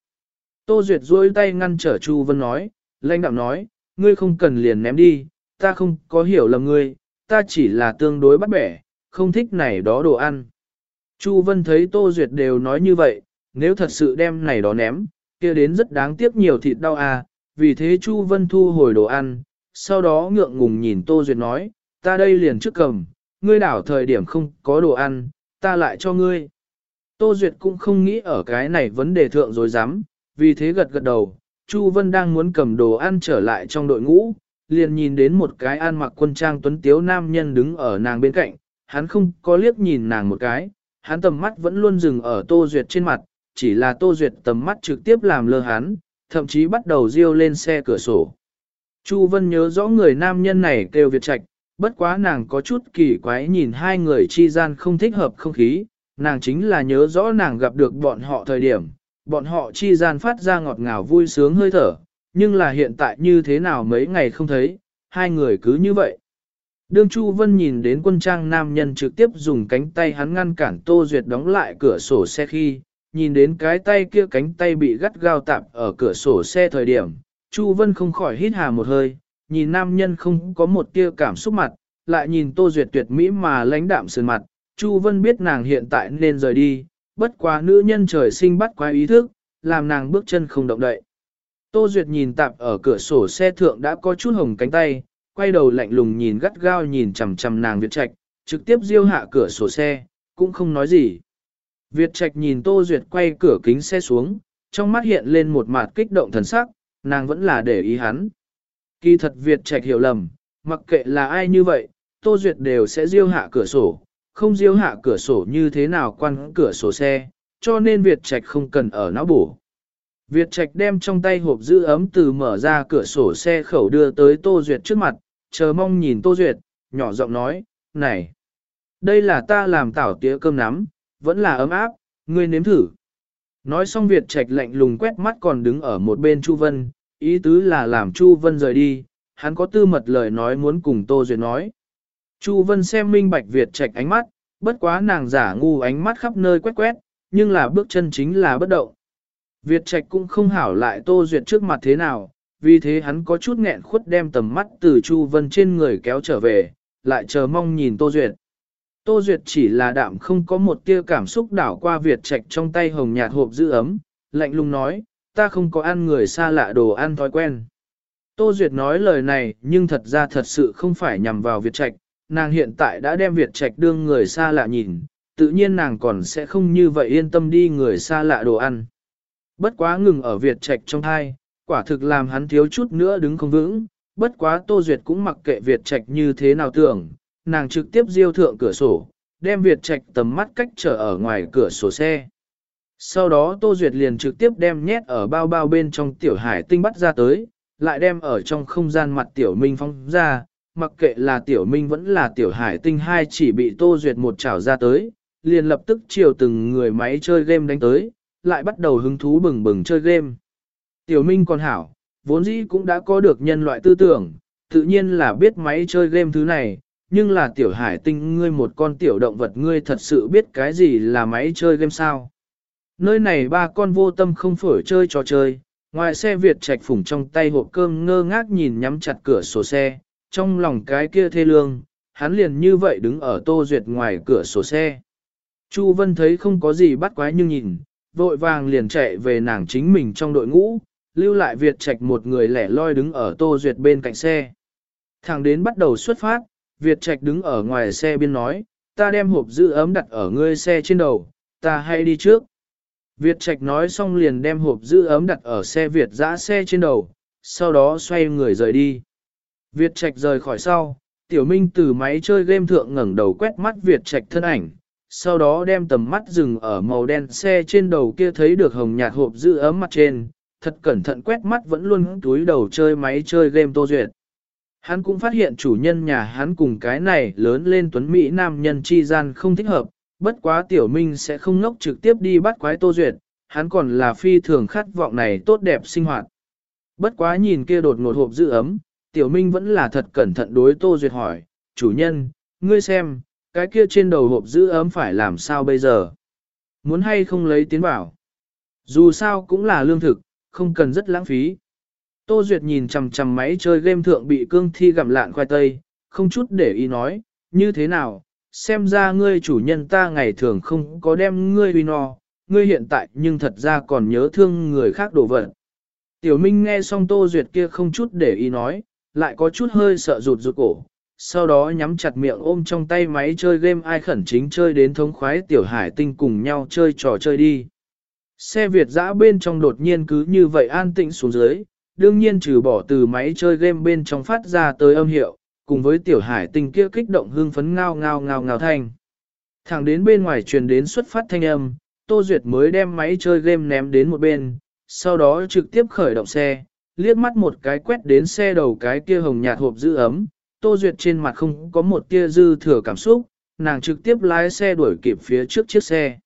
Tô Duyệt duỗi tay ngăn trở Chu Vân nói, lãnh đạo nói, ngươi không cần liền ném đi, ta không có hiểu lầm ngươi, ta chỉ là tương đối bắt bẻ, không thích này đó đồ ăn. Chu Vân thấy Tô Duyệt đều nói như vậy, nếu thật sự đem này đó ném, kia đến rất đáng tiếc nhiều thịt đau à, vì thế Chu Vân thu hồi đồ ăn, sau đó ngượng ngùng nhìn Tô Duyệt nói, ta đây liền trước cầm, ngươi đảo thời điểm không có đồ ăn, ta lại cho ngươi. Tô Duyệt cũng không nghĩ ở cái này vấn đề thượng rồi dám, vì thế gật gật đầu, Chu Vân đang muốn cầm đồ ăn trở lại trong đội ngũ, liền nhìn đến một cái an mặc quân trang tuấn tiếu nam nhân đứng ở nàng bên cạnh, hắn không có liếc nhìn nàng một cái, hắn tầm mắt vẫn luôn dừng ở Tô Duyệt trên mặt, chỉ là Tô Duyệt tầm mắt trực tiếp làm lơ hắn, thậm chí bắt đầu riêu lên xe cửa sổ. Chu Vân nhớ rõ người nam nhân này kêu Việt Trạch, bất quá nàng có chút kỳ quái nhìn hai người chi gian không thích hợp không khí, nàng chính là nhớ rõ nàng gặp được bọn họ thời điểm, bọn họ chi gian phát ra ngọt ngào vui sướng hơi thở, nhưng là hiện tại như thế nào mấy ngày không thấy, hai người cứ như vậy. Đương Chu Vân nhìn đến quân trang nam nhân trực tiếp dùng cánh tay hắn ngăn cản Tô Duyệt đóng lại cửa sổ xe khi, nhìn đến cái tay kia cánh tay bị gắt gao tạp ở cửa sổ xe thời điểm, Chu Vân không khỏi hít hà một hơi, nhìn nam nhân không có một tia cảm xúc mặt, lại nhìn Tô Duyệt tuyệt mỹ mà lãnh đạm sườn mặt, Chu Vân biết nàng hiện tại nên rời đi, bất quá nữ nhân trời sinh bắt quá ý thức, làm nàng bước chân không động đậy. Tô Duyệt nhìn tạp ở cửa sổ xe thượng đã có chút hồng cánh tay, quay đầu lạnh lùng nhìn gắt gao nhìn chằm chằm nàng Việt Trạch, trực tiếp diêu hạ cửa sổ xe, cũng không nói gì. Việt Trạch nhìn Tô Duyệt quay cửa kính xe xuống, trong mắt hiện lên một mặt kích động thần sắc, nàng vẫn là để ý hắn. Kỳ thật Việt Trạch hiểu lầm, mặc kệ là ai như vậy, Tô Duyệt đều sẽ diêu hạ cửa sổ, không diêu hạ cửa sổ như thế nào quan cửa sổ xe, cho nên Việt Trạch không cần ở não bổ. Việt Trạch đem trong tay hộp giữ ấm từ mở ra cửa sổ xe khẩu đưa tới Tô Duyệt trước mặt, chờ mong nhìn Tô Duyệt, nhỏ giọng nói, này, đây là ta làm tảo tía cơm nắm, vẫn là ấm áp, ngươi nếm thử. Nói xong Việt Trạch lạnh lùng quét mắt còn đứng ở một bên Chu Vân, ý tứ là làm Chu Vân rời đi, hắn có tư mật lời nói muốn cùng Tô Duyệt nói. Chu Vân xem minh bạch Việt Trạch ánh mắt, bất quá nàng giả ngu ánh mắt khắp nơi quét quét, nhưng là bước chân chính là bất động. Việt Trạch cũng không hảo lại Tô Duyệt trước mặt thế nào, vì thế hắn có chút nghẹn khuất đem tầm mắt từ Chu Vân trên người kéo trở về, lại chờ mong nhìn Tô Duyệt. Tô Duyệt chỉ là đạm không có một tia cảm xúc đảo qua Việt Trạch trong tay hồng nhạt hộp giữ ấm, lạnh lùng nói, ta không có ăn người xa lạ đồ ăn thói quen. Tô Duyệt nói lời này nhưng thật ra thật sự không phải nhằm vào Việt Trạch, nàng hiện tại đã đem Việt Trạch đương người xa lạ nhìn, tự nhiên nàng còn sẽ không như vậy yên tâm đi người xa lạ đồ ăn. Bất quá ngừng ở Việt Trạch trong hai, quả thực làm hắn thiếu chút nữa đứng không vững, bất quá Tô Duyệt cũng mặc kệ Việt Trạch như thế nào tưởng, nàng trực tiếp diêu thượng cửa sổ, đem Việt Trạch tầm mắt cách trở ở ngoài cửa sổ xe. Sau đó Tô Duyệt liền trực tiếp đem nhét ở bao bao bên trong tiểu hải tinh bắt ra tới, lại đem ở trong không gian mặt tiểu minh phong ra, mặc kệ là tiểu minh vẫn là tiểu hải tinh hai chỉ bị Tô Duyệt một chảo ra tới, liền lập tức chiều từng người máy chơi game đánh tới, lại bắt đầu hứng thú bừng bừng chơi game. Tiểu minh còn hảo, vốn dĩ cũng đã có được nhân loại tư tưởng, tự nhiên là biết máy chơi game thứ này, nhưng là tiểu hải tinh ngươi một con tiểu động vật ngươi thật sự biết cái gì là máy chơi game sao. Nơi này ba con vô tâm không phổi chơi trò chơi, ngoài xe Việt trạch phủng trong tay hộp cơm ngơ ngác nhìn nhắm chặt cửa sổ xe, trong lòng cái kia thê lương, hắn liền như vậy đứng ở tô duyệt ngoài cửa sổ xe. Chu Vân thấy không có gì bắt quái nhưng nhìn, vội vàng liền chạy về nàng chính mình trong đội ngũ, lưu lại Việt Trạch một người lẻ loi đứng ở Tô Duyệt bên cạnh xe. Thằng đến bắt đầu xuất phát, Việt Trạch đứng ở ngoài xe biên nói, ta đem hộp giữ ấm đặt ở ngươi xe trên đầu, ta hay đi trước. Việt Trạch nói xong liền đem hộp giữ ấm đặt ở xe Việt dã xe trên đầu, sau đó xoay người rời đi. Việt Trạch rời khỏi sau, Tiểu Minh từ máy chơi game thượng ngẩng đầu quét mắt Việt Trạch thân ảnh, sau đó đem tầm mắt dừng ở màu đen xe trên đầu kia thấy được hồng nhạt hộp giữ ấm mặt trên, thật cẩn thận quét mắt vẫn luôn túi đầu chơi máy chơi game Tô Duyệt. Hắn cũng phát hiện chủ nhân nhà hắn cùng cái này lớn lên tuấn Mỹ nam nhân chi gian không thích hợp, bất quá tiểu minh sẽ không ngốc trực tiếp đi bắt quái Tô Duyệt, hắn còn là phi thường khát vọng này tốt đẹp sinh hoạt. Bất quá nhìn kia đột ngột hộp giữ ấm, tiểu minh vẫn là thật cẩn thận đối Tô Duyệt hỏi, chủ nhân, ngươi xem, cái kia trên đầu hộp giữ ấm phải làm sao bây giờ? Muốn hay không lấy tiến bảo? Dù sao cũng là lương thực, không cần rất lãng phí. Tô Duyệt nhìn chằm chằm máy chơi game thượng bị cương thi gặm lạn khoai tây, không chút để ý nói, như thế nào, xem ra ngươi chủ nhân ta ngày thường không có đem ngươi uy no, ngươi hiện tại nhưng thật ra còn nhớ thương người khác đổ vật. Tiểu Minh nghe xong Tô Duyệt kia không chút để ý nói, lại có chút hơi sợ rụt rụt cổ, sau đó nhắm chặt miệng ôm trong tay máy chơi game ai khẩn chính chơi đến thống khoái Tiểu Hải Tinh cùng nhau chơi trò chơi đi. Xe Việt dã bên trong đột nhiên cứ như vậy an tĩnh xuống dưới, đương nhiên trừ bỏ từ máy chơi game bên trong phát ra tới âm hiệu, cùng với tiểu hải tinh kia kích động hương phấn ngao ngao ngao ngao thanh. Thẳng đến bên ngoài truyền đến xuất phát thanh âm, Tô Duyệt mới đem máy chơi game ném đến một bên, sau đó trực tiếp khởi động xe, liếc mắt một cái quét đến xe đầu cái kia hồng nhạt hộp giữ ấm, Tô Duyệt trên mặt không có một tia dư thừa cảm xúc, nàng trực tiếp lái xe đuổi kịp phía trước chiếc xe.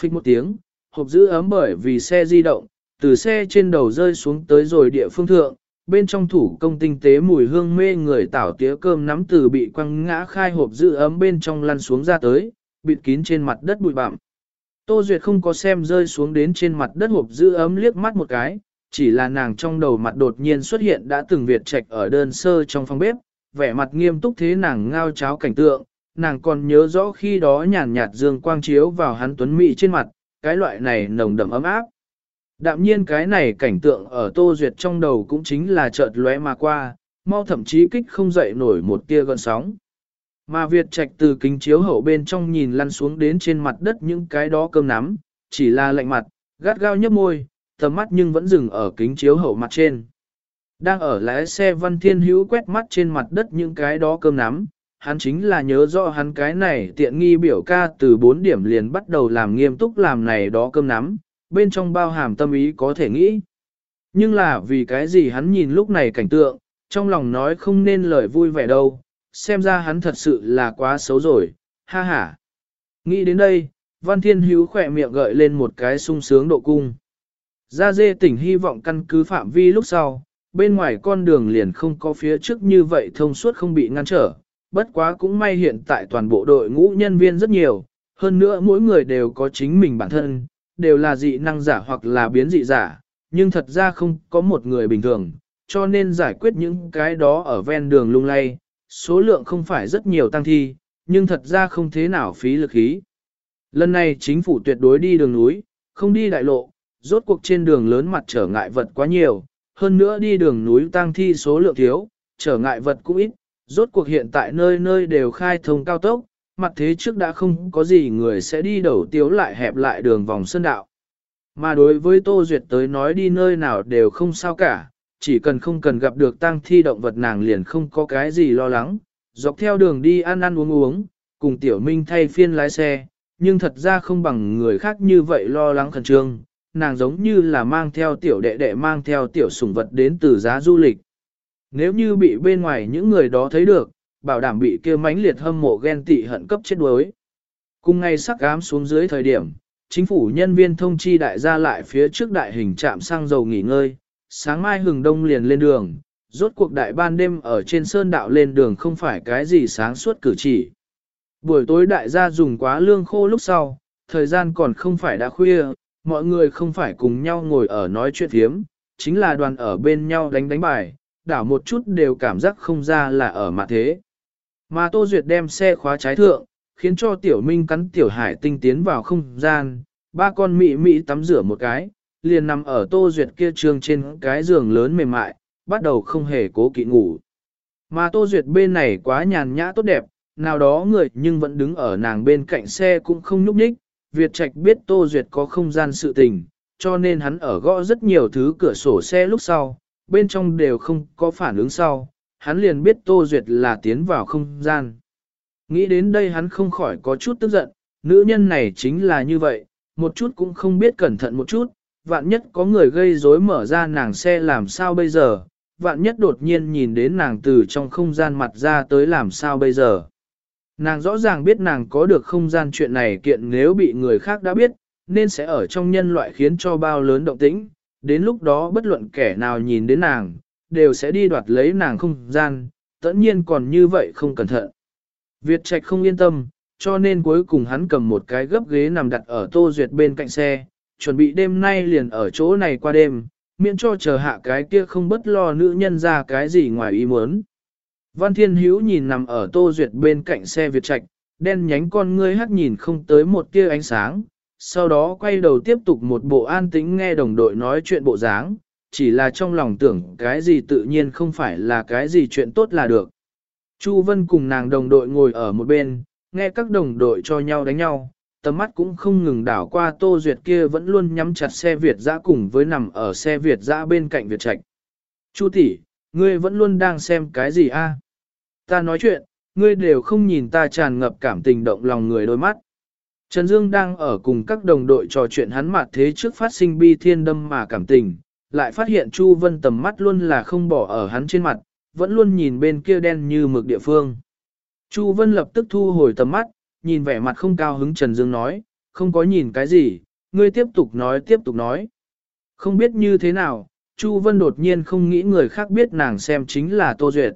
Phích một tiếng, hộp giữ ấm bởi vì xe di động, từ xe trên đầu rơi xuống tới rồi địa phương thượng, bên trong thủ công tinh tế mùi hương mê người tảo tía cơm nắm từ bị quăng ngã khai hộp giữ ấm bên trong lăn xuống ra tới, bịt kín trên mặt đất bụi bặm. Tô Duyệt không có xem rơi xuống đến trên mặt đất hộp giữ ấm liếc mắt một cái, chỉ là nàng trong đầu mặt đột nhiên xuất hiện đã từng Việt trạch ở đơn sơ trong phòng bếp, vẻ mặt nghiêm túc thế nàng ngao cháo cảnh tượng, nàng còn nhớ rõ khi đó nhàn nhạt dương quang chiếu vào hắn tuấn mỹ trên mặt, cái loại này nồng đậm ấm áp, Đạm nhiên cái này cảnh tượng ở Tô Duyệt trong đầu cũng chính là chợt lóe mà qua, mau thậm chí kích không dậy nổi một tia gợn sóng. Mà Việt Trạch từ kính chiếu hậu bên trong nhìn lăn xuống đến trên mặt đất những cái đó cơm nắm, chỉ là lạnh mặt, gắt gao nhấp môi, tầm mắt nhưng vẫn dừng ở kính chiếu hậu mặt trên. Đang ở lái xe Văn Thiên Hữu quét mắt trên mặt đất những cái đó cơm nắm, hắn chính là nhớ rõ hắn cái này tiện nghi biểu ca từ 4 điểm liền bắt đầu làm nghiêm túc làm này đó cơm nắm, bên trong bao hàm tâm ý có thể nghĩ. Nhưng là vì cái gì hắn nhìn lúc này cảnh tượng, trong lòng nói không nên lời vui vẻ đâu, xem ra hắn thật sự là quá xấu rồi, ha ha. Nghĩ đến đây, Văn Thiên Hữu khỏe miệng gợi lên một cái sung sướng độ cung. Gia dê tỉnh hy vọng căn cứ phạm vi lúc sau, bên ngoài con đường liền không có phía trước như vậy thông suốt không bị ngăn trở, bất quá cũng may hiện tại toàn bộ đội ngũ nhân viên rất nhiều, hơn nữa mỗi người đều có chính mình bản thân, đều là dị năng giả hoặc là biến dị giả, nhưng thật ra không có một người bình thường, cho nên giải quyết những cái đó ở ven đường lung lay, số lượng không phải rất nhiều tăng thi, nhưng thật ra không thế nào phí lực khí. Lần này chính phủ tuyệt đối đi đường núi, không đi đại lộ, rốt cuộc trên đường lớn mặt trở ngại vật quá nhiều, hơn nữa đi đường núi tăng thi số lượng thiếu, trở ngại vật cũng ít, rốt cuộc hiện tại nơi nơi đều khai thông cao tốc, mặt thế trước đã không có gì người sẽ đi đầu tiếu lại hẹp lại đường vòng sơn đạo. Mà đối với Tô Duyệt tới nói đi nơi nào đều không sao cả, chỉ cần không cần gặp được tang thi động vật nàng liền không có cái gì lo lắng, dọc theo đường đi ăn ăn uống uống, cùng Tiểu Minh thay phiên lái xe, nhưng thật ra không bằng người khác như vậy lo lắng khẩn trương, nàng giống như là mang theo tiểu đệ đệ mang theo tiểu sủng vật đến từ giá du lịch. Nếu như bị bên ngoài những người đó thấy được, bảo đảm bị kia mãnh liệt hâm mộ ghen tị hận cấp chết đuối. Cùng ngay sắc ám xuống dưới thời điểm, chính phủ nhân viên thông chi đại gia lại phía trước đại hình trạm xăng dầu nghỉ ngơi, sáng mai hừng đông liền lên đường, rốt cuộc đại ban đêm ở trên sơn đạo lên đường không phải cái gì sáng suốt cử chỉ. Buổi tối đại gia dùng quá lương khô lúc sau, thời gian còn không phải đã khuya, mọi người không phải cùng nhau ngồi ở nói chuyện thiếm, chính là đoàn ở bên nhau đánh đánh bài, đảo một chút đều cảm giác không ra là ở mặt thế. Mà Tô Duyệt đem xe khóa trái thượng, khiến cho Tiểu Minh cắn Tiểu Hải tinh tiến vào không gian, ba con mị mị tắm rửa một cái, liền nằm ở Tô Duyệt kia trường trên cái giường lớn mềm mại, bắt đầu không hề cố kỵ ngủ. Mà Tô Duyệt bên này quá nhàn nhã tốt đẹp, nào đó người nhưng vẫn đứng ở nàng bên cạnh xe cũng không nhúc nhích, Việt Trạch biết Tô Duyệt có không gian sự tình, cho nên hắn ở gõ rất nhiều thứ cửa sổ xe lúc sau, bên trong đều không có phản ứng sau, hắn liền biết Tô Duyệt là tiến vào không gian. Nghĩ đến đây hắn không khỏi có chút tức giận, nữ nhân này chính là như vậy, một chút cũng không biết cẩn thận một chút, vạn nhất có người gây rối mở ra nàng xe làm sao bây giờ, vạn nhất đột nhiên nhìn đến nàng từ trong không gian mặt ra tới làm sao bây giờ. Nàng rõ ràng biết nàng có được không gian chuyện này kiện nếu bị người khác đã biết, nên sẽ ở trong nhân loại khiến cho bao lớn động tĩnh, đến lúc đó bất luận kẻ nào nhìn đến nàng, đều sẽ đi đoạt lấy nàng không gian, tất nhiên còn như vậy không cẩn thận. Việt Trạch không yên tâm, cho nên cuối cùng hắn cầm một cái gấp ghế nằm đặt ở Tô Duyệt bên cạnh xe, chuẩn bị đêm nay liền ở chỗ này qua đêm, miễn cho chờ hạ cái kia không bất lo nữ nhân ra cái gì ngoài ý muốn. Văn Thiên Hữu nhìn nằm ở Tô Duyệt bên cạnh xe Việt Trạch, đen nhánh con ngươi hắt nhìn không tới một tia ánh sáng, sau đó quay đầu tiếp tục một bộ an tĩnh nghe đồng đội nói chuyện bộ dáng, chỉ là trong lòng tưởng cái gì tự nhiên không phải là cái gì chuyện tốt là được. Chu Vân cùng nàng đồng đội ngồi ở một bên, nghe các đồng đội cho nhau đánh nhau, tầm mắt cũng không ngừng đảo qua Tô Duyệt kia vẫn luôn nhắm chặt xe Việt dã cùng với nằm ở xe Việt dã bên cạnh Việt Trạch. Chu tỷ, ngươi vẫn luôn đang xem cái gì a? Ta nói chuyện, ngươi đều không nhìn ta tràn ngập cảm tình động lòng người đôi mắt. Trần Dương đang ở cùng các đồng đội trò chuyện hắn mặt thế trước phát sinh bi thiên đâm mà cảm tình, lại phát hiện Chu Vân tầm mắt luôn là không bỏ ở hắn trên mặt, vẫn luôn nhìn bên kia đen như mực địa phương. Chu Vân lập tức thu hồi tầm mắt, nhìn vẻ mặt không cao hứng Trần Dương nói, không có nhìn cái gì, ngươi tiếp tục nói tiếp tục nói. Không biết như thế nào, Chu Vân đột nhiên không nghĩ người khác biết nàng xem chính là Tô Duyệt.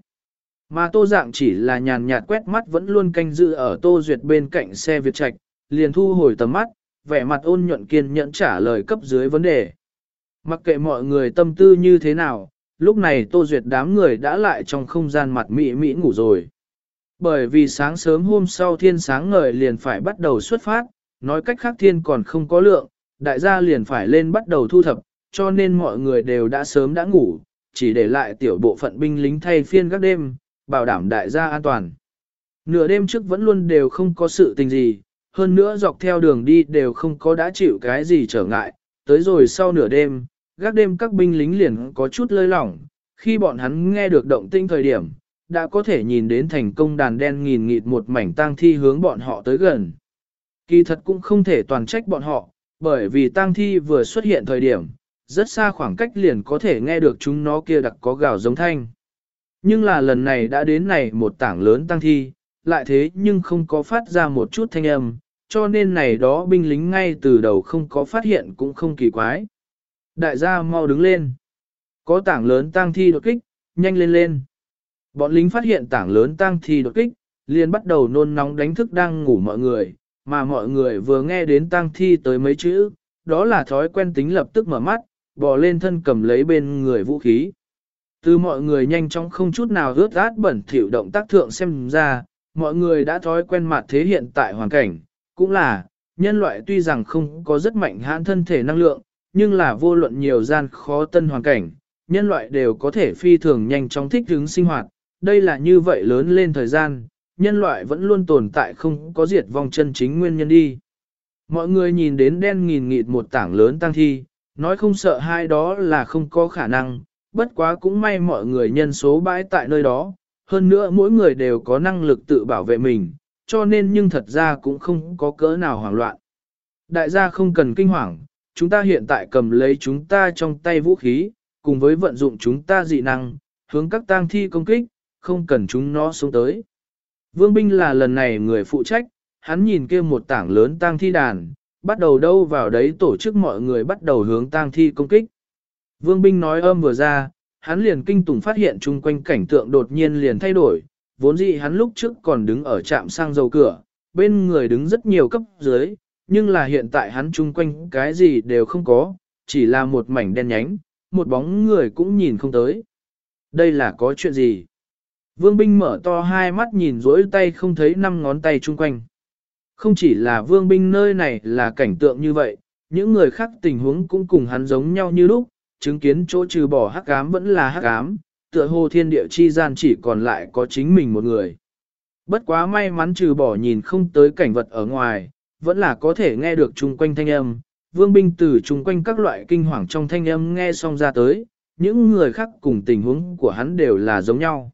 Mà Tô Dạng chỉ là nhàn nhạt quét mắt vẫn luôn canh giữ ở Tô Duyệt bên cạnh xe Việt Trạch, liền thu hồi tầm mắt, vẻ mặt ôn nhuận kiên nhẫn trả lời cấp dưới vấn đề. Mặc kệ mọi người tâm tư như thế nào, lúc này Tô Duyệt đám người đã lại trong không gian mặt mị mị ngủ rồi. Bởi vì sáng sớm hôm sau thiên sáng ngời liền phải bắt đầu xuất phát, nói cách khác thiên còn không có lượng, đại gia liền phải lên bắt đầu thu thập, cho nên mọi người đều đã sớm đã ngủ, chỉ để lại tiểu bộ phận binh lính thay phiên các đêm, bảo đảm đại gia an toàn. Nửa đêm trước vẫn luôn đều không có sự tình gì, hơn nữa dọc theo đường đi đều không có đã chịu cái gì trở ngại, tới rồi sau nửa đêm, gác đêm các binh lính liền có chút lơi lỏng, khi bọn hắn nghe được động tinh thời điểm, đã có thể nhìn đến thành công đàn đen nghìn nghịt một mảnh tang thi hướng bọn họ tới gần. Kỳ thật cũng không thể toàn trách bọn họ, bởi vì tang thi vừa xuất hiện thời điểm, rất xa khoảng cách liền có thể nghe được chúng nó kia đặc có gào giống thanh. Nhưng là lần này đã đến này một tảng lớn tang thi, lại thế nhưng không có phát ra một chút thanh âm, cho nên này đó binh lính ngay từ đầu không có phát hiện cũng không kỳ quái. Đại gia mau đứng lên. Có tảng lớn tang thi đột kích, nhanh lên lên. Bọn lính phát hiện tảng lớn tang thi đột kích, liền bắt đầu nôn nóng đánh thức đang ngủ mọi người, mà mọi người vừa nghe đến tang thi tới mấy chữ, đó là thói quen tính lập tức mở mắt, bò lên thân cầm lấy bên người vũ khí. Từ mọi người nhanh chóng không chút nào ướt át bẩn thỉu động tác thượng xem ra, mọi người đã thói quen mặt thế hiện tại hoàn cảnh, cũng là, nhân loại tuy rằng không có rất mạnh hãn thân thể năng lượng, nhưng là vô luận nhiều gian khó tân hoàn cảnh, nhân loại đều có thể phi thường nhanh chóng thích ứng sinh hoạt, đây là như vậy lớn lên thời gian, nhân loại vẫn luôn tồn tại không có diệt vong chân chính nguyên nhân đi. Mọi người nhìn đến đen nghìn nghịt một tảng lớn tăng thi, nói không sợ hai đó là không có khả năng, bất quá cũng may mọi người nhân số bãi tại nơi đó, hơn nữa mỗi người đều có năng lực tự bảo vệ mình, cho nên nhưng thật ra cũng không có cỡ nào hoảng loạn. Đại gia không cần kinh hoàng, chúng ta hiện tại cầm lấy chúng ta trong tay vũ khí, cùng với vận dụng chúng ta dị năng, hướng các tang thi công kích, không cần chúng nó xuống tới. Vương binh là lần này người phụ trách, hắn nhìn kia một tảng lớn tang thi đàn, bắt đầu đâu vào đấy tổ chức mọi người bắt đầu hướng tang thi công kích. Vương binh nói âm vừa ra, hắn liền kinh tủng phát hiện chung quanh cảnh tượng đột nhiên liền thay đổi, vốn dĩ hắn lúc trước còn đứng ở trạm sang dầu cửa, bên người đứng rất nhiều cấp dưới, nhưng là hiện tại hắn chung quanh cái gì đều không có, chỉ là một mảnh đen nhánh, một bóng người cũng nhìn không tới. Đây là có chuyện gì? Vương binh mở to hai mắt nhìn rỗi tay không thấy năm ngón tay chung quanh. Không chỉ là vương binh nơi này là cảnh tượng như vậy, những người khác tình huống cũng cùng hắn giống nhau như lúc, chứng kiến chỗ trừ bỏ hắc ám vẫn là hắc ám, tựa hồ thiên địa chi gian chỉ còn lại có chính mình một người. Bất quá may mắn trừ bỏ nhìn không tới cảnh vật ở ngoài, vẫn là có thể nghe được chung quanh thanh âm, vương binh từ chung quanh các loại kinh hoàng trong thanh âm nghe xong ra tới, những người khác cùng tình huống của hắn đều là giống nhau.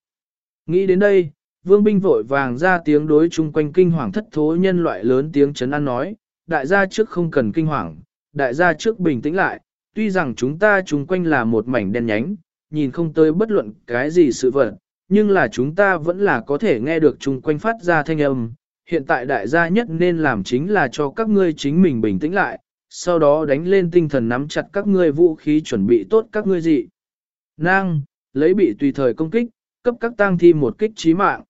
Nghĩ đến đây, vương binh vội vàng ra tiếng đối chung quanh kinh hoàng thất thố nhân loại lớn tiếng chấn an nói, đại gia trước không cần kinh hoàng, đại gia trước bình tĩnh lại, tuy rằng chúng ta chung quanh là một mảnh đen nhánh, nhìn không tới bất luận cái gì sự vật, nhưng là chúng ta vẫn là có thể nghe được chung quanh phát ra thanh âm. Hiện tại đại gia nhất nên làm chính là cho các ngươi chính mình bình tĩnh lại, sau đó đánh lên tinh thần nắm chặt các ngươi vũ khí chuẩn bị tốt các ngươi dị. Nang, lấy bị tùy thời công kích, cấp các tang thi một kích chí mạng.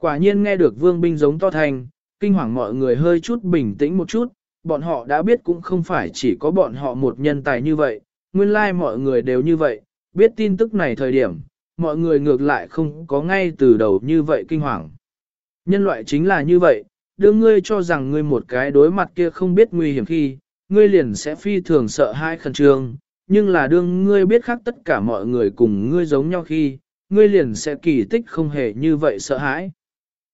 Quả nhiên nghe được vương binh giống to thành, kinh hoàng mọi người hơi chút bình tĩnh một chút, bọn họ đã biết cũng không phải chỉ có bọn họ một nhân tài như vậy, nguyên lai like mọi người đều như vậy, biết tin tức này thời điểm, mọi người ngược lại không có ngay từ đầu như vậy kinh hoàng. Nhân loại chính là như vậy, đưa ngươi cho rằng ngươi một cái đối mặt kia không biết nguy hiểm khi, ngươi liền sẽ phi thường sợ hai khẩn trương, nhưng là đương ngươi biết khác tất cả mọi người cùng ngươi giống nhau khi, ngươi liền sẽ kỳ tích không hề như vậy sợ hãi.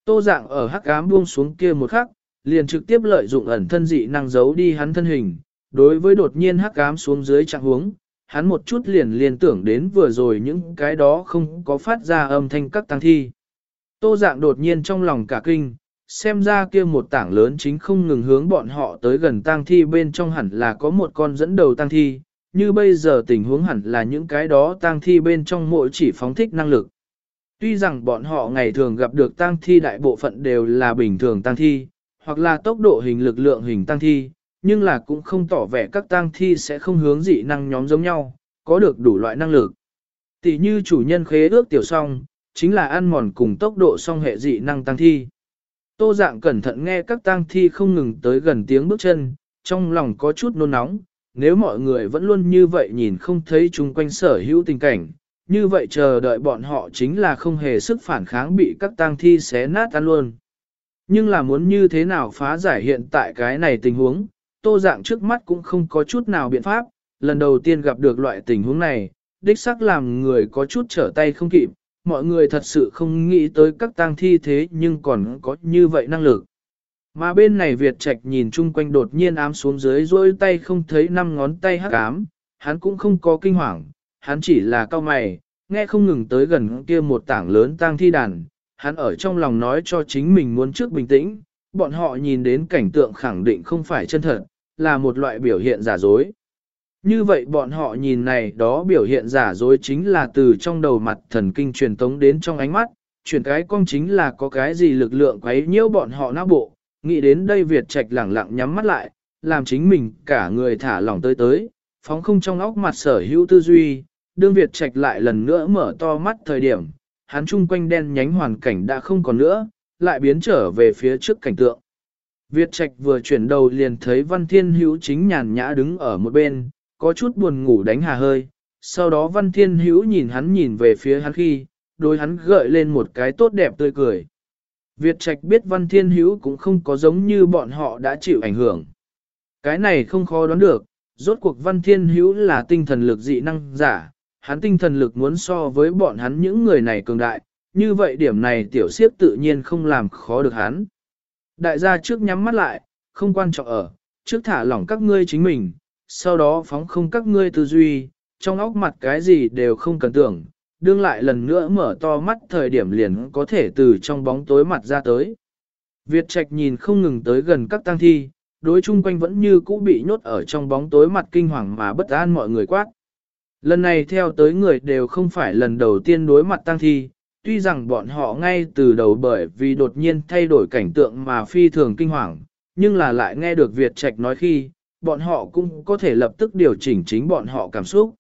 Tô dạng ở hắc ám buông xuống kia một khắc, liền trực tiếp lợi dụng ẩn thân dị năng giấu đi hắn thân hình, đối với đột nhiên hắc ám xuống dưới trạng huống, hắn một chút liền liền tưởng đến vừa rồi những cái đó không có phát ra âm thanh các tăng thi. Tô dạng đột nhiên trong lòng cả kinh, xem ra kia một tảng lớn chính không ngừng hướng bọn họ tới gần tang thi bên trong hẳn là có một con dẫn đầu tang thi, như bây giờ tình huống hẳn là những cái đó tang thi bên trong mỗi chỉ phóng thích năng lực. Tuy rằng bọn họ ngày thường gặp được tang thi đại bộ phận đều là bình thường tang thi, hoặc là tốc độ hình lực lượng hình tang thi, nhưng là cũng không tỏ vẻ các tang thi sẽ không hướng dị năng nhóm giống nhau, có được đủ loại năng lực. Tỷ như chủ nhân khế ước tiểu song, chính là ăn mòn cùng tốc độ song hệ dị năng tăng thi. Tô dạng cẩn thận nghe các tang thi không ngừng tới gần tiếng bước chân, trong lòng có chút nôn nóng, nếu mọi người vẫn luôn như vậy nhìn không thấy chung quanh sở hữu tình cảnh, như vậy chờ đợi bọn họ chính là không hề sức phản kháng bị các tang thi xé nát tan luôn. Nhưng là muốn như thế nào phá giải hiện tại cái này tình huống, tô dạng trước mắt cũng không có chút nào biện pháp, lần đầu tiên gặp được loại tình huống này, đích xác làm người có chút trở tay không kịp, mọi người thật sự không nghĩ tới các tang thi thế nhưng còn có như vậy năng lực. Mà bên này Việt Trạch nhìn chung quanh đột nhiên ám xuống dưới rôi tay không thấy năm ngón tay hắc ám, hắn cũng không có kinh hoàng, hắn chỉ là cao mày, nghe không ngừng tới gần kia một tảng lớn tang thi đàn, hắn ở trong lòng nói cho chính mình muốn trước bình tĩnh, bọn họ nhìn đến cảnh tượng khẳng định không phải chân thật, là một loại biểu hiện giả dối. Như vậy bọn họ nhìn này đó biểu hiện giả dối chính là từ trong đầu mặt thần kinh truyền tống đến trong ánh mắt, chuyển cái cong chính là có cái gì lực lượng quấy nhiễu bọn họ não bộ, nghĩ đến đây Việt Trạch lẳng lặng nhắm mắt lại, làm chính mình cả người thả lỏng tới tới, phóng không trong óc mặt sở hữu tư duy, đương Việt Trạch lại lần nữa mở to mắt thời điểm, hắn chung quanh đen nhánh hoàn cảnh đã không còn nữa, lại biến trở về phía trước cảnh tượng. Việt Trạch vừa chuyển đầu liền thấy Văn Thiên Hữu chính nhàn nhã đứng ở một bên, có chút buồn ngủ đánh hà hơi. Sau đó Văn Thiên Hữu nhìn hắn nhìn về phía hắn khi, đôi hắn gợi lên một cái tốt đẹp tươi cười. Việt Trạch biết Văn Thiên Hữu cũng không có giống như bọn họ đã chịu ảnh hưởng. Cái này không khó đoán được, rốt cuộc Văn Thiên Hữu là tinh thần lực dị năng giả, hắn tinh thần lực muốn so với bọn hắn những người này cường đại, như vậy điểm này tiểu siếp tự nhiên không làm khó được hắn. Đại gia trước nhắm mắt lại, không quan trọng ở, trước thả lỏng các ngươi chính mình, sau đó phóng không các ngươi tư duy, trong óc mặt cái gì đều không cần tưởng, đương lại lần nữa mở to mắt thời điểm liền có thể từ trong bóng tối mặt ra tới. Việt Trạch nhìn không ngừng tới gần các tang thi, đối chung quanh vẫn như cũ bị nhốt ở trong bóng tối mặt kinh hoàng mà bất an mọi người quát. Lần này theo tới người đều không phải lần đầu tiên đối mặt tang thi, tuy rằng bọn họ ngay từ đầu bởi vì đột nhiên thay đổi cảnh tượng mà phi thường kinh hoàng, nhưng là lại nghe được Việt Trạch nói khi, bọn họ cũng có thể lập tức điều chỉnh chính bọn họ cảm xúc.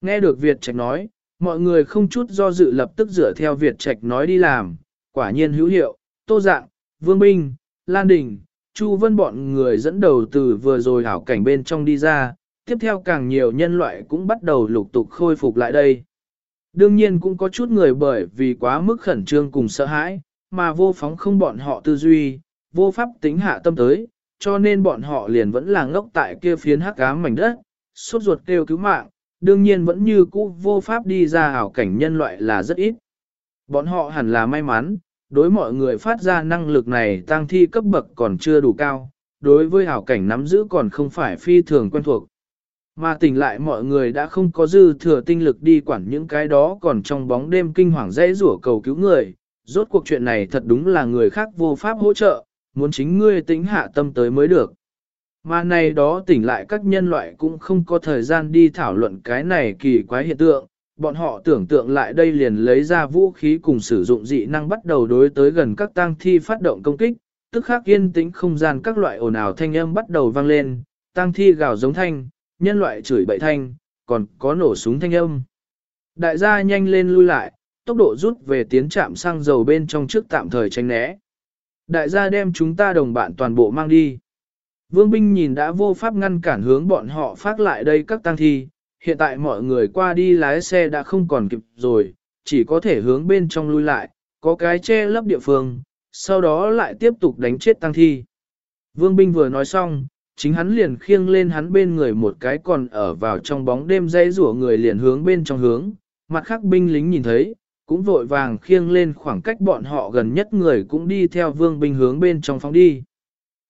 Nghe được Việt Trạch nói, mọi người không chút do dự lập tức dựa theo Việt Trạch nói đi làm, quả nhiên hữu hiệu, Tô Dạng, Vương Binh, Lan Đình, Chu Vân bọn người dẫn đầu từ vừa rồi hảo cảnh bên trong đi ra, tiếp theo càng nhiều nhân loại cũng bắt đầu lục tục khôi phục lại đây. Đương nhiên cũng có chút người bởi vì quá mức khẩn trương cùng sợ hãi, mà vô phóng không bọn họ tư duy, vô pháp tính hạ tâm tới, cho nên bọn họ liền vẫn là ngốc tại kia phiến hắc ám mảnh đất, suốt ruột kêu cứu mạng, đương nhiên vẫn như cũ vô pháp đi ra ảo cảnh nhân loại là rất ít. Bọn họ hẳn là may mắn, đối mọi người phát ra năng lực này tăng thi cấp bậc còn chưa đủ cao, đối với ảo cảnh nắm giữ còn không phải phi thường quen thuộc. Mà tỉnh lại mọi người đã không có dư thừa tinh lực đi quản những cái đó còn trong bóng đêm kinh hoàng dễ rủa cầu cứu người. Rốt cuộc chuyện này thật đúng là người khác vô pháp hỗ trợ, muốn chính ngươi tính hạ tâm tới mới được. Mà này đó tỉnh lại các nhân loại cũng không có thời gian đi thảo luận cái này kỳ quái hiện tượng, bọn họ tưởng tượng lại đây liền lấy ra vũ khí cùng sử dụng dị năng bắt đầu đối tới gần các tang thi phát động công kích, tức khắc yên tĩnh không gian các loại ồn ào thanh âm bắt đầu vang lên, tang thi gào giống thanh, nhân loại chửi bậy thanh, còn có nổ súng thanh âm. Đại gia nhanh lên lui lại, tốc độ rút về tiến trạm xăng dầu bên trong trước tạm thời tránh né. Đại gia đem chúng ta đồng bạn toàn bộ mang đi. Vương binh nhìn đã vô pháp ngăn cản hướng bọn họ phát lại đây các tăng thi, hiện tại mọi người qua đi lái xe đã không còn kịp rồi, chỉ có thể hướng bên trong lui lại, có cái che lấp địa phương, sau đó lại tiếp tục đánh chết tăng thi. Vương binh vừa nói xong, chính hắn liền khiêng lên hắn bên người một cái còn ở vào trong bóng đêm dây rủa người liền hướng bên trong hướng, mặt khác binh lính nhìn thấy, cũng vội vàng khiêng lên khoảng cách bọn họ gần nhất người cũng đi theo vương binh hướng bên trong phóng đi.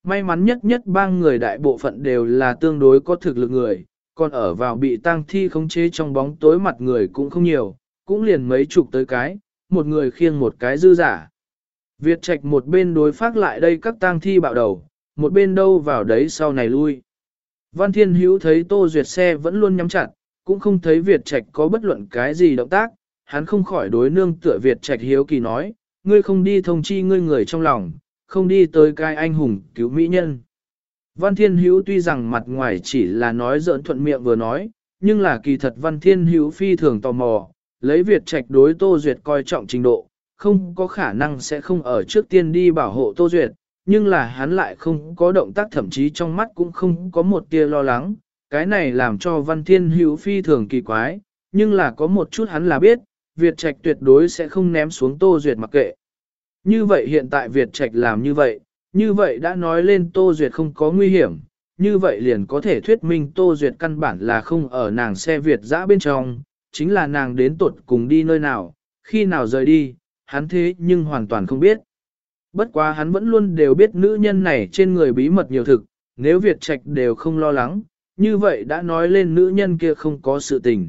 May mắn nhất nhất ba người đại bộ phận đều là tương đối có thực lực người, còn ở vào bị tang thi khống chế trong bóng tối mặt người cũng không nhiều, cũng liền mấy chục tới cái, một người khiêng một cái dư giả. Việt trạch một bên đối phát lại đây các tang thi bạo đầu, một bên đâu vào đấy sau này lui. Văn Thiên Hữu thấy Tô Duyệt xe vẫn luôn nhắm chặt, cũng không thấy Việt Trạch có bất luận cái gì động tác, hắn không khỏi đối nương tựa Việt Trạch hiếu kỳ nói, ngươi không đi thông chi ngươi người trong lòng, không đi tới cái anh hùng cứu mỹ nhân. Văn Thiên Hữu tuy rằng mặt ngoài chỉ là nói giỡn thuận miệng vừa nói, nhưng là kỳ thật Văn Thiên Hữu phi thường tò mò, lấy Việt Trạch đối Tô Duyệt coi trọng trình độ, không có khả năng sẽ không ở trước tiên đi bảo hộ Tô Duyệt, nhưng là hắn lại không có động tác thậm chí trong mắt cũng không có một tia lo lắng, cái này làm cho Văn Thiên Hữu phi thường kỳ quái, nhưng là có một chút hắn là biết, Việt Trạch tuyệt đối sẽ không ném xuống Tô Duyệt mặc kệ. Như vậy hiện tại Việt Trạch làm như vậy, như vậy đã nói lên Tô Duyệt không có nguy hiểm, như vậy liền có thể thuyết minh Tô Duyệt căn bản là không ở nàng xe Việt dã bên trong, chính là nàng đến tuột cùng đi nơi nào, khi nào rời đi, hắn thế nhưng hoàn toàn không biết. Bất quá hắn vẫn luôn đều biết nữ nhân này trên người bí mật nhiều thực, nếu Việt Trạch đều không lo lắng, như vậy đã nói lên nữ nhân kia không có sự tình.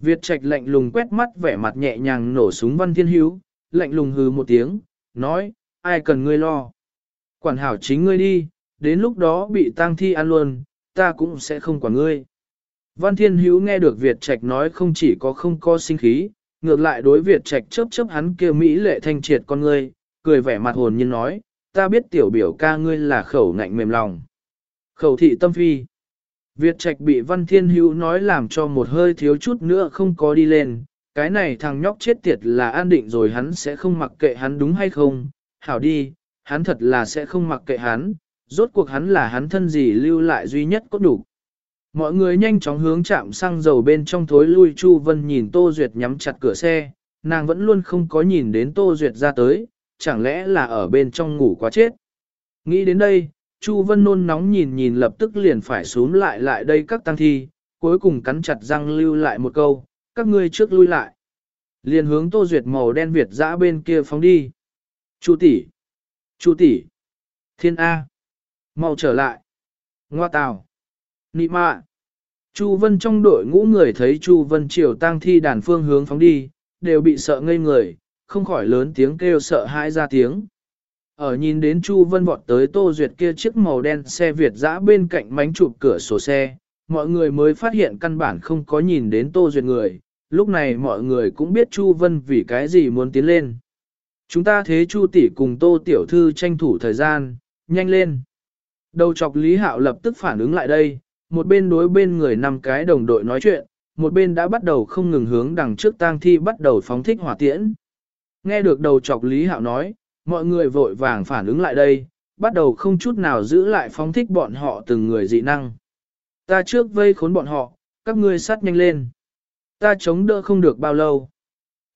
Việt Trạch lạnh lùng quét mắt vẻ mặt nhẹ nhàng nổ súng Văn Thiên Hữu, lạnh lùng hừ một tiếng, nói, ai cần ngươi lo. Quản hảo chính ngươi đi, đến lúc đó bị tang thi ăn luôn, ta cũng sẽ không quản ngươi. Văn Thiên Hữu nghe được Việt Trạch nói không chỉ có không có sinh khí, ngược lại đối Việt Trạch chớp chớp hắn kia Mỹ lệ thanh triệt con ngươi, cười vẻ mặt hồn nhiên nói, ta biết tiểu biểu ca ngươi là khẩu ngạnh mềm lòng. Khẩu thị tâm phi. Việt Trạch bị Văn Thiên Hữu nói làm cho một hơi thiếu chút nữa không có đi lên, cái này thằng nhóc chết tiệt là an định rồi hắn sẽ không mặc kệ hắn đúng hay không, hảo đi, hắn thật là sẽ không mặc kệ hắn, rốt cuộc hắn là hắn thân gì lưu lại duy nhất có đủ. Mọi người nhanh chóng hướng chạm xăng dầu bên trong thối lui Chu Vân nhìn Tô Duyệt nhắm chặt cửa xe, nàng vẫn luôn không có nhìn đến Tô Duyệt ra tới, chẳng lẽ là ở bên trong ngủ quá chết. Nghĩ đến đây, Chu Vân nôn nóng nhìn nhìn lập tức liền phải xuống lại lại đây các tăng thi, cuối cùng cắn chặt răng lưu lại một câu, các ngươi trước lui lại. Liền hướng Tô Duyệt màu đen Việt dã bên kia phóng đi. Chu tỷ, Chu tỷ, Thiên A, mau trở lại. Ngoa tào, Nị mạ. Chu Vân trong đội ngũ người thấy Chu Vân triều tăng thi đàn phương hướng phóng đi, đều bị sợ ngây người, không khỏi lớn tiếng kêu sợ hãi ra tiếng. Ở nhìn đến Chu Vân vọt tới Tô Duyệt kia chiếc màu đen xe Việt dã bên cạnh mánh chụp cửa sổ xe, mọi người mới phát hiện căn bản không có nhìn đến Tô Duyệt người, lúc này mọi người cũng biết Chu Vân vì cái gì muốn tiến lên. Chúng ta thế Chu tỷ cùng Tô tiểu thư tranh thủ thời gian, nhanh lên. Đầu chọc Lý Hạo lập tức phản ứng lại đây, một bên đối bên người năm cái đồng đội nói chuyện, một bên đã bắt đầu không ngừng hướng đằng trước tang thi bắt đầu phóng thích hỏa tiễn. Nghe được đầu chọc Lý Hạo nói, mọi người vội vàng phản ứng lại đây, bắt đầu không chút nào giữ lại phóng thích bọn họ từng người dị năng. Ta trước vây khốn bọn họ, các ngươi sát nhanh lên. Ta chống đỡ không được bao lâu.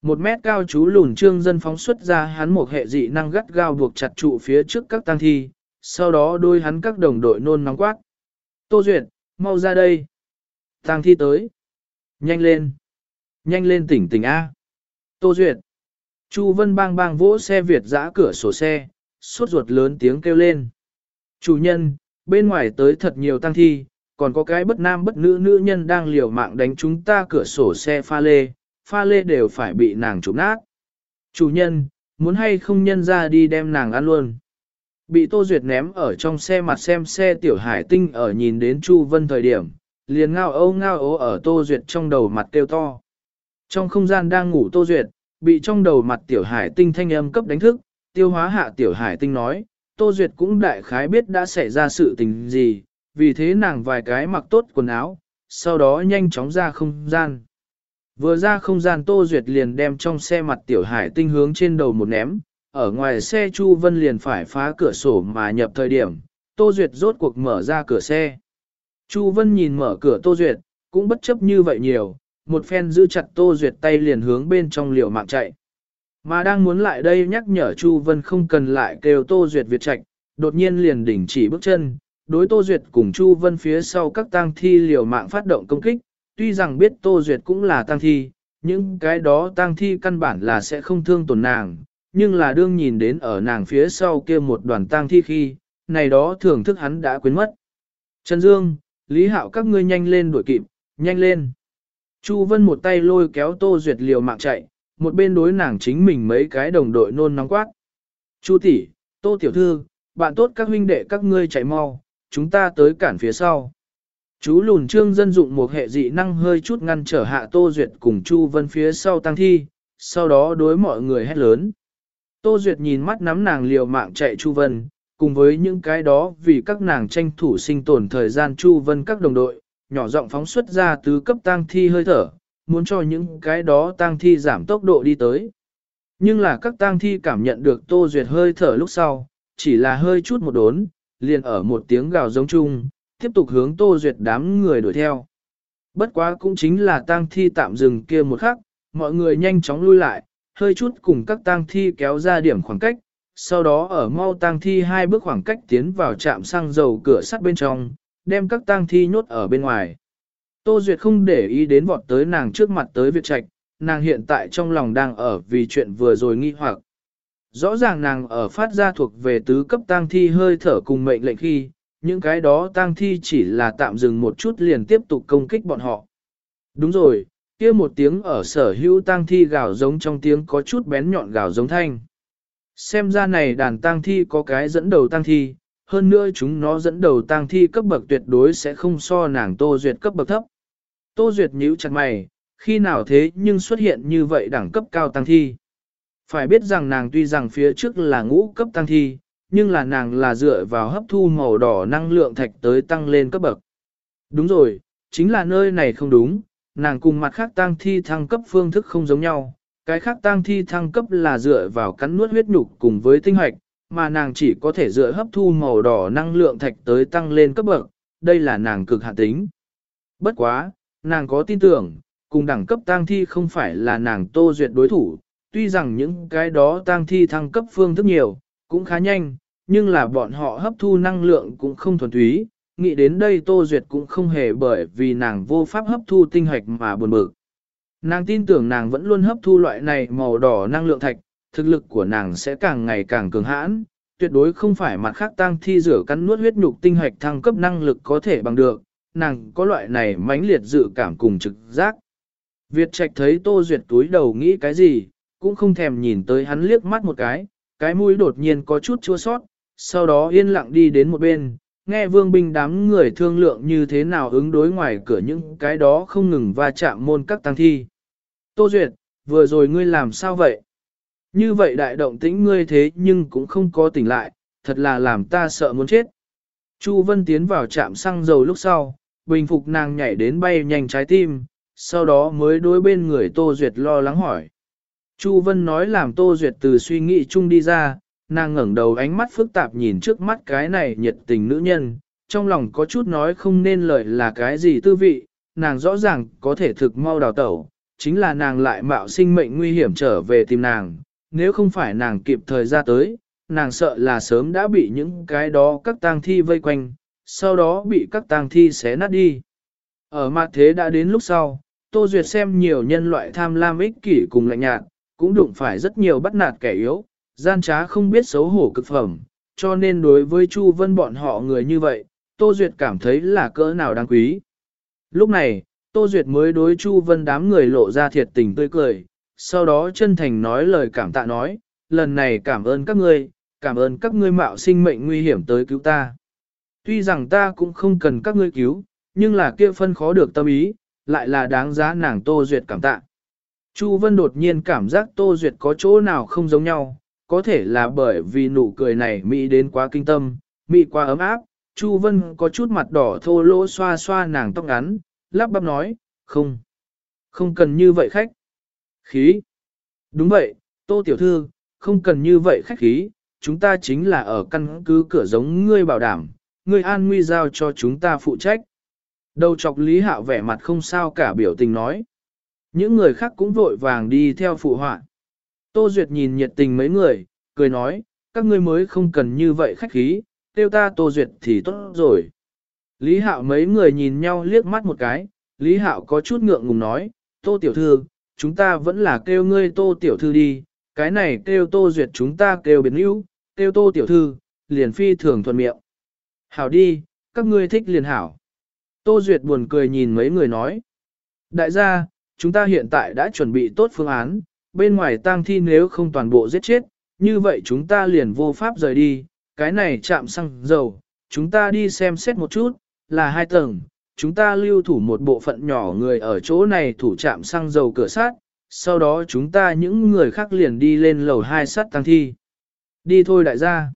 Một mét cao chú lùn trương dân phóng xuất ra hắn một hệ dị năng gắt gao buộc chặt trụ phía trước các tang thi, sau đó đôi hắn các đồng đội nôn nóng quát. Tô Duyệt, mau ra đây. Tang thi tới. Nhanh lên. Nhanh lên tỉnh tỉnh A. Tô Duyệt. Chu Vân bang bang vỗ xe Việt giã cửa sổ xe, suốt ruột lớn tiếng kêu lên. Chủ nhân, bên ngoài tới thật nhiều tăng thi, còn có cái bất nam bất nữ nữ nhân đang liều mạng đánh chúng ta cửa sổ xe pha lê, pha lê đều phải bị nàng trục nát. Chủ nhân, muốn hay không nhân ra đi đem nàng ăn luôn. Bị Tô Duyệt ném ở trong xe mặt xem xe tiểu hải tinh ở nhìn đến Chu Vân thời điểm, liền ngao âu ngao ố ở Tô Duyệt trong đầu mặt kêu to. Trong không gian đang ngủ Tô Duyệt, bị trong đầu mặt tiểu hải tinh thanh âm cấp đánh thức, tiêu hóa hạ tiểu hải tinh nói, Tô Duyệt cũng đại khái biết đã xảy ra sự tình gì, vì thế nàng vài cái mặc tốt quần áo, sau đó nhanh chóng ra không gian. Vừa ra không gian Tô Duyệt liền đem trong xe mặt tiểu hải tinh hướng trên đầu một ném, ở ngoài xe Chu Vân liền phải phá cửa sổ mà nhập thời điểm, Tô Duyệt rốt cuộc mở ra cửa xe. Chu Vân nhìn mở cửa Tô Duyệt, cũng bất chấp như vậy nhiều, một phen giữ chặt Tô Duyệt tay liền hướng bên trong liều mạng chạy. Mà đang muốn lại đây nhắc nhở Chu Vân không cần lại kêu Tô Duyệt Việt chạy, đột nhiên liền đỉnh chỉ bước chân, đối Tô Duyệt cùng Chu Vân phía sau các tang thi liều mạng phát động công kích, tuy rằng biết Tô Duyệt cũng là tang thi, những cái đó tang thi căn bản là sẽ không thương tổn nàng, nhưng là đương nhìn đến ở nàng phía sau kia một đoàn tang thi khi, này đó thưởng thức hắn đã quên mất. Trần Dương, Lý Hạo các ngươi nhanh lên đuổi kịp, nhanh lên. Chu Vân một tay lôi kéo Tô Duyệt liều mạng chạy, một bên đối nàng chính mình mấy cái đồng đội nôn nóng quát. Chu tỷ, Tô tiểu thư, bạn tốt các huynh đệ các ngươi chạy mau, chúng ta tới cản phía sau. Chú lùn trương dân dụng một hệ dị năng hơi chút ngăn trở hạ Tô Duyệt cùng Chu Vân phía sau tăng thi, sau đó đối mọi người hét lớn. Tô Duyệt nhìn mắt nắm nàng liều mạng chạy Chu Vân, cùng với những cái đó vì các nàng tranh thủ sinh tồn thời gian Chu Vân các đồng đội, nhỏ giọng phóng xuất ra tứ cấp tang thi hơi thở, muốn cho những cái đó tang thi giảm tốc độ đi tới. Nhưng là các tang thi cảm nhận được Tô Duyệt hơi thở lúc sau, chỉ là hơi chút một đốn, liền ở một tiếng gào giống chung, tiếp tục hướng Tô Duyệt đám người đuổi theo. Bất quá cũng chính là tang thi tạm dừng kia một khắc, mọi người nhanh chóng lui lại, hơi chút cùng các tang thi kéo ra điểm khoảng cách, sau đó ở mau tang thi hai bước khoảng cách tiến vào trạm xăng dầu cửa sắt bên trong, đem các tang thi nhốt ở bên ngoài. Tô Duyệt không để ý đến vọt tới nàng trước mặt tới Việt Trạch, nàng hiện tại trong lòng đang ở vì chuyện vừa rồi nghi hoặc. Rõ ràng nàng ở phát ra thuộc về tứ cấp tang thi hơi thở cùng mệnh lệnh khi, những cái đó tang thi chỉ là tạm dừng một chút liền tiếp tục công kích bọn họ. Đúng rồi, kia một tiếng ở sở hữu tang thi gào giống trong tiếng có chút bén nhọn gào giống thanh. Xem ra này đàn tang thi có cái dẫn đầu tang thi, hơn nữa chúng nó dẫn đầu tang thi cấp bậc tuyệt đối sẽ không so nàng Tô Duyệt cấp bậc thấp. Tô Duyệt nhíu chặt mày, khi nào thế nhưng xuất hiện như vậy đẳng cấp cao tăng thi. Phải biết rằng nàng tuy rằng phía trước là ngũ cấp tăng thi, nhưng là nàng là dựa vào hấp thu màu đỏ năng lượng thạch tới tăng lên cấp bậc. Đúng rồi, chính là nơi này không đúng, nàng cùng mặt khác tăng thi thăng cấp phương thức không giống nhau. Cái khác tăng thi thăng cấp là dựa vào cắn nuốt huyết nhục cùng với tinh hoạch, mà nàng chỉ có thể dựa hấp thu màu đỏ năng lượng thạch tới tăng lên cấp bậc, đây là nàng cực hạn tính. Bất quá, nàng có tin tưởng, cùng đẳng cấp tang thi không phải là nàng tô duyệt đối thủ, tuy rằng những cái đó tang thi thăng cấp phương thức nhiều, cũng khá nhanh, nhưng là bọn họ hấp thu năng lượng cũng không thuần túy, nghĩ đến đây tô duyệt cũng không hề bởi vì nàng vô pháp hấp thu tinh hoạch mà buồn bực. Nàng tin tưởng nàng vẫn luôn hấp thu loại này màu đỏ năng lượng thạch, thực lực của nàng sẽ càng ngày càng cường hãn, tuyệt đối không phải mặt khác tang thi rửa cắn nuốt huyết nhục tinh hoạch thăng cấp năng lực có thể bằng được, nàng có loại này mãnh liệt dự cảm cùng trực giác. Việt Trạch thấy Tô Duyệt túi đầu nghĩ cái gì, cũng không thèm nhìn tới hắn liếc mắt một cái, cái mũi đột nhiên có chút chua sót, sau đó yên lặng đi đến một bên, nghe vương binh đám người thương lượng như thế nào ứng đối ngoài cửa những cái đó không ngừng va chạm môn các tăng thi. Tô Duyệt, vừa rồi ngươi làm sao vậy? Như vậy đại động tĩnh ngươi thế nhưng cũng không có tỉnh lại, thật là làm ta sợ muốn chết. Chu Vân tiến vào trạm xăng dầu lúc sau, bình phục nàng nhảy đến bay nhanh trái tim, sau đó mới đối bên người Tô Duyệt lo lắng hỏi. Chu Vân nói làm Tô Duyệt từ suy nghĩ chung đi ra, nàng ngẩng đầu ánh mắt phức tạp nhìn trước mắt cái này nhiệt tình nữ nhân, trong lòng có chút nói không nên lời là cái gì tư vị, nàng rõ ràng có thể thực mau đào tẩu, chính là nàng lại mạo sinh mệnh nguy hiểm trở về tìm nàng, nếu không phải nàng kịp thời ra tới, nàng sợ là sớm đã bị những cái đó các tang thi vây quanh, sau đó bị các tang thi xé nát đi. Ở mặt thế đã đến lúc sau, Tô Duyệt xem nhiều nhân loại tham lam ích kỷ cùng lạnh nhạt, cũng đụng phải rất nhiều bắt nạt kẻ yếu, gian trá không biết xấu hổ cực phẩm, cho nên đối với Chu Vân bọn họ người như vậy, Tô Duyệt cảm thấy là cỡ nào đáng quý. Lúc này, Tô Duyệt mới đối Chu Vân đám người lộ ra thiệt tình tươi cười, sau đó chân thành nói lời cảm tạ nói, lần này cảm ơn các ngươi, cảm ơn các ngươi mạo sinh mệnh nguy hiểm tới cứu ta. Tuy rằng ta cũng không cần các ngươi cứu, nhưng là kia phân khó được tâm ý, lại là đáng giá nàng Tô Duyệt cảm tạ. Chu Vân đột nhiên cảm giác Tô Duyệt có chỗ nào không giống nhau, có thể là bởi vì nụ cười này Mỹ đến quá kinh tâm, Mỹ quá ấm áp, Chu Vân có chút mặt đỏ thô lỗ xoa xoa nàng tóc ngắn, lắp bắp nói, không, không cần như vậy khách. Khí. Đúng vậy, Tô Tiểu Thư, không cần như vậy khách khí, chúng ta chính là ở căn cứ cửa giống ngươi bảo đảm, ngươi an nguy giao cho chúng ta phụ trách. Đầu chọc Lý Hạo vẻ mặt không sao cả biểu tình nói. Những người khác cũng vội vàng đi theo phụ họa. Tô Duyệt nhìn nhiệt tình mấy người, cười nói, các ngươi mới không cần như vậy khách khí, tiêu ta Tô Duyệt thì tốt rồi. Lý Hạo mấy người nhìn nhau liếc mắt một cái, Lý Hạo có chút ngượng ngùng nói, Tô Tiểu Thư, chúng ta vẫn là kêu ngươi Tô Tiểu Thư đi, cái này kêu Tô Duyệt chúng ta kêu biến yếu, kêu Tô Tiểu Thư, liền phi thường thuận miệng. Hảo đi, các ngươi thích liền hảo. Tô Duyệt buồn cười nhìn mấy người nói. Đại gia, chúng ta hiện tại đã chuẩn bị tốt phương án, bên ngoài tang thi nếu không toàn bộ giết chết, như vậy chúng ta liền vô pháp rời đi, cái này chạm xăng dầu, chúng ta đi xem xét một chút, là hai tầng, chúng ta lưu thủ một bộ phận nhỏ người ở chỗ này thủ chạm xăng dầu cửa sát, sau đó chúng ta những người khác liền đi lên lầu hai sắt tăng thi. Đi thôi đại gia.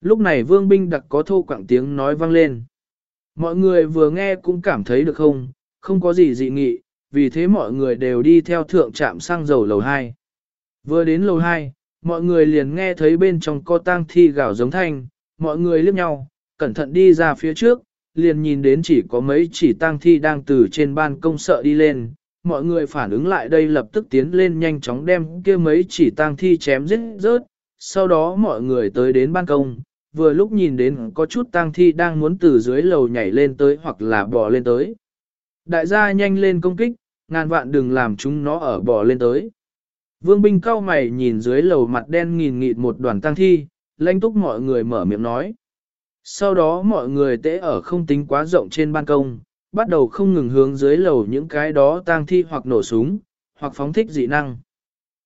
Lúc này vương binh đặc có thô quảng tiếng nói vang lên. Mọi người vừa nghe cũng cảm thấy được không, không có gì dị nghị, vì thế mọi người đều đi theo thượng trạm xăng dầu lầu 2. Vừa đến lầu 2, mọi người liền nghe thấy bên trong co tang thi gào giống thanh, mọi người liếc nhau, cẩn thận đi ra phía trước, liền nhìn đến chỉ có mấy chỉ tang thi đang từ trên ban công sợ đi lên. Mọi người phản ứng lại đây lập tức tiến lên nhanh chóng đem kia mấy chỉ tang thi chém giết rớt, sau đó mọi người tới đến ban công, vừa lúc nhìn đến có chút tang thi đang muốn từ dưới lầu nhảy lên tới hoặc là bò lên tới. Đại gia nhanh lên công kích, ngàn vạn đừng làm chúng nó ở bò lên tới. Vương binh cao mày nhìn dưới lầu mặt đen nghìn nghịt một đoàn tang thi, lãnh túc mọi người mở miệng nói. Sau đó mọi người tễ ở không tính quá rộng trên ban công, bắt đầu không ngừng hướng dưới lầu những cái đó tang thi hoặc nổ súng, hoặc phóng thích dị năng.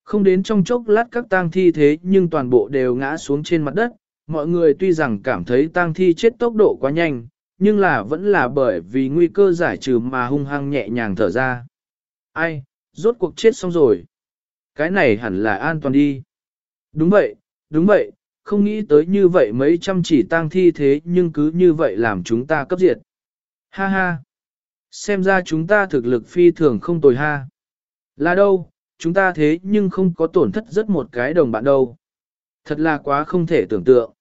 Không đến trong chốc lát các tang thi thế nhưng toàn bộ đều ngã xuống trên mặt đất, mọi người tuy rằng cảm thấy tang thi chết tốc độ quá nhanh, nhưng là vẫn là bởi vì nguy cơ giải trừ mà hung hăng nhẹ nhàng thở ra. Ai, rốt cuộc chết xong rồi. Cái này hẳn là an toàn đi. Đúng vậy, đúng vậy, không nghĩ tới như vậy mấy trăm chỉ tang thi thế nhưng cứ như vậy làm chúng ta cấp diệt. Ha ha. Xem ra chúng ta thực lực phi thường không tồi ha. Là đâu, chúng ta thế nhưng không có tổn thất rất một cái đồng bạn đâu. Thật là quá không thể tưởng tượng.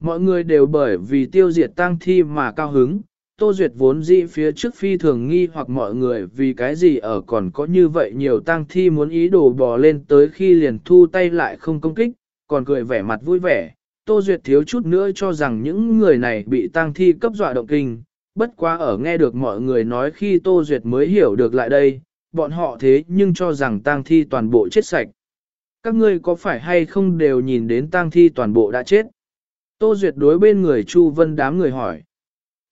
Mọi người đều bởi vì tiêu diệt tang thi mà cao hứng, Tô Duyệt vốn dĩ phía trước phi thường nghi hoặc mọi người vì cái gì ở còn có như vậy nhiều tang thi muốn ý đồ bò lên tới khi liền thu tay lại không công kích, còn cười vẻ mặt vui vẻ. Tô Duyệt thiếu chút nữa cho rằng những người này bị tang thi cấp dọa động kinh, bất quá ở nghe được mọi người nói khi Tô Duyệt mới hiểu được lại đây, bọn họ thế nhưng cho rằng tang thi toàn bộ chết sạch. Các ngươi có phải hay không đều nhìn đến tang thi toàn bộ đã chết? Tô Duyệt đối bên người Chu Vân đám người hỏi.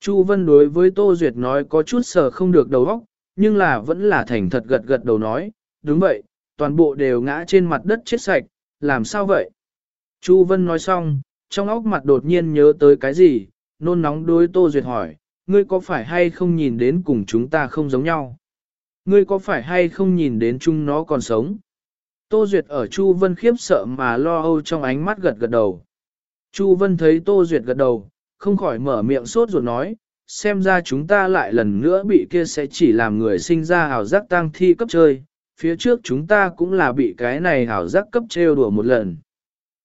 Chu Vân đối với Tô Duyệt nói có chút sờ không được đầu óc, nhưng là vẫn là thành thật gật gật đầu nói, đúng vậy, toàn bộ đều ngã trên mặt đất chết sạch, làm sao vậy? Chu Vân nói xong, trong óc mặt đột nhiên nhớ tới cái gì, nôn nóng đối Tô Duyệt hỏi, ngươi có phải hay không nhìn đến cùng chúng ta không giống nhau? Ngươi có phải hay không nhìn đến chúng nó còn sống? Tô Duyệt ở Chu Vân khiếp sợ mà lo âu trong ánh mắt gật gật đầu. Chu Vân thấy Tô Duyệt gật đầu, không khỏi mở miệng sốt ruột nói, xem ra chúng ta lại lần nữa bị kia sẽ chỉ làm người sinh ra hào giác tang thi cấp chơi, phía trước chúng ta cũng là bị cái này hào giác cấp trêu đùa một lần.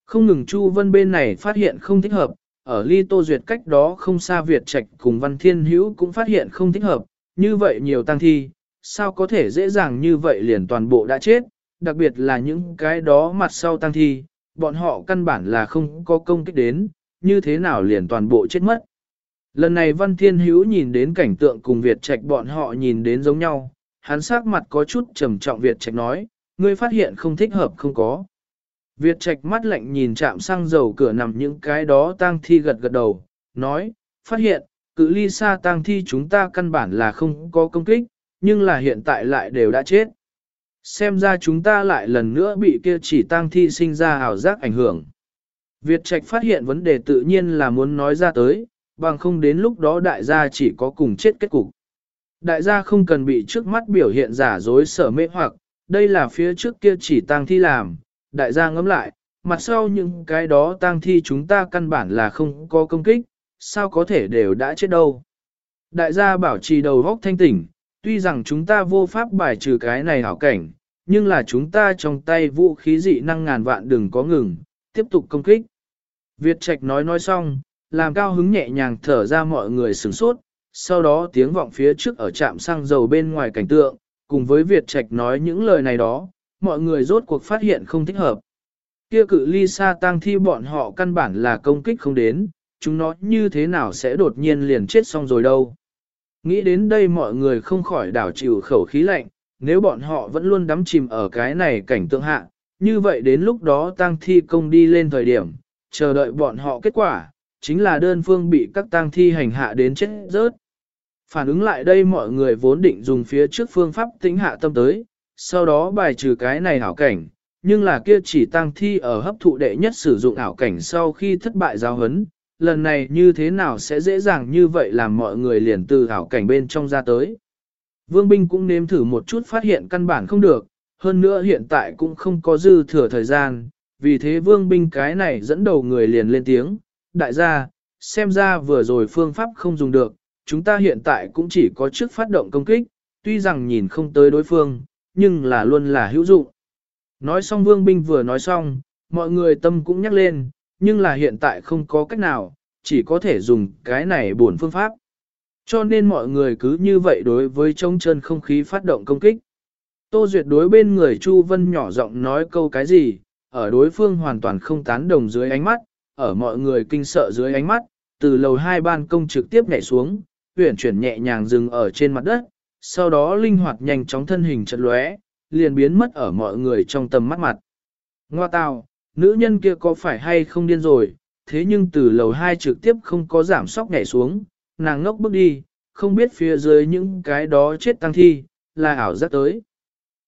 Không ngừng Chu Vân bên này phát hiện không thích hợp, ở ly Tô Duyệt cách đó không xa Việt Trạch cùng Văn Thiên Hữu cũng phát hiện không thích hợp, như vậy nhiều tăng thi, sao có thể dễ dàng như vậy liền toàn bộ đã chết, đặc biệt là những cái đó mặt sau tăng thi, bọn họ căn bản là không có công kích đến, như thế nào liền toàn bộ chết mất. Lần này Văn Thiên Hữu nhìn đến cảnh tượng cùng Việt Trạch bọn họ nhìn đến giống nhau, hắn sắc mặt có chút trầm trọng Việt Trạch nói, ngươi phát hiện không thích hợp không có. Việt Trạch mắt lạnh nhìn chạm xăng dầu cửa nằm những cái đó tang thi gật gật đầu, nói, phát hiện, cự ly xa tang thi chúng ta căn bản là không có công kích, nhưng là hiện tại lại đều đã chết. Xem ra chúng ta lại lần nữa bị kia chỉ tang thi sinh ra ảo giác ảnh hưởng. Việt Trạch phát hiện vấn đề tự nhiên là muốn nói ra tới, bằng không đến lúc đó đại gia chỉ có cùng chết kết cục. Đại gia không cần bị trước mắt biểu hiện giả dối sở mê hoặc, đây là phía trước kia chỉ tang thi làm, đại gia ngẫm lại, mặt sau những cái đó tang thi chúng ta căn bản là không có công kích, sao có thể đều đã chết đâu. Đại gia bảo trì đầu góc thanh tỉnh, tuy rằng chúng ta vô pháp bài trừ cái này hảo cảnh, nhưng là chúng ta trong tay vũ khí dị năng ngàn vạn đừng có ngừng, tiếp tục công kích. Việt Trạch nói nói xong, làm cao hứng nhẹ nhàng thở ra mọi người sửng sốt, sau đó tiếng vọng phía trước ở trạm xăng dầu bên ngoài cảnh tượng, cùng với Việt Trạch nói những lời này đó, mọi người rốt cuộc phát hiện không thích hợp. Kia cự ly xa tang thi bọn họ căn bản là công kích không đến, chúng nó như thế nào sẽ đột nhiên liền chết xong rồi đâu. Nghĩ đến đây mọi người không khỏi đảo chịu khẩu khí lạnh, nếu bọn họ vẫn luôn đắm chìm ở cái này cảnh tượng hạ, như vậy đến lúc đó tang thi công đi lên thời điểm, chờ đợi bọn họ kết quả, chính là đơn phương bị các tang thi hành hạ đến chết rớt. Phản ứng lại đây mọi người vốn định dùng phía trước phương pháp tính hạ tâm tới, sau đó bài trừ cái này ảo cảnh, nhưng là kia chỉ tăng thi ở hấp thụ đệ nhất sử dụng ảo cảnh sau khi thất bại giáo hấn, lần này như thế nào sẽ dễ dàng như vậy làm mọi người liền từ ảo cảnh bên trong ra tới. Vương binh cũng nếm thử một chút phát hiện căn bản không được, hơn nữa hiện tại cũng không có dư thừa thời gian, vì thế vương binh cái này dẫn đầu người liền lên tiếng, đại gia, xem ra vừa rồi phương pháp không dùng được, chúng ta hiện tại cũng chỉ có trước phát động công kích, tuy rằng nhìn không tới đối phương, nhưng là luôn là hữu dụng. Nói xong vương binh vừa nói xong, mọi người tâm cũng nhắc lên, nhưng là hiện tại không có cách nào, chỉ có thể dùng cái này buồn phương pháp. Cho nên mọi người cứ như vậy đối với trông chân không khí phát động công kích. Tô Duyệt đối bên người Chu Vân nhỏ giọng nói câu cái gì, ở đối phương hoàn toàn không tán đồng dưới ánh mắt, ở mọi người kinh sợ dưới ánh mắt, từ lầu hai ban công trực tiếp nhảy xuống, huyển chuyển nhẹ nhàng dừng ở trên mặt đất, sau đó linh hoạt nhanh chóng thân hình chật lóe, liền biến mất ở mọi người trong tầm mắt mặt. Ngoa tào, nữ nhân kia có phải hay không điên rồi, thế nhưng từ lầu 2 trực tiếp không có giảm sóc nhảy xuống, nàng ngốc bước đi, không biết phía dưới những cái đó chết tăng thi, là ảo giác tới.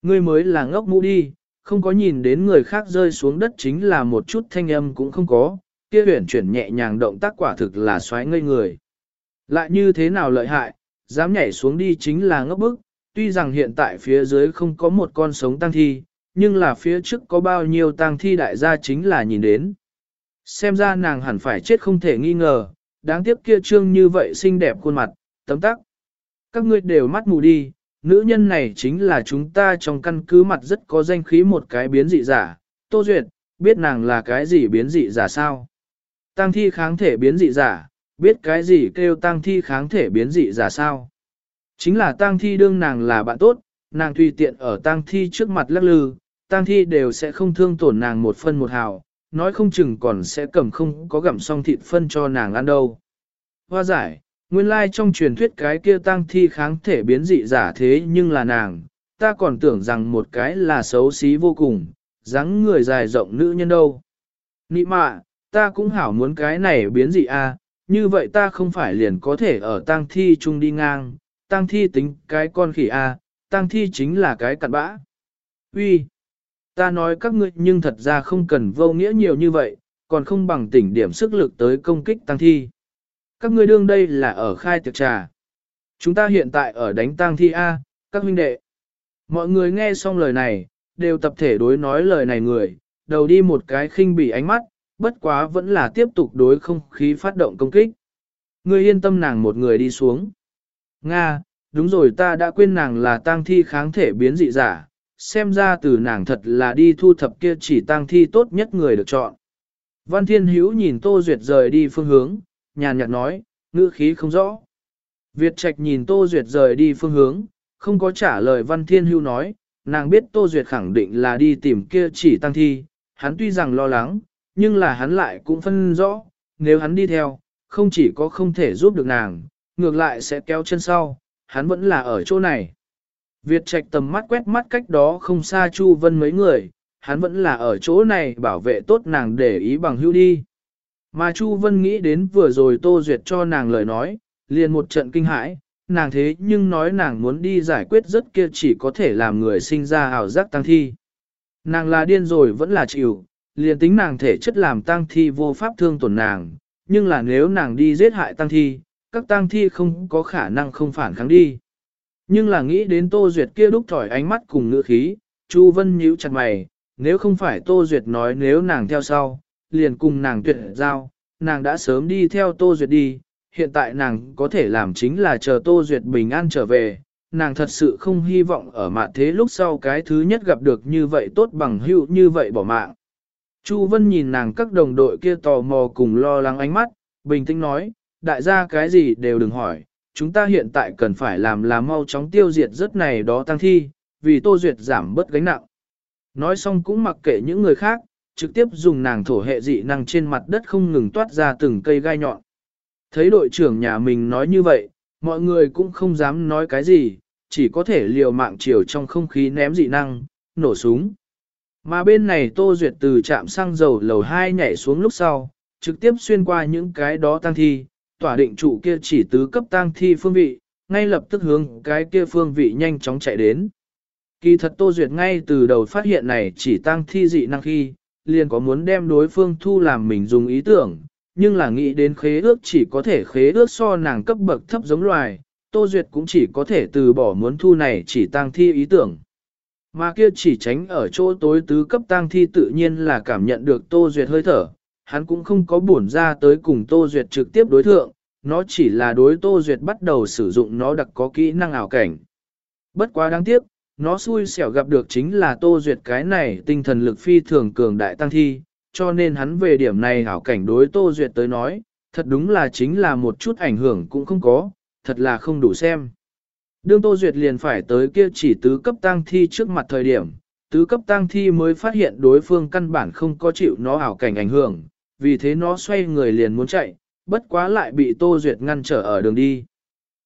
Ngươi mới là ngốc mũ đi, không có nhìn đến người khác rơi xuống đất chính là một chút thanh âm cũng không có, kia huyển chuyển nhẹ nhàng động tác quả thực là xoáy ngây người. Lại như thế nào lợi hại, dám nhảy xuống đi chính là ngốc bức, tuy rằng hiện tại phía dưới không có một con sống tăng thi, nhưng là phía trước có bao nhiêu tăng thi đại gia chính là nhìn đến. Xem ra nàng hẳn phải chết không thể nghi ngờ, đáng tiếc kia trương như vậy xinh đẹp khuôn mặt, tấm tắc. Các ngươi đều mắt mù đi, nữ nhân này chính là chúng ta trong căn cứ mặt rất có danh khí một cái biến dị giả, Tô Duyệt, biết nàng là cái gì biến dị giả sao? Tăng thi kháng thể biến dị giả, biết cái gì kêu tang thi kháng thể biến dị giả sao? Chính là tang thi đương nàng là bạn tốt, nàng tùy tiện ở tang thi trước mặt lắc lư, tang thi đều sẽ không thương tổn nàng một phân một hào, nói không chừng còn sẽ cầm không có gặm xong thịt phân cho nàng ăn đâu. Hoa giải, nguyên lai like trong truyền thuyết cái kia tang thi kháng thể biến dị giả thế nhưng là nàng, ta còn tưởng rằng một cái là xấu xí vô cùng, dáng người dài rộng nữ nhân đâu. Nị mạ, ta cũng hảo muốn cái này biến dị a, à, như vậy ta không phải liền có thể ở tang thi chung đi ngang, tang thi tính cái con khỉ a, à, tang thi chính là cái cặn bã. Uy, ta nói các ngươi nhưng thật ra không cần vô nghĩa nhiều như vậy, còn không bằng tỉnh điểm sức lực tới công kích tang thi. Các ngươi đương đây là ở khai tiệc trà. Chúng ta hiện tại ở đánh tang thi a, các huynh đệ. Mọi người nghe xong lời này, đều tập thể đối nói lời này người, đầu đi một cái khinh bỉ ánh mắt, bất quá vẫn là tiếp tục đối không khí phát động công kích. Ngươi yên tâm nàng một người đi xuống. Nga, đúng rồi ta đã quên nàng là tang thi kháng thể biến dị giả, xem ra từ nàng thật là đi thu thập kia chỉ tang thi tốt nhất người được chọn. Văn Thiên Hữu nhìn Tô Duyệt rời đi phương hướng, nhàn nhạt nói, ngữ khí không rõ. Việt Trạch nhìn Tô Duyệt rời đi phương hướng, không có trả lời Văn Thiên Hữu nói, nàng biết Tô Duyệt khẳng định là đi tìm kia chỉ tăng thi, hắn tuy rằng lo lắng, nhưng là hắn lại cũng phân rõ, nếu hắn đi theo, không chỉ có không thể giúp được nàng, ngược lại sẽ kéo chân sau, hắn vẫn là ở chỗ này. Việt Trạch tầm mắt quét mắt cách đó không xa Chu Vân mấy người, hắn vẫn là ở chỗ này bảo vệ tốt nàng để ý bằng hữu đi. Mà Chu Vân nghĩ đến vừa rồi Tô Duyệt cho nàng lời nói, liền một trận kinh hãi, nàng thế nhưng nói nàng muốn đi giải quyết rất kia chỉ có thể làm người sinh ra ảo giác tăng thi. Nàng là điên rồi vẫn là chịu, liền tính nàng thể chất làm tang thi vô pháp thương tổn nàng, nhưng là nếu nàng đi giết hại tang thi, các tang thi không có khả năng không phản kháng đi. Nhưng là nghĩ đến Tô Duyệt kia đúc thỏi ánh mắt cùng ngữ khí, Chu Vân nhíu chặt mày, nếu không phải Tô Duyệt nói nếu nàng theo sau, liền cùng nàng tuyệt giao, nàng đã sớm đi theo Tô Duyệt đi, hiện tại nàng có thể làm chính là chờ Tô Duyệt bình an trở về, nàng thật sự không hy vọng ở mạng thế lúc sau cái thứ nhất gặp được như vậy tốt bằng hữu như vậy bỏ mạng. Chu Vân nhìn nàng các đồng đội kia tò mò cùng lo lắng ánh mắt, bình tĩnh nói, đại gia cái gì đều đừng hỏi, chúng ta hiện tại cần phải làm là mau chóng tiêu diệt rất này đó tăng thi, vì Tô Duyệt giảm bớt gánh nặng. Nói xong cũng mặc kệ những người khác, trực tiếp dùng nàng thổ hệ dị năng trên mặt đất không ngừng toát ra từng cây gai nhọn. Thấy đội trưởng nhà mình nói như vậy, mọi người cũng không dám nói cái gì, chỉ có thể liều mạng chiều trong không khí ném dị năng, nổ súng. Mà bên này Tô Duyệt từ trạm xăng dầu lầu 2 nhảy xuống lúc sau, trực tiếp xuyên qua những cái đó tăng thi, tỏa định trụ kia chỉ tứ cấp tăng thi phương vị, ngay lập tức hướng cái kia phương vị nhanh chóng chạy đến. Kỳ thật Tô Duyệt ngay từ đầu phát hiện này chỉ tăng thi dị năng khi, liền có muốn đem đối phương thu làm mình dùng ý tưởng, nhưng là nghĩ đến khế ước chỉ có thể khế ước so nàng cấp bậc thấp giống loài, Tô Duyệt cũng chỉ có thể từ bỏ muốn thu này chỉ tăng thi ý tưởng. Mà kia chỉ tránh ở chỗ tối tứ cấp tăng thi tự nhiên là cảm nhận được Tô Duyệt hơi thở, hắn cũng không có buồn ra tới cùng Tô Duyệt trực tiếp đối thượng, nó chỉ là đối Tô Duyệt bắt đầu sử dụng nó đặc có kỹ năng ảo cảnh. Bất quá đáng tiếc, nó xui xẻo gặp được chính là Tô Duyệt cái này tinh thần lực phi thường cường đại tăng thi, cho nên hắn về điểm này ảo cảnh đối Tô Duyệt tới nói, thật đúng là chính là một chút ảnh hưởng cũng không có, thật là không đủ xem. Đương Tô Duyệt liền phải tới kia chỉ tứ cấp tăng thi trước mặt thời điểm, tứ cấp tăng thi mới phát hiện đối phương căn bản không có chịu nó ảo cảnh ảnh hưởng, vì thế nó xoay người liền muốn chạy, bất quá lại bị Tô Duyệt ngăn trở ở đường đi.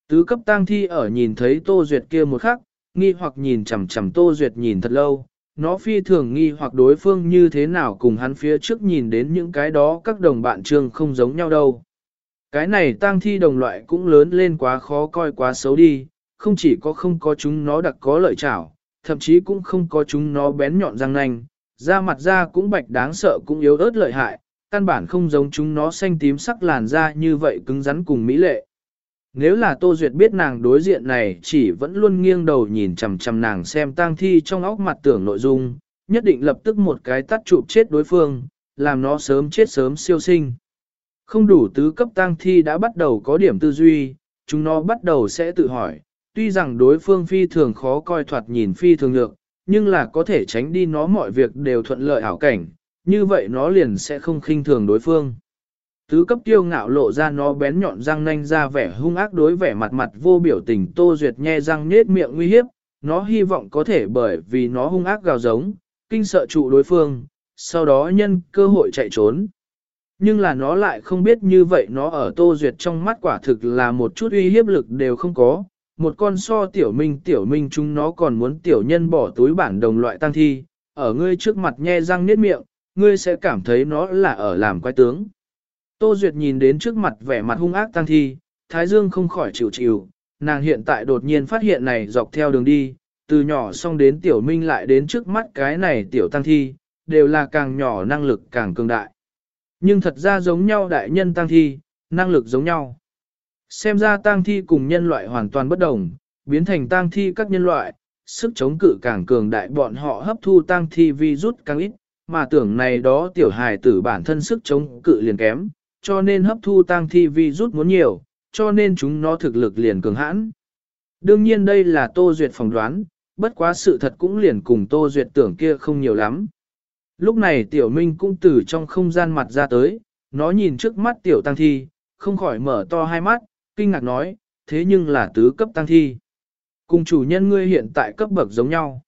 Tứ cấp tang thi ở nhìn thấy Tô Duyệt kia một khắc, nghi hoặc nhìn chằm chằm Tô Duyệt nhìn thật lâu, nó phi thường nghi hoặc đối phương như thế nào cùng hắn phía trước nhìn đến những cái đó các đồng bạn trương không giống nhau đâu. Cái này tang thi đồng loại cũng lớn lên quá khó coi quá xấu đi, không chỉ có không có chúng nó đặc có lợi chảo, thậm chí cũng không có chúng nó bén nhọn răng nanh, da mặt da cũng bạch đáng sợ cũng yếu ớt lợi hại, căn bản không giống chúng nó xanh tím sắc làn da như vậy cứng rắn cùng mỹ lệ. Nếu là Tô Duyệt biết nàng đối diện này chỉ vẫn luôn nghiêng đầu nhìn chằm chằm nàng xem tang thi trong óc mặt tưởng nội dung, nhất định lập tức một cái tắt chụp chết đối phương, làm nó sớm chết sớm siêu sinh. Không đủ tứ cấp tang thi đã bắt đầu có điểm tư duy, chúng nó bắt đầu sẽ tự hỏi, tuy rằng đối phương phi thường khó coi thoạt nhìn phi thường lượng, nhưng là có thể tránh đi nó mọi việc đều thuận lợi ảo cảnh, như vậy nó liền sẽ không khinh thường đối phương. Tứ cấp tiêu ngạo lộ ra nó bén nhọn răng nanh ra vẻ hung ác đối vẻ mặt mặt vô biểu tình Tô Duyệt nhe răng nết miệng nguy hiếp, nó hy vọng có thể bởi vì nó hung ác gào giống, kinh sợ trụ đối phương, sau đó nhân cơ hội chạy trốn. Nhưng là nó lại không biết như vậy nó ở Tô Duyệt trong mắt quả thực là một chút uy hiếp lực đều không có, một con so tiểu minh tiểu minh chúng nó còn muốn tiểu nhân bỏ túi bản đồng loại tăng thi, ở ngươi trước mặt nhe răng niết miệng, ngươi sẽ cảm thấy nó là ở làm quái tướng. Tô Duyệt nhìn đến trước mặt vẻ mặt hung ác tăng thi, Thái Dương không khỏi chịu chịu, nàng hiện tại đột nhiên phát hiện này dọc theo đường đi, từ nhỏ xong đến tiểu minh lại đến trước mắt cái này tiểu tăng thi, đều là càng nhỏ năng lực càng cường đại. Nhưng thật ra giống nhau đại nhân tăng thi, năng lực giống nhau. Xem ra tang thi cùng nhân loại hoàn toàn bất đồng, biến thành tang thi các nhân loại, sức chống cự càng cường đại bọn họ hấp thu tang thi vi rút càng ít, mà tưởng này đó tiểu hài tử bản thân sức chống cự liền kém, cho nên hấp thu tang thi vi rút muốn nhiều, cho nên chúng nó thực lực liền cường hãn. Đương nhiên đây là Tô Duyệt phỏng đoán, bất quá sự thật cũng liền cùng Tô Duyệt tưởng kia không nhiều lắm. Lúc này Tiểu Minh cũng từ trong không gian mặt ra tới, nó nhìn trước mắt Tiểu Tăng Thi, không khỏi mở to hai mắt, kinh ngạc nói, thế nhưng là tứ cấp Tăng Thi. Cùng chủ nhân ngươi hiện tại cấp bậc giống nhau.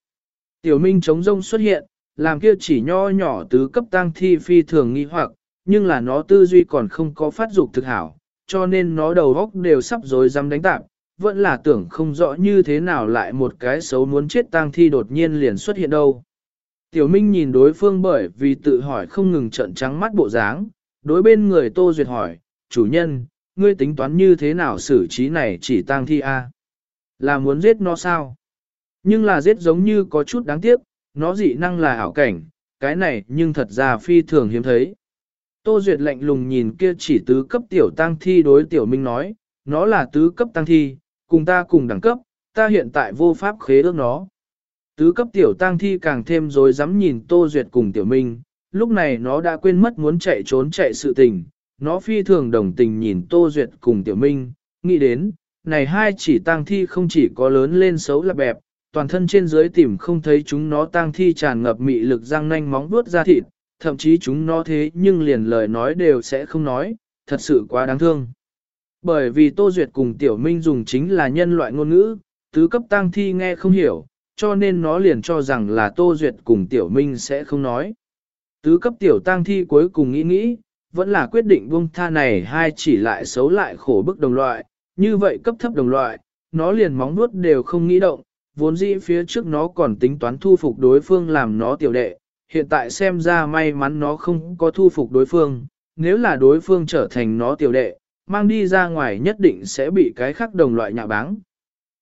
Tiểu Minh chống rông xuất hiện, làm kia chỉ nho nhỏ tứ cấp Tăng Thi phi thường nghi hoặc, nhưng là nó tư duy còn không có phát dục thực hảo, cho nên nó đầu góc đều sắp rồi dám đánh tạp, vẫn là tưởng không rõ như thế nào lại một cái xấu muốn chết tang thi đột nhiên liền xuất hiện đâu. Tiểu Minh nhìn đối phương bởi vì tự hỏi không ngừng trận trắng mắt bộ dáng, đối bên người Tô Duyệt hỏi, chủ nhân, ngươi tính toán như thế nào xử trí này chỉ tang thi a? Là muốn giết nó sao? Nhưng là giết giống như có chút đáng tiếc, nó dị năng là ảo cảnh, cái này nhưng thật ra phi thường hiếm thấy. Tô Duyệt lạnh lùng nhìn kia chỉ tứ cấp tiểu tăng thi đối tiểu minh nói, nó là tứ cấp tăng thi, cùng ta cùng đẳng cấp, ta hiện tại vô pháp khế ước nó. Tứ cấp tiểu tăng thi càng thêm rồi dám nhìn Tô Duyệt cùng tiểu minh, lúc này nó đã quên mất muốn chạy trốn chạy sự tình, nó phi thường đồng tình nhìn Tô Duyệt cùng tiểu minh, nghĩ đến, này hai chỉ tang thi không chỉ có lớn lên xấu là bẹp, toàn thân trên dưới tìm không thấy chúng nó tang thi tràn ngập mị lực răng nanh móng vuốt ra thịt, thậm chí chúng nó thế nhưng liền lời nói đều sẽ không nói, thật sự quá đáng thương. Bởi vì Tô Duyệt cùng Tiểu Minh dùng chính là nhân loại ngôn ngữ, tứ cấp tang thi nghe không hiểu, cho nên nó liền cho rằng là Tô Duyệt cùng Tiểu Minh sẽ không nói. Tứ cấp Tiểu tang thi cuối cùng nghĩ nghĩ, vẫn là quyết định buông tha này hai chỉ lại xấu lại khổ bức đồng loại, như vậy cấp thấp đồng loại, nó liền móng nuốt đều không nghĩ động, vốn dĩ phía trước nó còn tính toán thu phục đối phương làm nó tiểu đệ, hiện tại xem ra may mắn nó không có thu phục đối phương, nếu là đối phương trở thành nó tiểu đệ, mang đi ra ngoài nhất định sẽ bị cái khác đồng loại nhạ báng.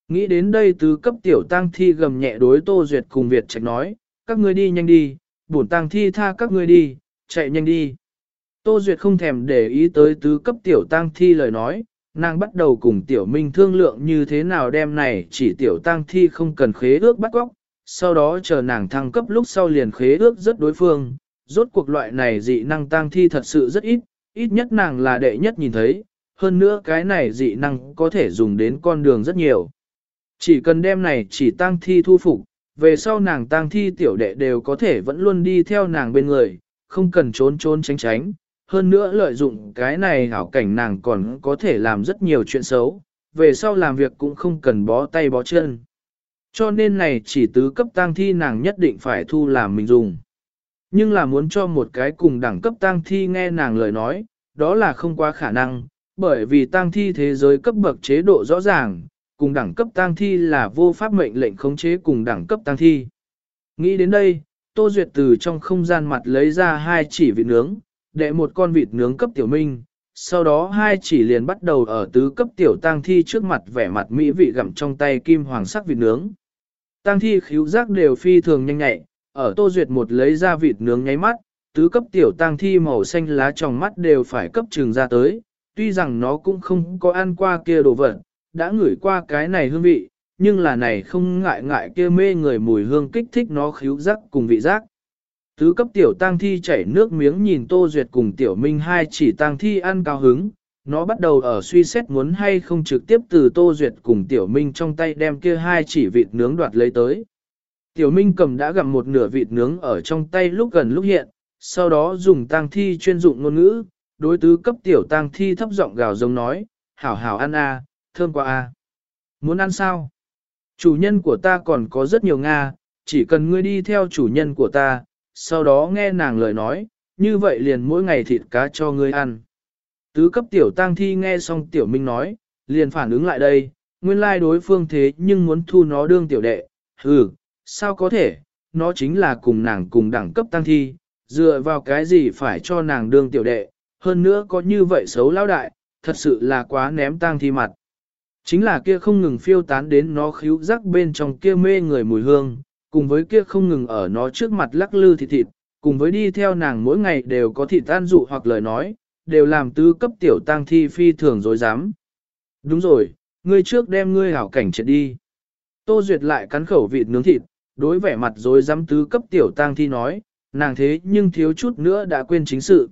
Nghĩ đến đây tứ cấp tiểu tăng thi gầm nhẹ đối Tô Duyệt cùng Việt Trạch nói, các ngươi đi nhanh đi, bổn tăng thi tha các ngươi đi, chạy nhanh đi. Tô Duyệt không thèm để ý tới tứ cấp tiểu tăng thi lời nói, nàng bắt đầu cùng tiểu minh thương lượng như thế nào đem này chỉ tiểu tăng thi không cần khế ước bắt góc, sau đó chờ nàng thăng cấp lúc sau liền khế ước rất đối phương, rốt cuộc loại này dị năng tăng thi thật sự rất ít, ít nhất nàng là đệ nhất nhìn thấy, hơn nữa cái này dị năng có thể dùng đến con đường rất nhiều. Chỉ cần đem này chỉ tăng thi thu phục, về sau nàng tăng thi tiểu đệ đều có thể vẫn luôn đi theo nàng bên người, không cần trốn trốn tránh tránh. Hơn nữa lợi dụng cái này hảo cảnh nàng còn có thể làm rất nhiều chuyện xấu, về sau làm việc cũng không cần bó tay bó chân. Cho nên này chỉ tứ cấp tang thi nàng nhất định phải thu làm mình dùng. Nhưng là muốn cho một cái cùng đẳng cấp tang thi nghe nàng lời nói, đó là không quá khả năng, bởi vì tang thi thế giới cấp bậc chế độ rõ ràng, cùng đẳng cấp tang thi là vô pháp mệnh lệnh khống chế cùng đẳng cấp tang thi. Nghĩ đến đây, Tô Duyệt từ trong không gian mặt lấy ra hai chỉ vị nướng, đệ một con vịt nướng cấp tiểu minh, sau đó hai chỉ liền bắt đầu ở tứ cấp tiểu tang thi trước mặt vẻ mặt mỹ vị gặm trong tay kim hoàng sắc vịt nướng. Tang thi khíu giác đều phi thường nhanh nhạy, ở Tô Duyệt một lấy ra vịt nướng nháy mắt, tứ cấp tiểu tang thi màu xanh lá trong mắt đều phải cấp trường ra tới, tuy rằng nó cũng không có ăn qua kia đồ vật, đã ngửi qua cái này hương vị, nhưng là này không ngại ngại kia mê người mùi hương kích thích nó khíu giác cùng vị giác. Tứ cấp tiểu tang thi chảy nước miếng nhìn Tô Duyệt cùng tiểu minh hai chỉ tang thi ăn cao hứng, nó bắt đầu ở suy xét muốn hay không trực tiếp từ Tô Duyệt cùng tiểu minh trong tay đem kia hai chỉ vịt nướng đoạt lấy tới. Tiểu minh cầm đã gặm một nửa vịt nướng ở trong tay lúc gần lúc hiện, sau đó dùng tang thi chuyên dụng ngôn ngữ, đối tứ cấp tiểu tang thi thấp giọng gào giống nói, hảo hảo ăn a, thơm quá a. Muốn ăn sao? Chủ nhân của ta còn có rất nhiều Nga, chỉ cần ngươi đi theo chủ nhân của ta, sau đó nghe nàng lời nói, như vậy liền mỗi ngày thịt cá cho ngươi ăn. Tứ cấp tiểu tang thi nghe xong tiểu minh nói, liền phản ứng lại đây, nguyên lai đối phương thế nhưng muốn thu nó đương tiểu đệ, ừ, sao có thể, nó chính là cùng nàng cùng đẳng cấp tăng thi, dựa vào cái gì phải cho nàng đương tiểu đệ, hơn nữa có như vậy xấu lão đại, thật sự là quá ném tang thi mặt. Chính là kia không ngừng phiêu tán đến nó khíu rắc bên trong kia mê người mùi hương, cùng với kia không ngừng ở nó trước mặt lắc lư thịt thịt, cùng với đi theo nàng mỗi ngày đều có thịt tan dụ hoặc lời nói, đều làm tứ cấp tiểu tang thi phi thường dối dám. Đúng rồi, ngươi trước đem ngươi hảo cảnh triệt đi. Tô Duyệt lại cắn khẩu vịt nướng thịt, đối vẻ mặt dối dám tứ cấp tiểu tang thi nói, nàng thế nhưng thiếu chút nữa đã quên chính sự.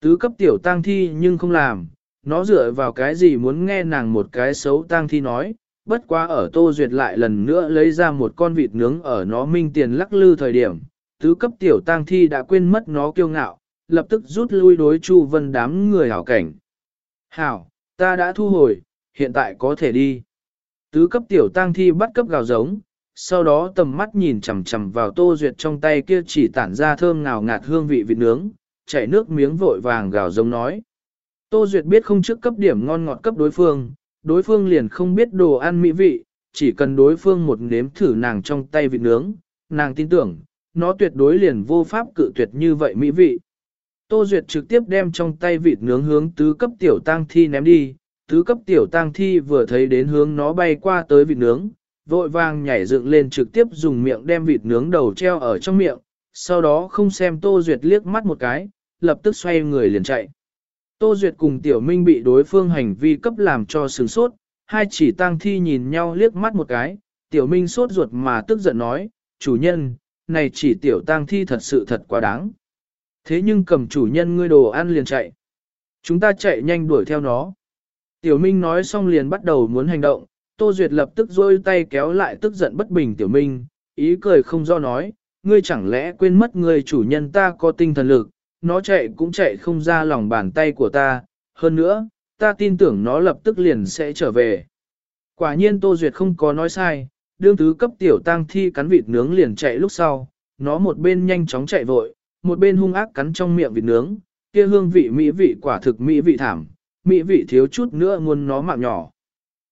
Tứ cấp tiểu tang thi nhưng không làm, nó dựa vào cái gì muốn nghe nàng một cái xấu tang thi nói, bất quá ở Tô Duyệt lại lần nữa lấy ra một con vịt nướng ở nó minh tiền lắc lư thời điểm, tứ cấp tiểu tang thi đã quên mất nó kiêu ngạo, lập tức rút lui đối Chu Vân đám người hảo cảnh. Hảo, ta đã thu hồi, hiện tại có thể đi. Tứ cấp tiểu tang thi bắt cấp gào giống, sau đó tầm mắt nhìn chằm chằm vào Tô Duyệt trong tay kia chỉ tản ra thơm ngào ngạt hương vị vịt nướng, chảy nước miếng vội vàng gào giống nói. Tô Duyệt biết không trước cấp điểm ngon ngọt cấp đối phương, đối phương liền không biết đồ ăn mỹ vị, chỉ cần đối phương một nếm thử nàng trong tay vịt nướng, nàng tin tưởng, nó tuyệt đối liền vô pháp cự tuyệt như vậy mỹ vị. Tô Duyệt trực tiếp đem trong tay vịt nướng hướng tứ cấp tiểu tang thi ném đi, tứ cấp tiểu tang thi vừa thấy đến hướng nó bay qua tới vịt nướng, vội vàng nhảy dựng lên trực tiếp dùng miệng đem vịt nướng đầu treo ở trong miệng, sau đó không xem Tô Duyệt liếc mắt một cái, lập tức xoay người liền chạy. Tô Duyệt cùng Tiểu Minh bị đối phương hành vi cấp làm cho sừng sốt, hai chỉ tang thi nhìn nhau liếc mắt một cái, Tiểu Minh sốt ruột mà tức giận nói, chủ nhân, này chỉ Tiểu tang thi thật sự thật quá đáng. Thế nhưng cầm chủ nhân ngươi đồ ăn liền chạy. Chúng ta chạy nhanh đuổi theo nó. Tiểu Minh nói xong liền bắt đầu muốn hành động, Tô Duyệt lập tức rôi tay kéo lại tức giận bất bình Tiểu Minh, ý cười không do nói, ngươi chẳng lẽ quên mất người chủ nhân ta có tinh thần lực, nó chạy cũng chạy không ra lòng bàn tay của ta, hơn nữa, ta tin tưởng nó lập tức liền sẽ trở về. Quả nhiên Tô Duyệt không có nói sai, đương tứ cấp tiểu tang thi cắn vịt nướng liền chạy lúc sau, nó một bên nhanh chóng chạy vội, một bên hung ác cắn trong miệng vịt nướng, kia hương vị mỹ vị quả thực mỹ vị thảm, mỹ vị thiếu chút nữa nguồn nó mạng nhỏ.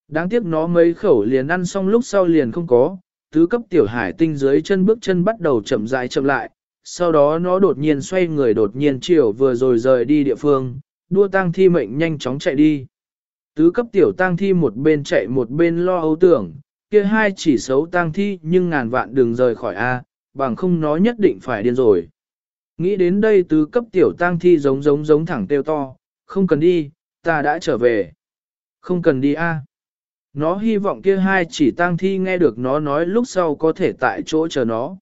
Đáng tiếc nó mấy khẩu liền ăn xong lúc sau liền không có, tứ cấp tiểu hải tinh dưới chân bước chân bắt đầu chậm rãi chậm lại, sau đó nó đột nhiên xoay người đột nhiên chiều vừa rồi rời đi địa phương, đua tang thi mệnh nhanh chóng chạy đi. Tứ cấp tiểu tang thi một bên chạy một bên lo âu tưởng, kia hai chỉ xấu tang thi nhưng ngàn vạn đừng rời khỏi A, bằng không nó nhất định phải điên rồi. Nghĩ đến đây tứ cấp tiểu tang thi giống giống giống thẳng tiêu to, không cần đi, ta đã trở về. Không cần đi A. Nó hy vọng kia hai chỉ tang thi nghe được nó nói lúc sau có thể tại chỗ chờ nó.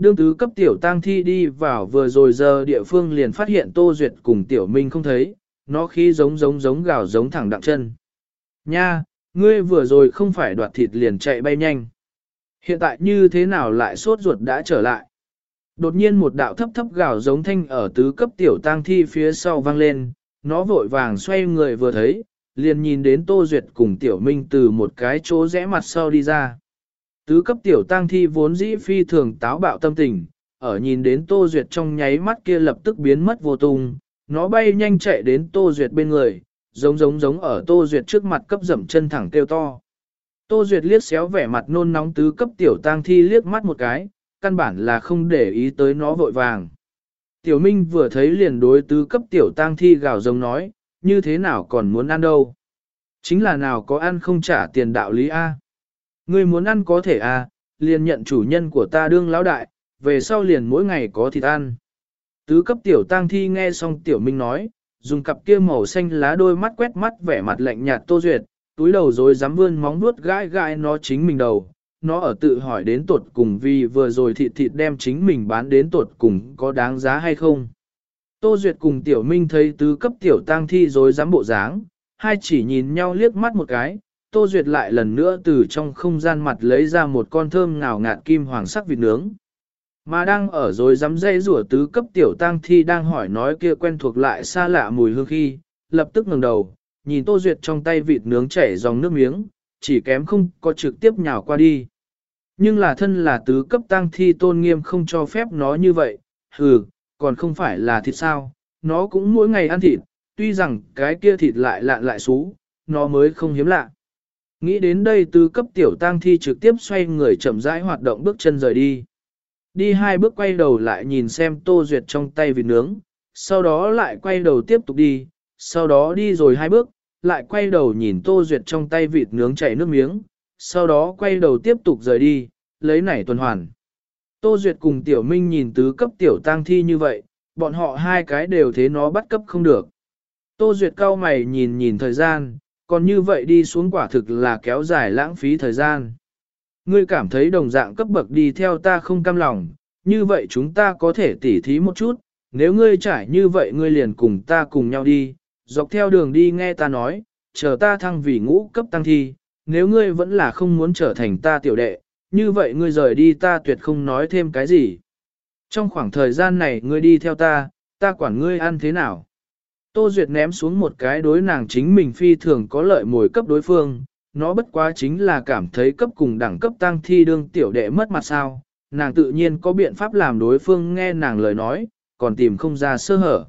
Đương tứ cấp tiểu tang thi đi vào vừa rồi giờ địa phương liền phát hiện Tô Duyệt cùng tiểu minh không thấy, nó khi giống giống giống gào giống thẳng đặng chân. Nha, ngươi vừa rồi không phải đoạt thịt liền chạy bay nhanh. Hiện tại như thế nào lại sốt ruột đã trở lại? Đột nhiên một đạo thấp thấp gào giống thanh ở tứ cấp tiểu tang thi phía sau vang lên, nó vội vàng xoay người vừa thấy, liền nhìn đến Tô Duyệt cùng tiểu minh từ một cái chỗ rẽ mặt sau đi ra. Tứ cấp tiểu tang thi vốn dĩ phi thường táo bạo tâm tình, ở nhìn đến Tô Duyệt trong nháy mắt kia lập tức biến mất vô tung, nó bay nhanh chạy đến Tô Duyệt bên người, giống giống giống ở Tô Duyệt trước mặt cấp dậm chân thẳng kêu to. Tô Duyệt liếc xéo vẻ mặt nôn nóng tứ cấp tiểu tang thi liếc mắt một cái, căn bản là không để ý tới nó vội vàng. Tiểu Minh vừa thấy liền đối tứ cấp tiểu tang thi gào giống nói, như thế nào còn muốn ăn đâu. Chính là nào có ăn không trả tiền đạo lý A. Ngươi muốn ăn có thể à? liền nhận chủ nhân của ta đương lão đại, về sau liền mỗi ngày có thịt ăn. Tứ cấp tiểu tang thi nghe xong tiểu Minh nói, dùng cặp kia màu xanh lá đôi mắt quét mắt vẻ mặt lạnh nhạt tô duyệt, túi đầu rồi dám vươn móng vuốt gãi gãi nó chính mình đầu. Nó ở tự hỏi đến tuột cùng vì vừa rồi thịt thịt đem chính mình bán đến tuột cùng có đáng giá hay không. Tô Duyệt cùng Tiểu Minh thấy tứ cấp Tiểu tang thi rồi dám bộ dáng, hai chỉ nhìn nhau liếc mắt một cái, Tô Duyệt lại lần nữa từ trong không gian mặt lấy ra một con thơm ngào ngạt kim hoàng sắc vịt nướng. Mà đang ở rồi dám dây rủa tứ cấp tiểu tang thi đang hỏi nói kia quen thuộc lại xa lạ mùi hương khi, lập tức ngẩng đầu, nhìn Tô Duyệt trong tay vịt nướng chảy dòng nước miếng, chỉ kém không có trực tiếp nhào qua đi. Nhưng là thân là tứ cấp tang thi tôn nghiêm không cho phép nó như vậy, hừ, còn không phải là thịt sao, nó cũng mỗi ngày ăn thịt, tuy rằng cái kia thịt lại lạ lại xú, nó mới không hiếm lạ. Nghĩ đến đây tứ cấp tiểu tang thi trực tiếp xoay người chậm rãi hoạt động bước chân rời đi. Đi hai bước quay đầu lại nhìn xem Tô Duyệt trong tay vịt nướng, sau đó lại quay đầu tiếp tục đi, sau đó đi rồi hai bước, lại quay đầu nhìn Tô Duyệt trong tay vịt nướng chảy nước miếng, sau đó quay đầu tiếp tục rời đi, lấy nảy tuần hoàn. Tô Duyệt cùng Tiểu Minh nhìn tứ cấp Tiểu tang thi như vậy, bọn họ hai cái đều thế nó bắt cấp không được. Tô Duyệt cao mày nhìn nhìn thời gian, còn như vậy đi xuống quả thực là kéo dài lãng phí thời gian. Ngươi cảm thấy đồng dạng cấp bậc đi theo ta không cam lòng, như vậy chúng ta có thể tỉ thí một chút, nếu ngươi trải như vậy ngươi liền cùng ta cùng nhau đi, dọc theo đường đi nghe ta nói, chờ ta thăng vì ngũ cấp tăng thi, nếu ngươi vẫn là không muốn trở thành ta tiểu đệ, như vậy ngươi rời đi ta tuyệt không nói thêm cái gì. Trong khoảng thời gian này ngươi đi theo ta, ta quản ngươi ăn thế nào. Tô Duyệt ném xuống một cái đối nàng chính mình phi thường có lợi mồi cấp đối phương, nó bất quá chính là cảm thấy cấp cùng đẳng cấp tăng thi đương tiểu đệ mất mặt sao, nàng tự nhiên có biện pháp làm đối phương nghe nàng lời nói, còn tìm không ra sơ hở.